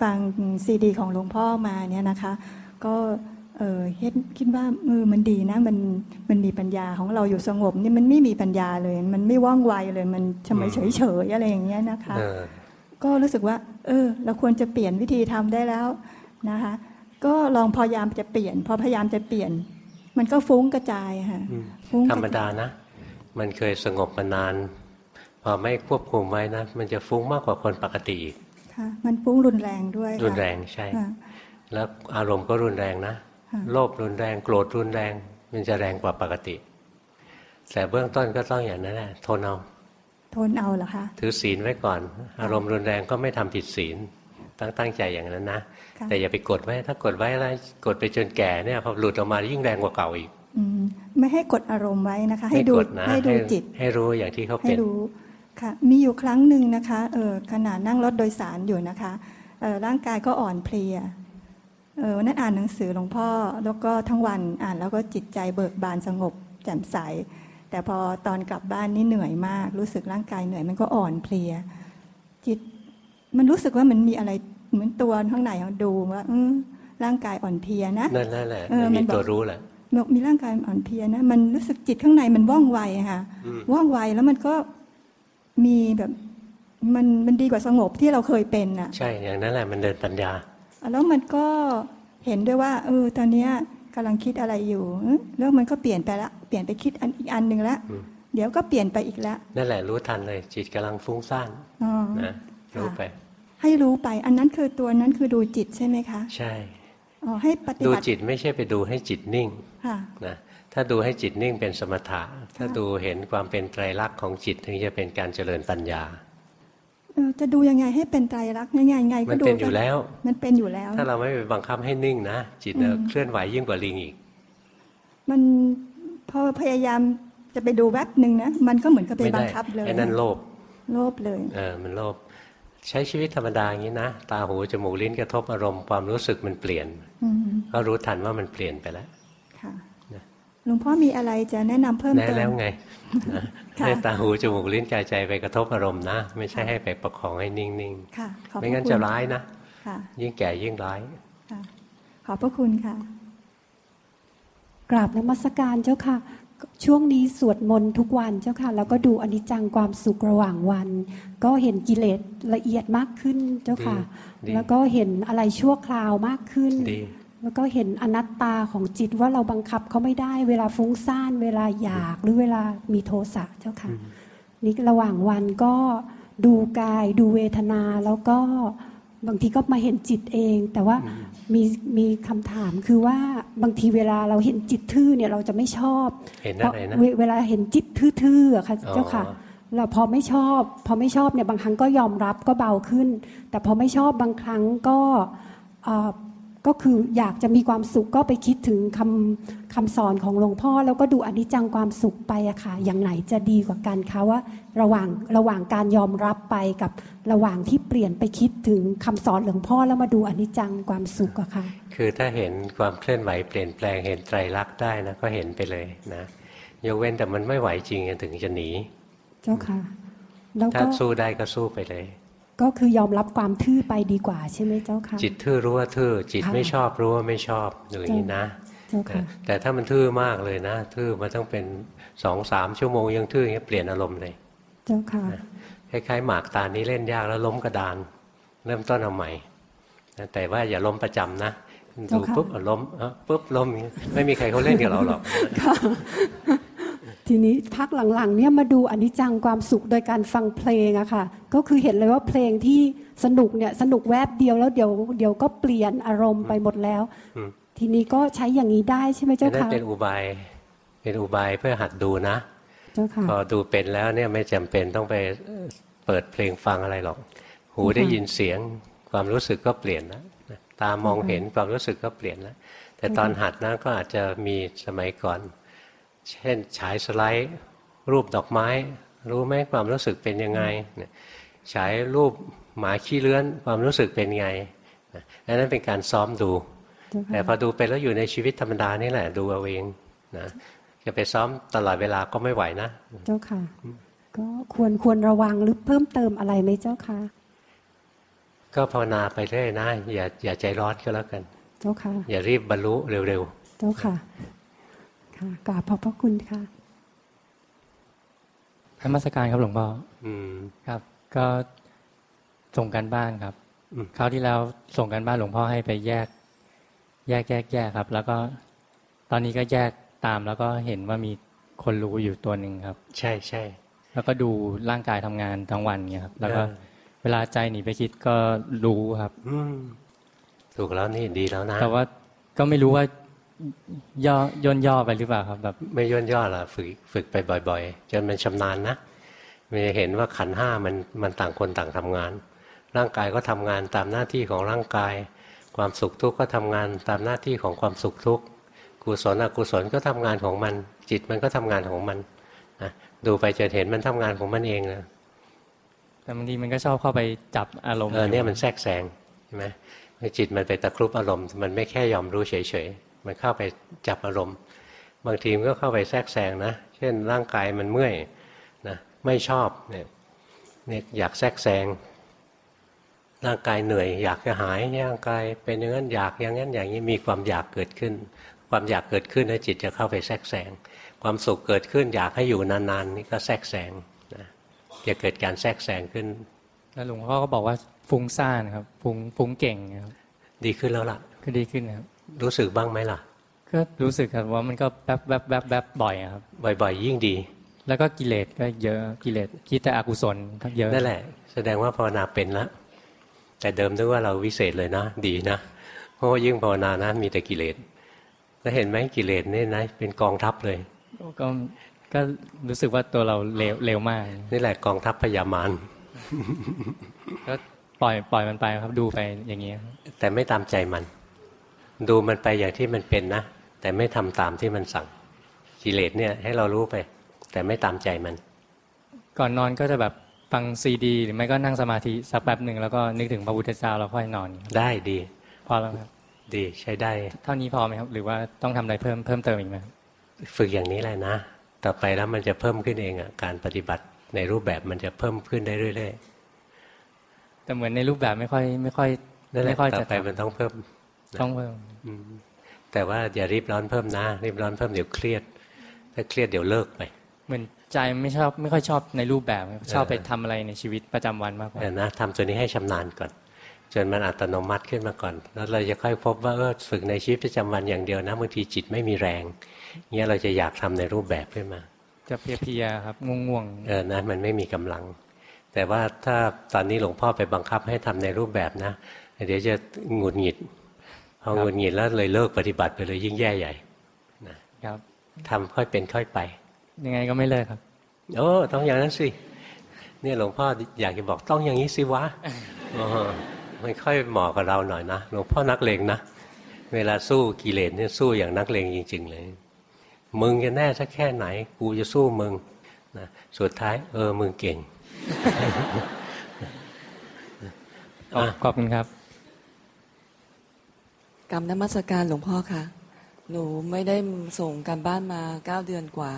ฟังซีดี ของหลวงพ่อมาเนี่ยนะคะ ก็เออเฮ็ดคิดว่าเออมันดีนะมันมันมีปัญญาของเราอยู่สงบนี่มันไม่มีปัญญาเลย มันไม่ว่องไวเลยมันเฉยเฉยเฉยอะไรอย่างเงี้ยนะคะ ก็รู้สึกว่า เออ เราควรจะเปลี่ยนวิธีทำได้แล้วนะคะ ก็ลองพยายามจะเปลี่ยน พอพยายามจะเปลี่ยน มันก็ฟุ้งกระจายค่ะธรรมดานะ มันเคยสงบมานาน พอไม่ควบคุมไว้นะ มันจะฟุ้งมากกว่าคนปกติอีกค่ะมันฟุ้งรุนแรงด้วยรุนแรงใช่ แล้วอารมณ์ก็รุนแรงนะ โลภรุนแรง โกรธรุนแรง มันจะแรงกว่าปกติ แต่เบื้องต้นก็ต้องอย่างนั้นแหละทนเอาทนเอาเหรอคะ ถือศีลไว้ก่อน อารมณ์รุนแรงก็ไม่ทำผิดศีลตั้งตั้งใจอย่างนั้นนะ แต่อย่าไปกดไว้ ถ้ากดไว้แล้วกดไปจนแก่เนี่ยพอหลุดออกมายิ่งแรงกว่าเก่าอีกไม่ให้กดอารมณ์ไว้นะคะ ให้ดูให้ดูจิต ให้รู้อย่างที่เขาเป็นให้รู้ค่ะมีอยู่ครั้งหนึ่งนะคะเออขณะนั่งรถโดยสารอยู่นะคะเออร่างกายก็อ่อนเพลียเออวันนั้นอ่านหนังสือหลวงพ่อแล้วก็ทั้งวันอ่านแล้วก็จิตใจเบิกบานสงบแจ่มใส แต่พอตอนกลับบ้านนี่เหนื่อยมาก รู้สึกร่างกายเหนื่อยมันก็อ่อนเพลียจิตมันรู้สึกว่ามันมีอะไร เหมือนตัวข้างในดูว่าร่างกายอ่อนเพลียนะนั่นแหละมีตัวรู้แหละมีร่างกายอ่อนเพลียนะมันรู้สึกจิตข้างในมันว่องไวค่ะว่องไวแล้วมันก็มีแบบมันมันดีกว่าสงบที่เราเคยเป็นอะ ใช่อย่างนั้นแหละมันเดินปัญญา แล้วมันก็เห็นด้วยว่าเออตอนนี้กำลังคิดอะไรอยู่แล้วมันก็เปลี่ยนไปละเปลี่ยนไปคิดอันอีกอันหนึ่งแล้วเดี๋ยวก็เปลี่ยนไปอีกแล้วนั่นแหละรู้ทันเลย จิตกำลังฟุ้งซ่านนะรู้ไป ให้รู้ไป อันนั้นคือตัวนั้นคือดูจิตใช่ไหมคะ ใช่อ๋อให้ปฏิบัติดูจิตไม่ใช่ไปดูให้จิตนิ่งนะถ้าดูให้จิตนิ่งเป็นสมถะ ถ้าดูเห็นความเป็นไตรลักษณ์ของจิตถึงจะเป็นการเจริญปัญญาจะดูยังไงให้เป็นไตรลักษณ์ง่ายๆไงก็ดูมันเป็นอยู่แล้ว มันเป็นอยู่แล้ว ถ้าเราไม่ไปบังคับให้นิ่งนะจิตเเคลื่อนไหวยิ่งกว่าลิงอีก มันพอพยายามจะไปดูแวบหนึ่งนะมันก็เหมือนกับไปบังคับเลยไอ้นั่นโลภโลภเลย เออมันโลภ ใช้ชีวิตธรรมดาอย่างนี้นะ ตาหูจมูกลิ้นกระทบอารมณ์ความรู้สึกมันเปลี่ยนก็รู้ทันว่ามันเปลี่ยนไปแล้วค่ะหลวงพ่อมีอะไรจะแนะนำเพิ่มเติมแน่แล้วไงให้ตาหูจมูกลิ้นกายใจไปกระทบอารมณ์นะ ไม่ใช่ให้ไปประคองให้นิ่งๆไม่งั้นจะร้ายนะยิ่งแก่ยิ่งร้ายขอบพระคุณค่ะ กราบนมัสการเจ้าค่ะ ช่วงนี้สวดมนต์ทุกวันเจ้าค่ะ แล้วก็ดูอนิจจังความสุขระหว่างวัน ก็เห็นกิเลสละเอียดมากขึ้นเจ้าค่ะ แล้วก็เห็นอะไรชั่วคราวมากขึ้น แล้วก็เห็นอนัตตาของจิตว่าเราบังคับเขาไม่ได้เวลาฟุ้งซ่านเวลาอยากหรือเวลามีโทสะเจ้าค่ะนี่ระหว่างวันก็ดูกายดูเวทนาแล้วก็ บางทีก็มาเห็นจิตเอง แต่ว่ามีมีคำถามคือว่าบางทีเวลาเราเห็นจิตทื่อเนี่ยเราจะไม่ชอบเห็นอะไรนะเวลาเห็นจิตทื่อๆค่ะเจ้าค่ะ เราพอไม่ชอบ พอไม่ชอบเนี่ยบางครั้งก็ยอมรับก็เบาขึ้น แต่พอไม่ชอบบางครั้งก็ ก็คืออยากจะมีความสุขก็ไปคิดถึงคำคำสอนของหลวงพ่อ แล้วก็ดูอนิจจังความสุขไปอะค่ะ อย่างไหนจะดีกว่ากันคะว่าระหว่างระหว่างการยอมรับไปกับระหว่างที่เปลี่ยนไปคิดถึงคำสอนหลวงพ่อแล้วมาดูอนิจจังความสุขอะค่ะ คือถ้าเห็นความเคลื่อนไหวเปลี่ยนแปลงเห็นไตรลักษณ์ได้นะก็เห็นไปเลยนะยกเว้นแต่มันไม่ไหวจริงถึงจะหนี เจ้าค่ะ แล้วถ้าสู้ได้ก็สู้ไปเลย ก็คือยอมรับความทื่อไปดีกว่าใช่ไหมเจ้าค่ะ จิตทื่อรู้ว่าทื่อ จิตไม่ชอบรู้ว่าไม่ชอบอย่างนี้นะแต่ถ้ามันทื่อมากเลยนะ ทื่อมาต้องเป็นสองสามชั่วโมงยังทื่ออย่างนี้เปลี่ยนอารมณ์เลย เจ้าค่ะคล้ายๆหมากตานี้เล่นยากแล้วล้มกระดาน เริ่มต้นเอาใหม่แต่ว่าอย่าล้มประจำนะดูปุ๊บล้มปุ๊บล้มไม่มีใครเขาเล่นกับเราหรอก ทีนี้พักหลังๆเนี่ยมาดูอนิจจังความสุขโดยการฟังเพลงอะค่ะ ก็คือเห็นเลยว่าเพลงที่สนุกเนี่ยสนุกแวบเดียวแล้วเดี๋ยวเดี๋ยวก็เปลี่ยนอารมณ์ไปหมดแล้ว ทีนี้ก็ใช้อย่างนี้ได้ใช่ไหมเจ้าค่ะนั่นเป็นอุบายเป็นอุบายเพื่อหัดดูนะเจ้าค่ะพอดูเป็นแล้วเนี่ยไม่จำเป็นต้องไปเปิดเพลงฟังอะไรหรอก หูได้ยินเสียงความรู้สึกก็เปลี่ยนแล้วตามองเห็นความรู้สึกก็เปลี่ยนแล้วแต่ตอนหัดนะก็อาจจะมีสมัยก่อน เช่นฉายสไลด์ รูปดอกไม้ รู้ไหมความรู้สึกเป็นยังไงฉายรูปหมาขี้เลื้อนความรู้สึกเป็นไงอันนั้นเป็นการซ้อมดู แต่พอดูไปแล้วอยู่ในชีวิตธรรมดานี่แหละ ดูเอาเองนะจะไปซ้อมตลอดเวลาก็ไม่ไหวนะ เจ้าค่ะ ก็ควรควรระวังหรือเพิ่มเติมอะไรไหมเจ้าค่ะ ก็ภาวนาไปเรื่อยนะ อย่าอย่าใจร้อนก็แล้วกัน เจ้าค่ะ อย่ารีบบรรลุเร็วๆ เจ้าค่ะ ค่ะกราบขอบพระคุณค่ะธรรมสการครับหลวงพ่ออืมครับ ก็ส่งกันบ้านครับคราวที่แล้วส่งกันบ้านหลวงพ่อให้ไปแยก แยกแยกแยกครับ แล้วก็ตอนนี้ก็แยกตามแล้วก็เห็นว่ามีคนรู้อยู่ตัวหนึ่งครับ ใช่ใช่แล้วก็ดูร่างกายทำงานทั้งวันเงี้ยครับ แล้วก็เวลาใจหนีไปคิดก็รู้ครับ อืถูกแล้วนี่ดีแล้วนะ แต่ว่าก็ไม่รู้ว่า ย่อย่นย่อไปหรือเปล่าครับแบบไม่ย่นย่อหรอฝึกฝึกไปบ่อย ๆ จนมันชำนาญนะมันจะเห็นว่าขันห้ามันมันต่างคนต่างทำงาน ร่างกายก็ทำงานตามหน้าที่ของร่างกาย ความสุขทุกข์ก็ทำงานตามหน้าที่ของความสุขทุกข์กุศลอกุศลก็ทำงานของมัน จิตมันก็ทำงานของมันนะดูไปจะเห็นมันทำงานของมันเองนะแต่บางทีมันก็ชอบเข้าไปจับอารมณ์เออเนี่ยมันแทรกแซงใช่ไหมจิตมันไปตะครุบอารมณ์ มันไม่แค่ยอมรู้เฉย มันเข้าไปจับอารมณ์ บางทีมันก็เข้าไปแทรกแซงนะ เช่นร่างกายมันเมื่อยนะไม่ชอบเนี่ยเนี่ยอยากแทรกแซงร่างกายเหนื่อย อยากจะหายร่างกายเป็นอย่างนั้นอยากอย่างนั้นอย่างนี้มีความอยากเกิดขึ้น ความอยากเกิดขึ้นนะจิตจะเข้าไปแทรกแซงความสุขเกิดขึ้น อยากให้อยู่นานๆนี่ก็แทรกแซงนะจะเกิดการแทรกแซงขึ้น แล้วหลวงพ่อก็บอกว่าฟุ้งซ่านครับฟุ้งฟุ้งเก่งครับดีขึ้นแล้วล่ะก็ดีขึ้นครับ รู้สึกบ้างไหมล่ะ ก็รู้สึกครับว่ามันก็แป๊บแป๊บแป๊บแป๊บบ่อยครับ บ่อย ๆ ยิ่งดี แล้วก็กิเลสก็เยอะกิเลสคิดแต่อกุศลก็เยอะนั่นแหละ แสดงว่าภาวนาเป็นแล้วแต่เดิมนึกว่าเราวิเศษเลยนะ ดีนะเพราะว่ายิ่งภาวนานะมีแต่กิเลสแล้วเห็นไหมกิเลสนี่นะเป็นกองทัพเลยก็ก็รู้สึกว่าตัวเราเร็วเร็วมาก นี่แหละกองทัพพยามารก็ปล่อยปล่อยมันไปครับดูไปอย่างเงี้ยแต่ไม่ตามใจมัน ดูมันไปอย่างที่มันเป็นนะ แต่ไม่ทำตามที่มันสั่งกิเลสเนี่ยให้เรารู้ไป แต่ไม่ตามใจมัน ก่อนนอนก็จะแบบฟังซีดี หรือไม่ก็นั่งสมาธิสักแป๊บหนึ่งแล้วก็นึกถึงพระพุทธเจ้าแล้วค่อยนอน ได้ดีพอแล้วครับดีใช้ได้ เท่านี้พอไหมครับ หรือว่าต้องทำอะไรเพิ่มเพิ่มเติมอีกไหมฝึกอย่างนี้แหละนะ ต่อไปแล้วมันจะเพิ่มขึ้นเองอะการปฏิบัติในรูปแบบมันจะเพิ่มขึ้นได้เรื่อยๆแต่เหมือนในรูปแบบไม่ค่อย ไม่ค่อยไม่ค่อยจะต่อไปมันต้องเพิ่ม ต้องเพิ่มแต่ว่าอย่ารีบร้อนเพิ่มนะ รีบร้อนเพิ่มเดี๋ยวเครียด ถ้าเครียดเดี๋ยวเลิกไป เหมือนใจไม่ชอบไม่ค่อยชอบในรูปแบบชอบไปทำอะไรในชีวิตประจำวันมากกว่านะทำตัวนี้ให้ชำนาญก่อน จนมันอัตโนมัติขึ้นมาก่อน แล้วเราจะค่อยพบว่าเออฝึกในชีวิตประจำวันอย่างเดียวนะบางทีจิตไม่มีแรงเงี้ยเราจะอยากทำในรูปแบบขึ้นมา จะเพียๆครับง่วงๆเออนะมันไม่มีกำลัง แต่ว่าถ้าตอนนี้หลวงพ่อไปบังคับให้ทำในรูปแบบนะเดี๋ยวจะหงุดหงิดพ อหงุดหงิดแล้วเลยเลิกปฏิบัติไปเลยยิ่งแย่ใหญ่นะครับทำค่อยเป็นค่อยไป ยังไงก็ไม่เลิกครับโอ้ต้องอย่างนั้นสิเนี่ยหลวงพ่ออยากจะบอกต้องอย่างนี้สิวะมันค่อยเหมาะกับเราหน่อยนะหลวงพ่อนักเลงนะเวลาสู้กิเลสเนี่ยสู้อย่างนักเลงจริง ๆ เลย มึงจะแน่สักแค่ไหน กูจะสู้มึงนะสุดท้าย เออมึงเก่งขอบคุณครับ กรรมนมัสการหลวงพ่อค่ะหนูไม่ได้ส่งการบ้านมาเก้าเดือนกว่า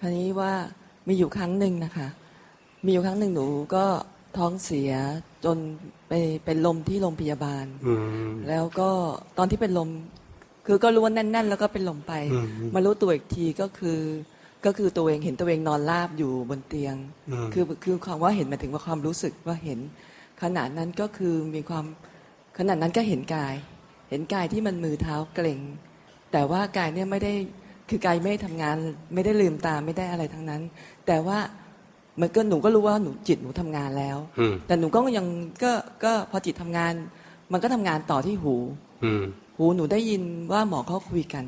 คราวนี้ว่ามีอยู่ครั้งหนึ่งนะคะ มีอยู่ครั้งหนึ่งหนูก็ท้องเสียจนไปเป็นลมที่โรงพยาบาลแล้วก็ตอนที่เป็นลม คือก็รู้ว่าแน่น ๆ แล้วก็เป็นลมไป มารู้ตัวอีกทีก็คือ ก็คือตัวเองเห็นตัวเองนอนราบอยู่บนเตียง คือคือความว่าเห็นมาถึงว่าความรู้สึกว่าเห็นขนาดนั้นก็คือมีความขนาดนั้นก็เห็นกาย เห็นกายที่มันมือเท้าเกร็ง แต่ว่ากายเนี่ยไม่ได้คือกายไม่ได้ทำงาน ไม่ได้ลืมตาไม่ได้อะไรทั้งนั้น แต่ว่ามันก็หนูก็รู้ว่าหนูจิตหนูทำงานแล้ว แต่หนูก็ยังก็ก็พอจิตทำงาน มันก็ทำงานต่อที่หูหูหนูได้ยินว่าหมอเขาคุยกัน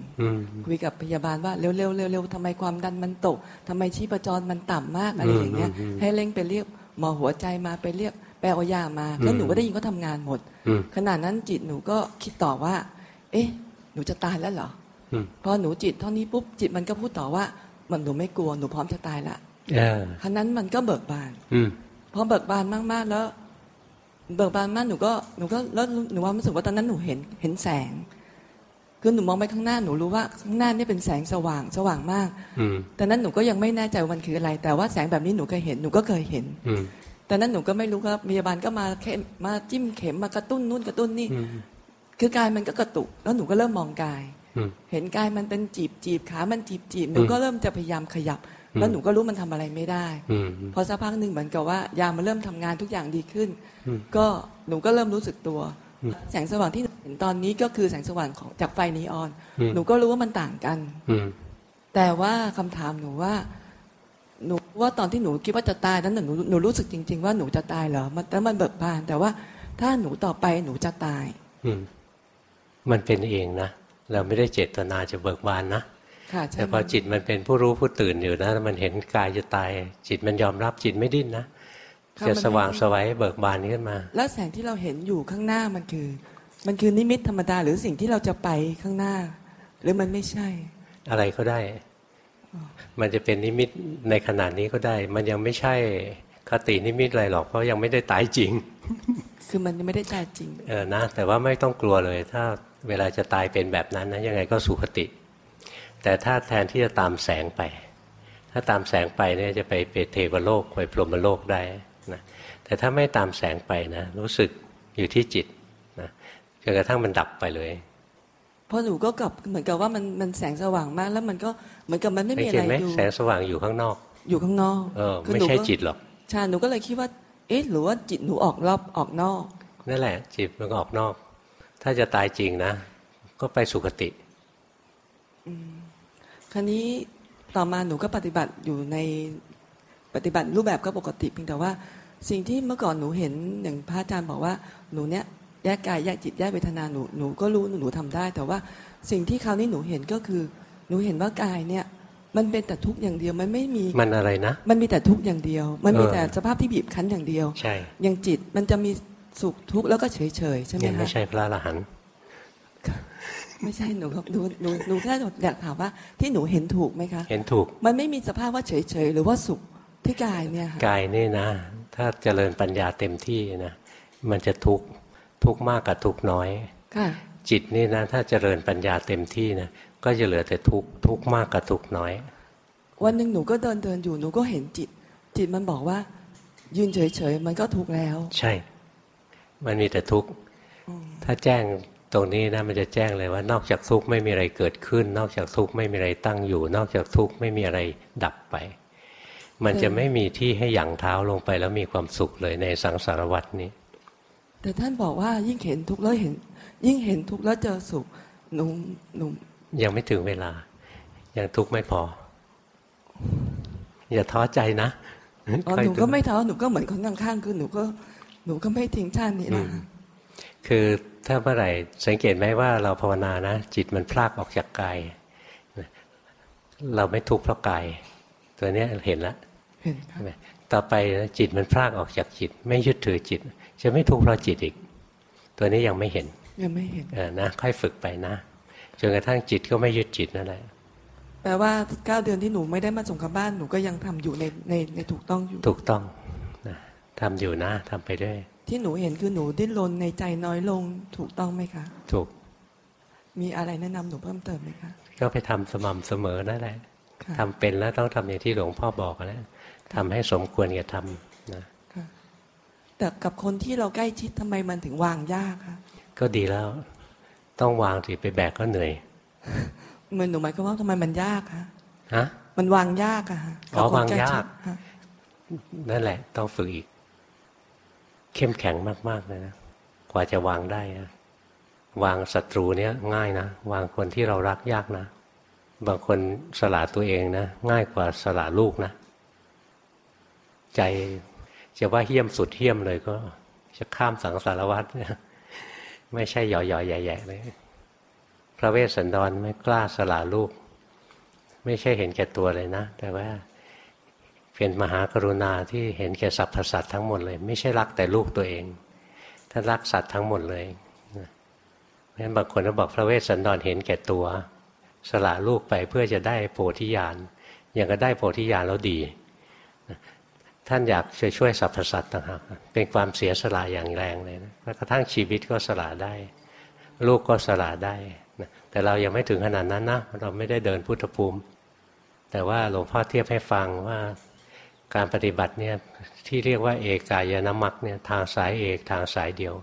คุยกับพยาบาลว่าเร็วเร็วเร็วเร็วทำไมความดันมันตกทำไมชีพจรมันต่ำมากอะไรอย่างเงี้ย ให้เร่งไปเรียกหมอหัวใจมาไปเรียก แปลเอายามาแล้วหนูก็ได้ยินเขาทางานหมดขณะนั้นจิตหนูก็คิดต่อว่า เอ๊ะ หนูจะตายแล้วเหรอพอหนูจิตเท่านี้ปุ๊บจิตมันก็พูดต่อว่า มันหนูไม่กลัวหนูพร้อมจะตายละครั้นั้นมันก็เบิกบานพอเบิกบานมากๆแล้ว เบิกบานมากหนูก็หนูก็แล้วหนูว่ารู้สึกว่าตอนนั้นหนูเห็นเห็นแสงคือหนูมองไปข้างหน้าหนูรู้ว่าข้างหน้านี่เป็นแสงสว่างสว่างมากแต่นั้นหนูก็ยังไม่แน่ใจว่ามันคืออะไร แต่ว่าแสงแบบนี้หนูเคยเห็นหนูก็เคยเห็น แต่นั้นหนูก็ไม่รู้ครับพยาบาลก็มาเข็มมาจิ้มเข็มมากระตุ้นนู่นกระตุ้นนี่ คือกายมันก็กระตุก แล้วหนูก็เริ่มมองกาย เห็นกายมันเป็นจีบจีบขา มันจีบจีบหนูก็เริ่มจะพยายามขยับ แล้วหนูก็รู้มันทำอะไรไม่ได้ พอสักพักหนึ่งเหมือนกับว่ายามันเริ่มทำงานทุกอย่างดีขึ้น ก็หนูก็เริ่มรู้สึกตัว แสงสว่างที่เห็นตอนนี้ก็คือแสงสว่างของจากไฟนีออน หนูก็รู้ว่ามันต่างกันแต่ว่าคำถามหนูว่า หนูว่าตอนที่หนูคิดว่าจะตายนั้นหนูหนูรู้สึกจริง ๆ ว่าหนูจะตายเหรอมันแล้วมันเบิกบาน แต่ว่าถ้าหนูต่อไปหนูจะตาย อืมันเป็นเองนะเราไม่ได้เจตนาจะเบิกบานนะแต่พอจิตมันเป็นผู้รู้ผู้ตื่นอยู่นะ มันเห็นกายจะตาย จิตมันยอมรับจิตไม่ดิ้นนะจะสว่างสวัยเบิกบานขึ้นมา แล้วแสงที่เราเห็นอยู่ข้างหน้ามันคือ มันคือนิมิตธรรมดาหรือสิ่งที่เราจะไปข้างหน้า หรือมันไม่ใช่ อะไรก็ได้ มันจะเป็นนิมิตในขนาดนี้ก็ได้ มันยังไม่ใช่คตินิมิตอะไรหรอกเพราะยังไม่ได้ตายจริง คือมันยังไม่ได้ตายจริงเออนะแต่ว่าไม่ต้องกลัวเลย ถ้าเวลาจะตายเป็นแบบนั้นนะยังไงก็สุขติ แต่ถ้าแทนที่จะตามแสงไป ถ้าตามแสงไปเนี่ยจะไปเปเทวโลกไปพรหมโลกได้นะแต่ถ้าไม่ตามแสงไปนะรู้สึกอยู่ที่จิตนะจนกระทั่งมันดับไปเลย พอหนูก็กลับเหมือนกับว่ามันมันแสงสว่างมาก แล้วมันก็เหมือนกับมันไม่มีอะไรดูแสงสว่างอยู่ข้างนอก อยู่ข้างนอกเออไม่ใช่จิตหรอกใช่หนูก็เลยคิดว่า เอ๊ะหรือว่าจิตหนูออกรอบออกนอกนั่นแหละ จิตมันออกนอก ถ้าจะตายจริงนะ ก็ไปสุคติคราวนี้ต่อมาหนูก็ปฏิบัติอยู่ในปฏิบัติรูปแบบก็ปกติเพียงแต่ว่า สิ่งที่เมื่อก่อนหนูเห็นอย่างพระอาจารย์บอกว่าหนูเนี้ย แยกกายแยกจิตแยกเวทนาหนูหนูก็รู้หนูทำได้ แต่ว่าสิ่งที่คราวนี้หนูเห็นก็คือ หนูเห็นว่ากายเนี่ย มันเป็นแต่ทุกข์อย่างเดียวมันไม่มีมันอะไรนะ มันมีแต่ทุกข์อย่างเดียว มันมีแต่สภาพที่บีบคั้นอย่างเดียว ใช่อย่างจิตมันจะมีสุขทุกข์แล้วก็เฉยเฉยใช่ไหมคะไม่ใช่พระอรหันต์ไม่ใช่หนูครับหนูหนูหนูแค่อยากถามว่าที่หนูเห็นถูกไหมคะ เห็นถูก มันไม่มีสภาพว่าเฉยเฉยหรือว่าสุขที่กายเนี่ยกายนี่นะ ถ้าเจริญปัญญาเต็มที่นะมันจะทุกข์ ทุกข์มากกับทุกข์น้อยจิตนี่นะถ้าเจริญปัญญาเต็มที่นะก็จะเหลือแต่ทุกข์ทุกข์มากกับทุกข์น้อย วันหนึ่งหนูก็เดินเดินอยู่หนูก็เห็นจิต จิตมันบอกว่า ยืนเฉยๆมันก็ทุกข์แล้ว ใช่ มันมีแต่ทุกข์ถ้าแจ้งตรงนี้นะมันจะแจ้งเลยว่านอกจากทุกข์ไม่มีอะไรเกิดขึ้น นอกจากทุกข์ไม่มีอะไรตั้งอยู่ นอกจากทุกข์ไม่มีอะไรดับไป มันจะไม่มีที่ให้หยั่งเท้าลงไปแล้วมีความสุขเลยในสังสารวัตนี้ แต่ท่านบอกว่ายิ่งเห็นทุกข์แล้วเห็น ยิ่งเห็นทุกข์แล้วเจอสุขหนูหนูยังไม่ถึงเวลา ยังทุกข์ไม่พอ อย่าท้อใจนะหนูก็ไม่ท้อหนูก็เหมือนคนข้างๆคือหนูก็หนูก็ไม่ทิ้งชาตินี้นะคือถ้าเมื่อไหร่สังเกตไหมว่าเราภาวนานะ จิตมันพลากออกจากกายเราไม่ทุกข์เพราะกาย ตัวนี้เห็นแล้วเห็นครับต่อไปจิตมันพลากออกจากจิต ไม่ยึดถือจิต จะไม่ทุกข์เพราะจิตอีก ตัวนี้ยังไม่เห็นยังไม่เห็นเออนะค่อยฝึกไปนะจนกระทั่งจิตก็ไม่ยึดจิตนั่นแหละแปลว่าเก้าเดือนที่หนูไม่ได้มาส่งกับบ้านหนูก็ยังทำอยู่ในในในถูกต้องอยู่ ถูกต้องนะทำอยู่นะทำไปด้วย ที่หนูเห็นคือหนูดิ้นรนในใจน้อยลงถูกต้องไหมคะ ถูก มีอะไรแนะนำหนูเพิ่มเติมไหมคะ ก็ไปทำสม่ำเสมอนั่นแหละทำเป็นแล้วต้องทำอย่างที่หลวงพ่อบอกแล้วทำให้สมควรกับทำนะ แต่กับคนที่เราใกล้ชิดทำไมมันถึงวางยากคะก็ดีแล้ว ต้องวางสิไปแบกก็เหนื่อยเหมือนหนูหมายความว่าทำไมมันยากคะฮะมันวางยากอะอ๋อวางยากนั่นแหละ ต้องฝึกอีก เข้มแข็งมากๆเลยนะกว่าจะวางได้นะวางศัตรูเนี้ยง่ายนะวางคนที่เรารักยากนะบางคนสละตัวเองนะง่ายกว่าสละลูกนะ ใจ จะว่าเฮี้ยมสุดเฮี้ยมเลยก็จะข้ามสังสารวัตรไม่ใช่หย่อๆใหญ่ๆเลย พระเวสสันดรไม่กล้าสละลูก ไม่ใช่เห็นแก่ตัวเลยนะ แต่ว่าเป็นมหากรุณาที่เห็นแก่สรรพสัตว์ทั้งหมดเลย ไม่ใช่รักแต่ลูกตัวเองท่านรักสัตว์ทั้งหมดเลยเพราะฉะนั้นบางคนก็บอกพระเวสสันดรเห็นแก่ตัว สละลูกไปเพื่อจะได้โพธิญาณอย่างก็ได้โพธิญาณแล้วดี ท่านอยากช่วยช่วยสรรพสัตว์ต่างหากเป็นความเสียสละอย่างแรงเลยนะแม้กระทั่งชีวิตก็สละได้ ลูกก็สละได้แต่เรายังไม่ถึงขนาดนั้นนะเราไม่ได้เดินพุทธภูมิ แต่ว่าหลวงพ่อเทียบให้ฟังว่าการปฏิบัติเนี่ยที่เรียกว่าเอกายนามักเนี่ยทางสายเอกทางสายเดียว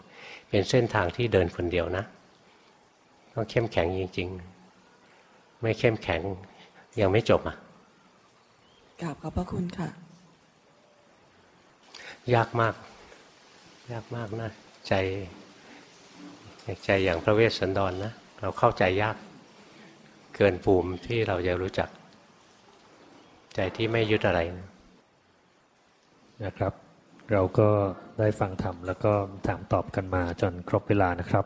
เป็นเส้นทางที่เดินคนเดียวนะต้องเข้มแข็งจริง ๆ ไม่เข้มแข็งยังไม่จบอะกราบขอบพระคุณค่ะ ยากมาก ยากมากนะ ใจใจอย่างพระเวสสันดรนนะเราเข้าใจยาก เกินภูมิที่เราจะรู้จัก ใจที่ไม่ยึดอะไรนะครับ เราก็ได้ฟังธรรมแล้วก็ถามตอบกันมาจนครบเวลานะครับ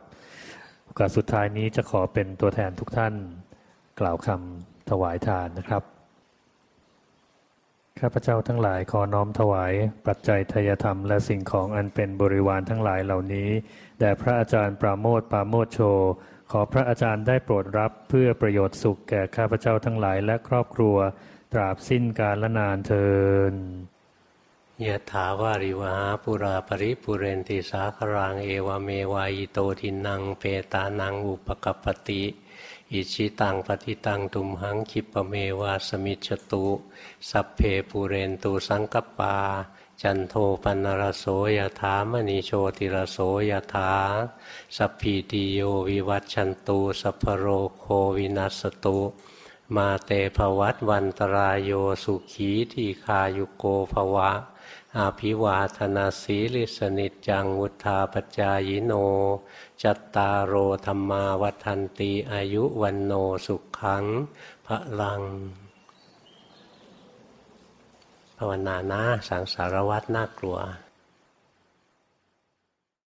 โอกาสสุดท้ายนี้จะขอเป็นตัวแทนทุกท่าน กล่าวคำถวายทานนะครับ ข้าพเจ้าทั้งหลายขอน้อมถวาย ปัจจัยทยธรรมและสิ่งของอันเป็นบริวารทั้งหลายเหล่านี้แด่พระอาจารย์ปราโมทปราโมทโช ขอพระอาจารย์ได้โปรดรับเพื่อประโยชน์สุขแก่ข้าพเจ้าทั้งหลายและครอบครัว ตราบสิ้นกาลนานเทินยะถาวาริวหาปุราปริปุเรนติสาครังเอวเมวายโตทินังเปตานังอุปกปติ อิชิตังปฏิตังตุมหังคิปเมวาสมิจตุ สัพเพปุเรนตุสังกปา จันโทปันรโสยถามณีโชติรโสยถาสัพพีติโยวิวัตชันตุสัพโรโควินัสตุมาเตภวัตวันตรายโยสุขีทีคายุโกภวะ อาภิวาธนาสีลิสนิจังวุธาปจายโน จตารโอธรรมาวัฒนตีอายุวันโนสุขังพระลัง ภาวนานะสังสารวัตรน่ากลัว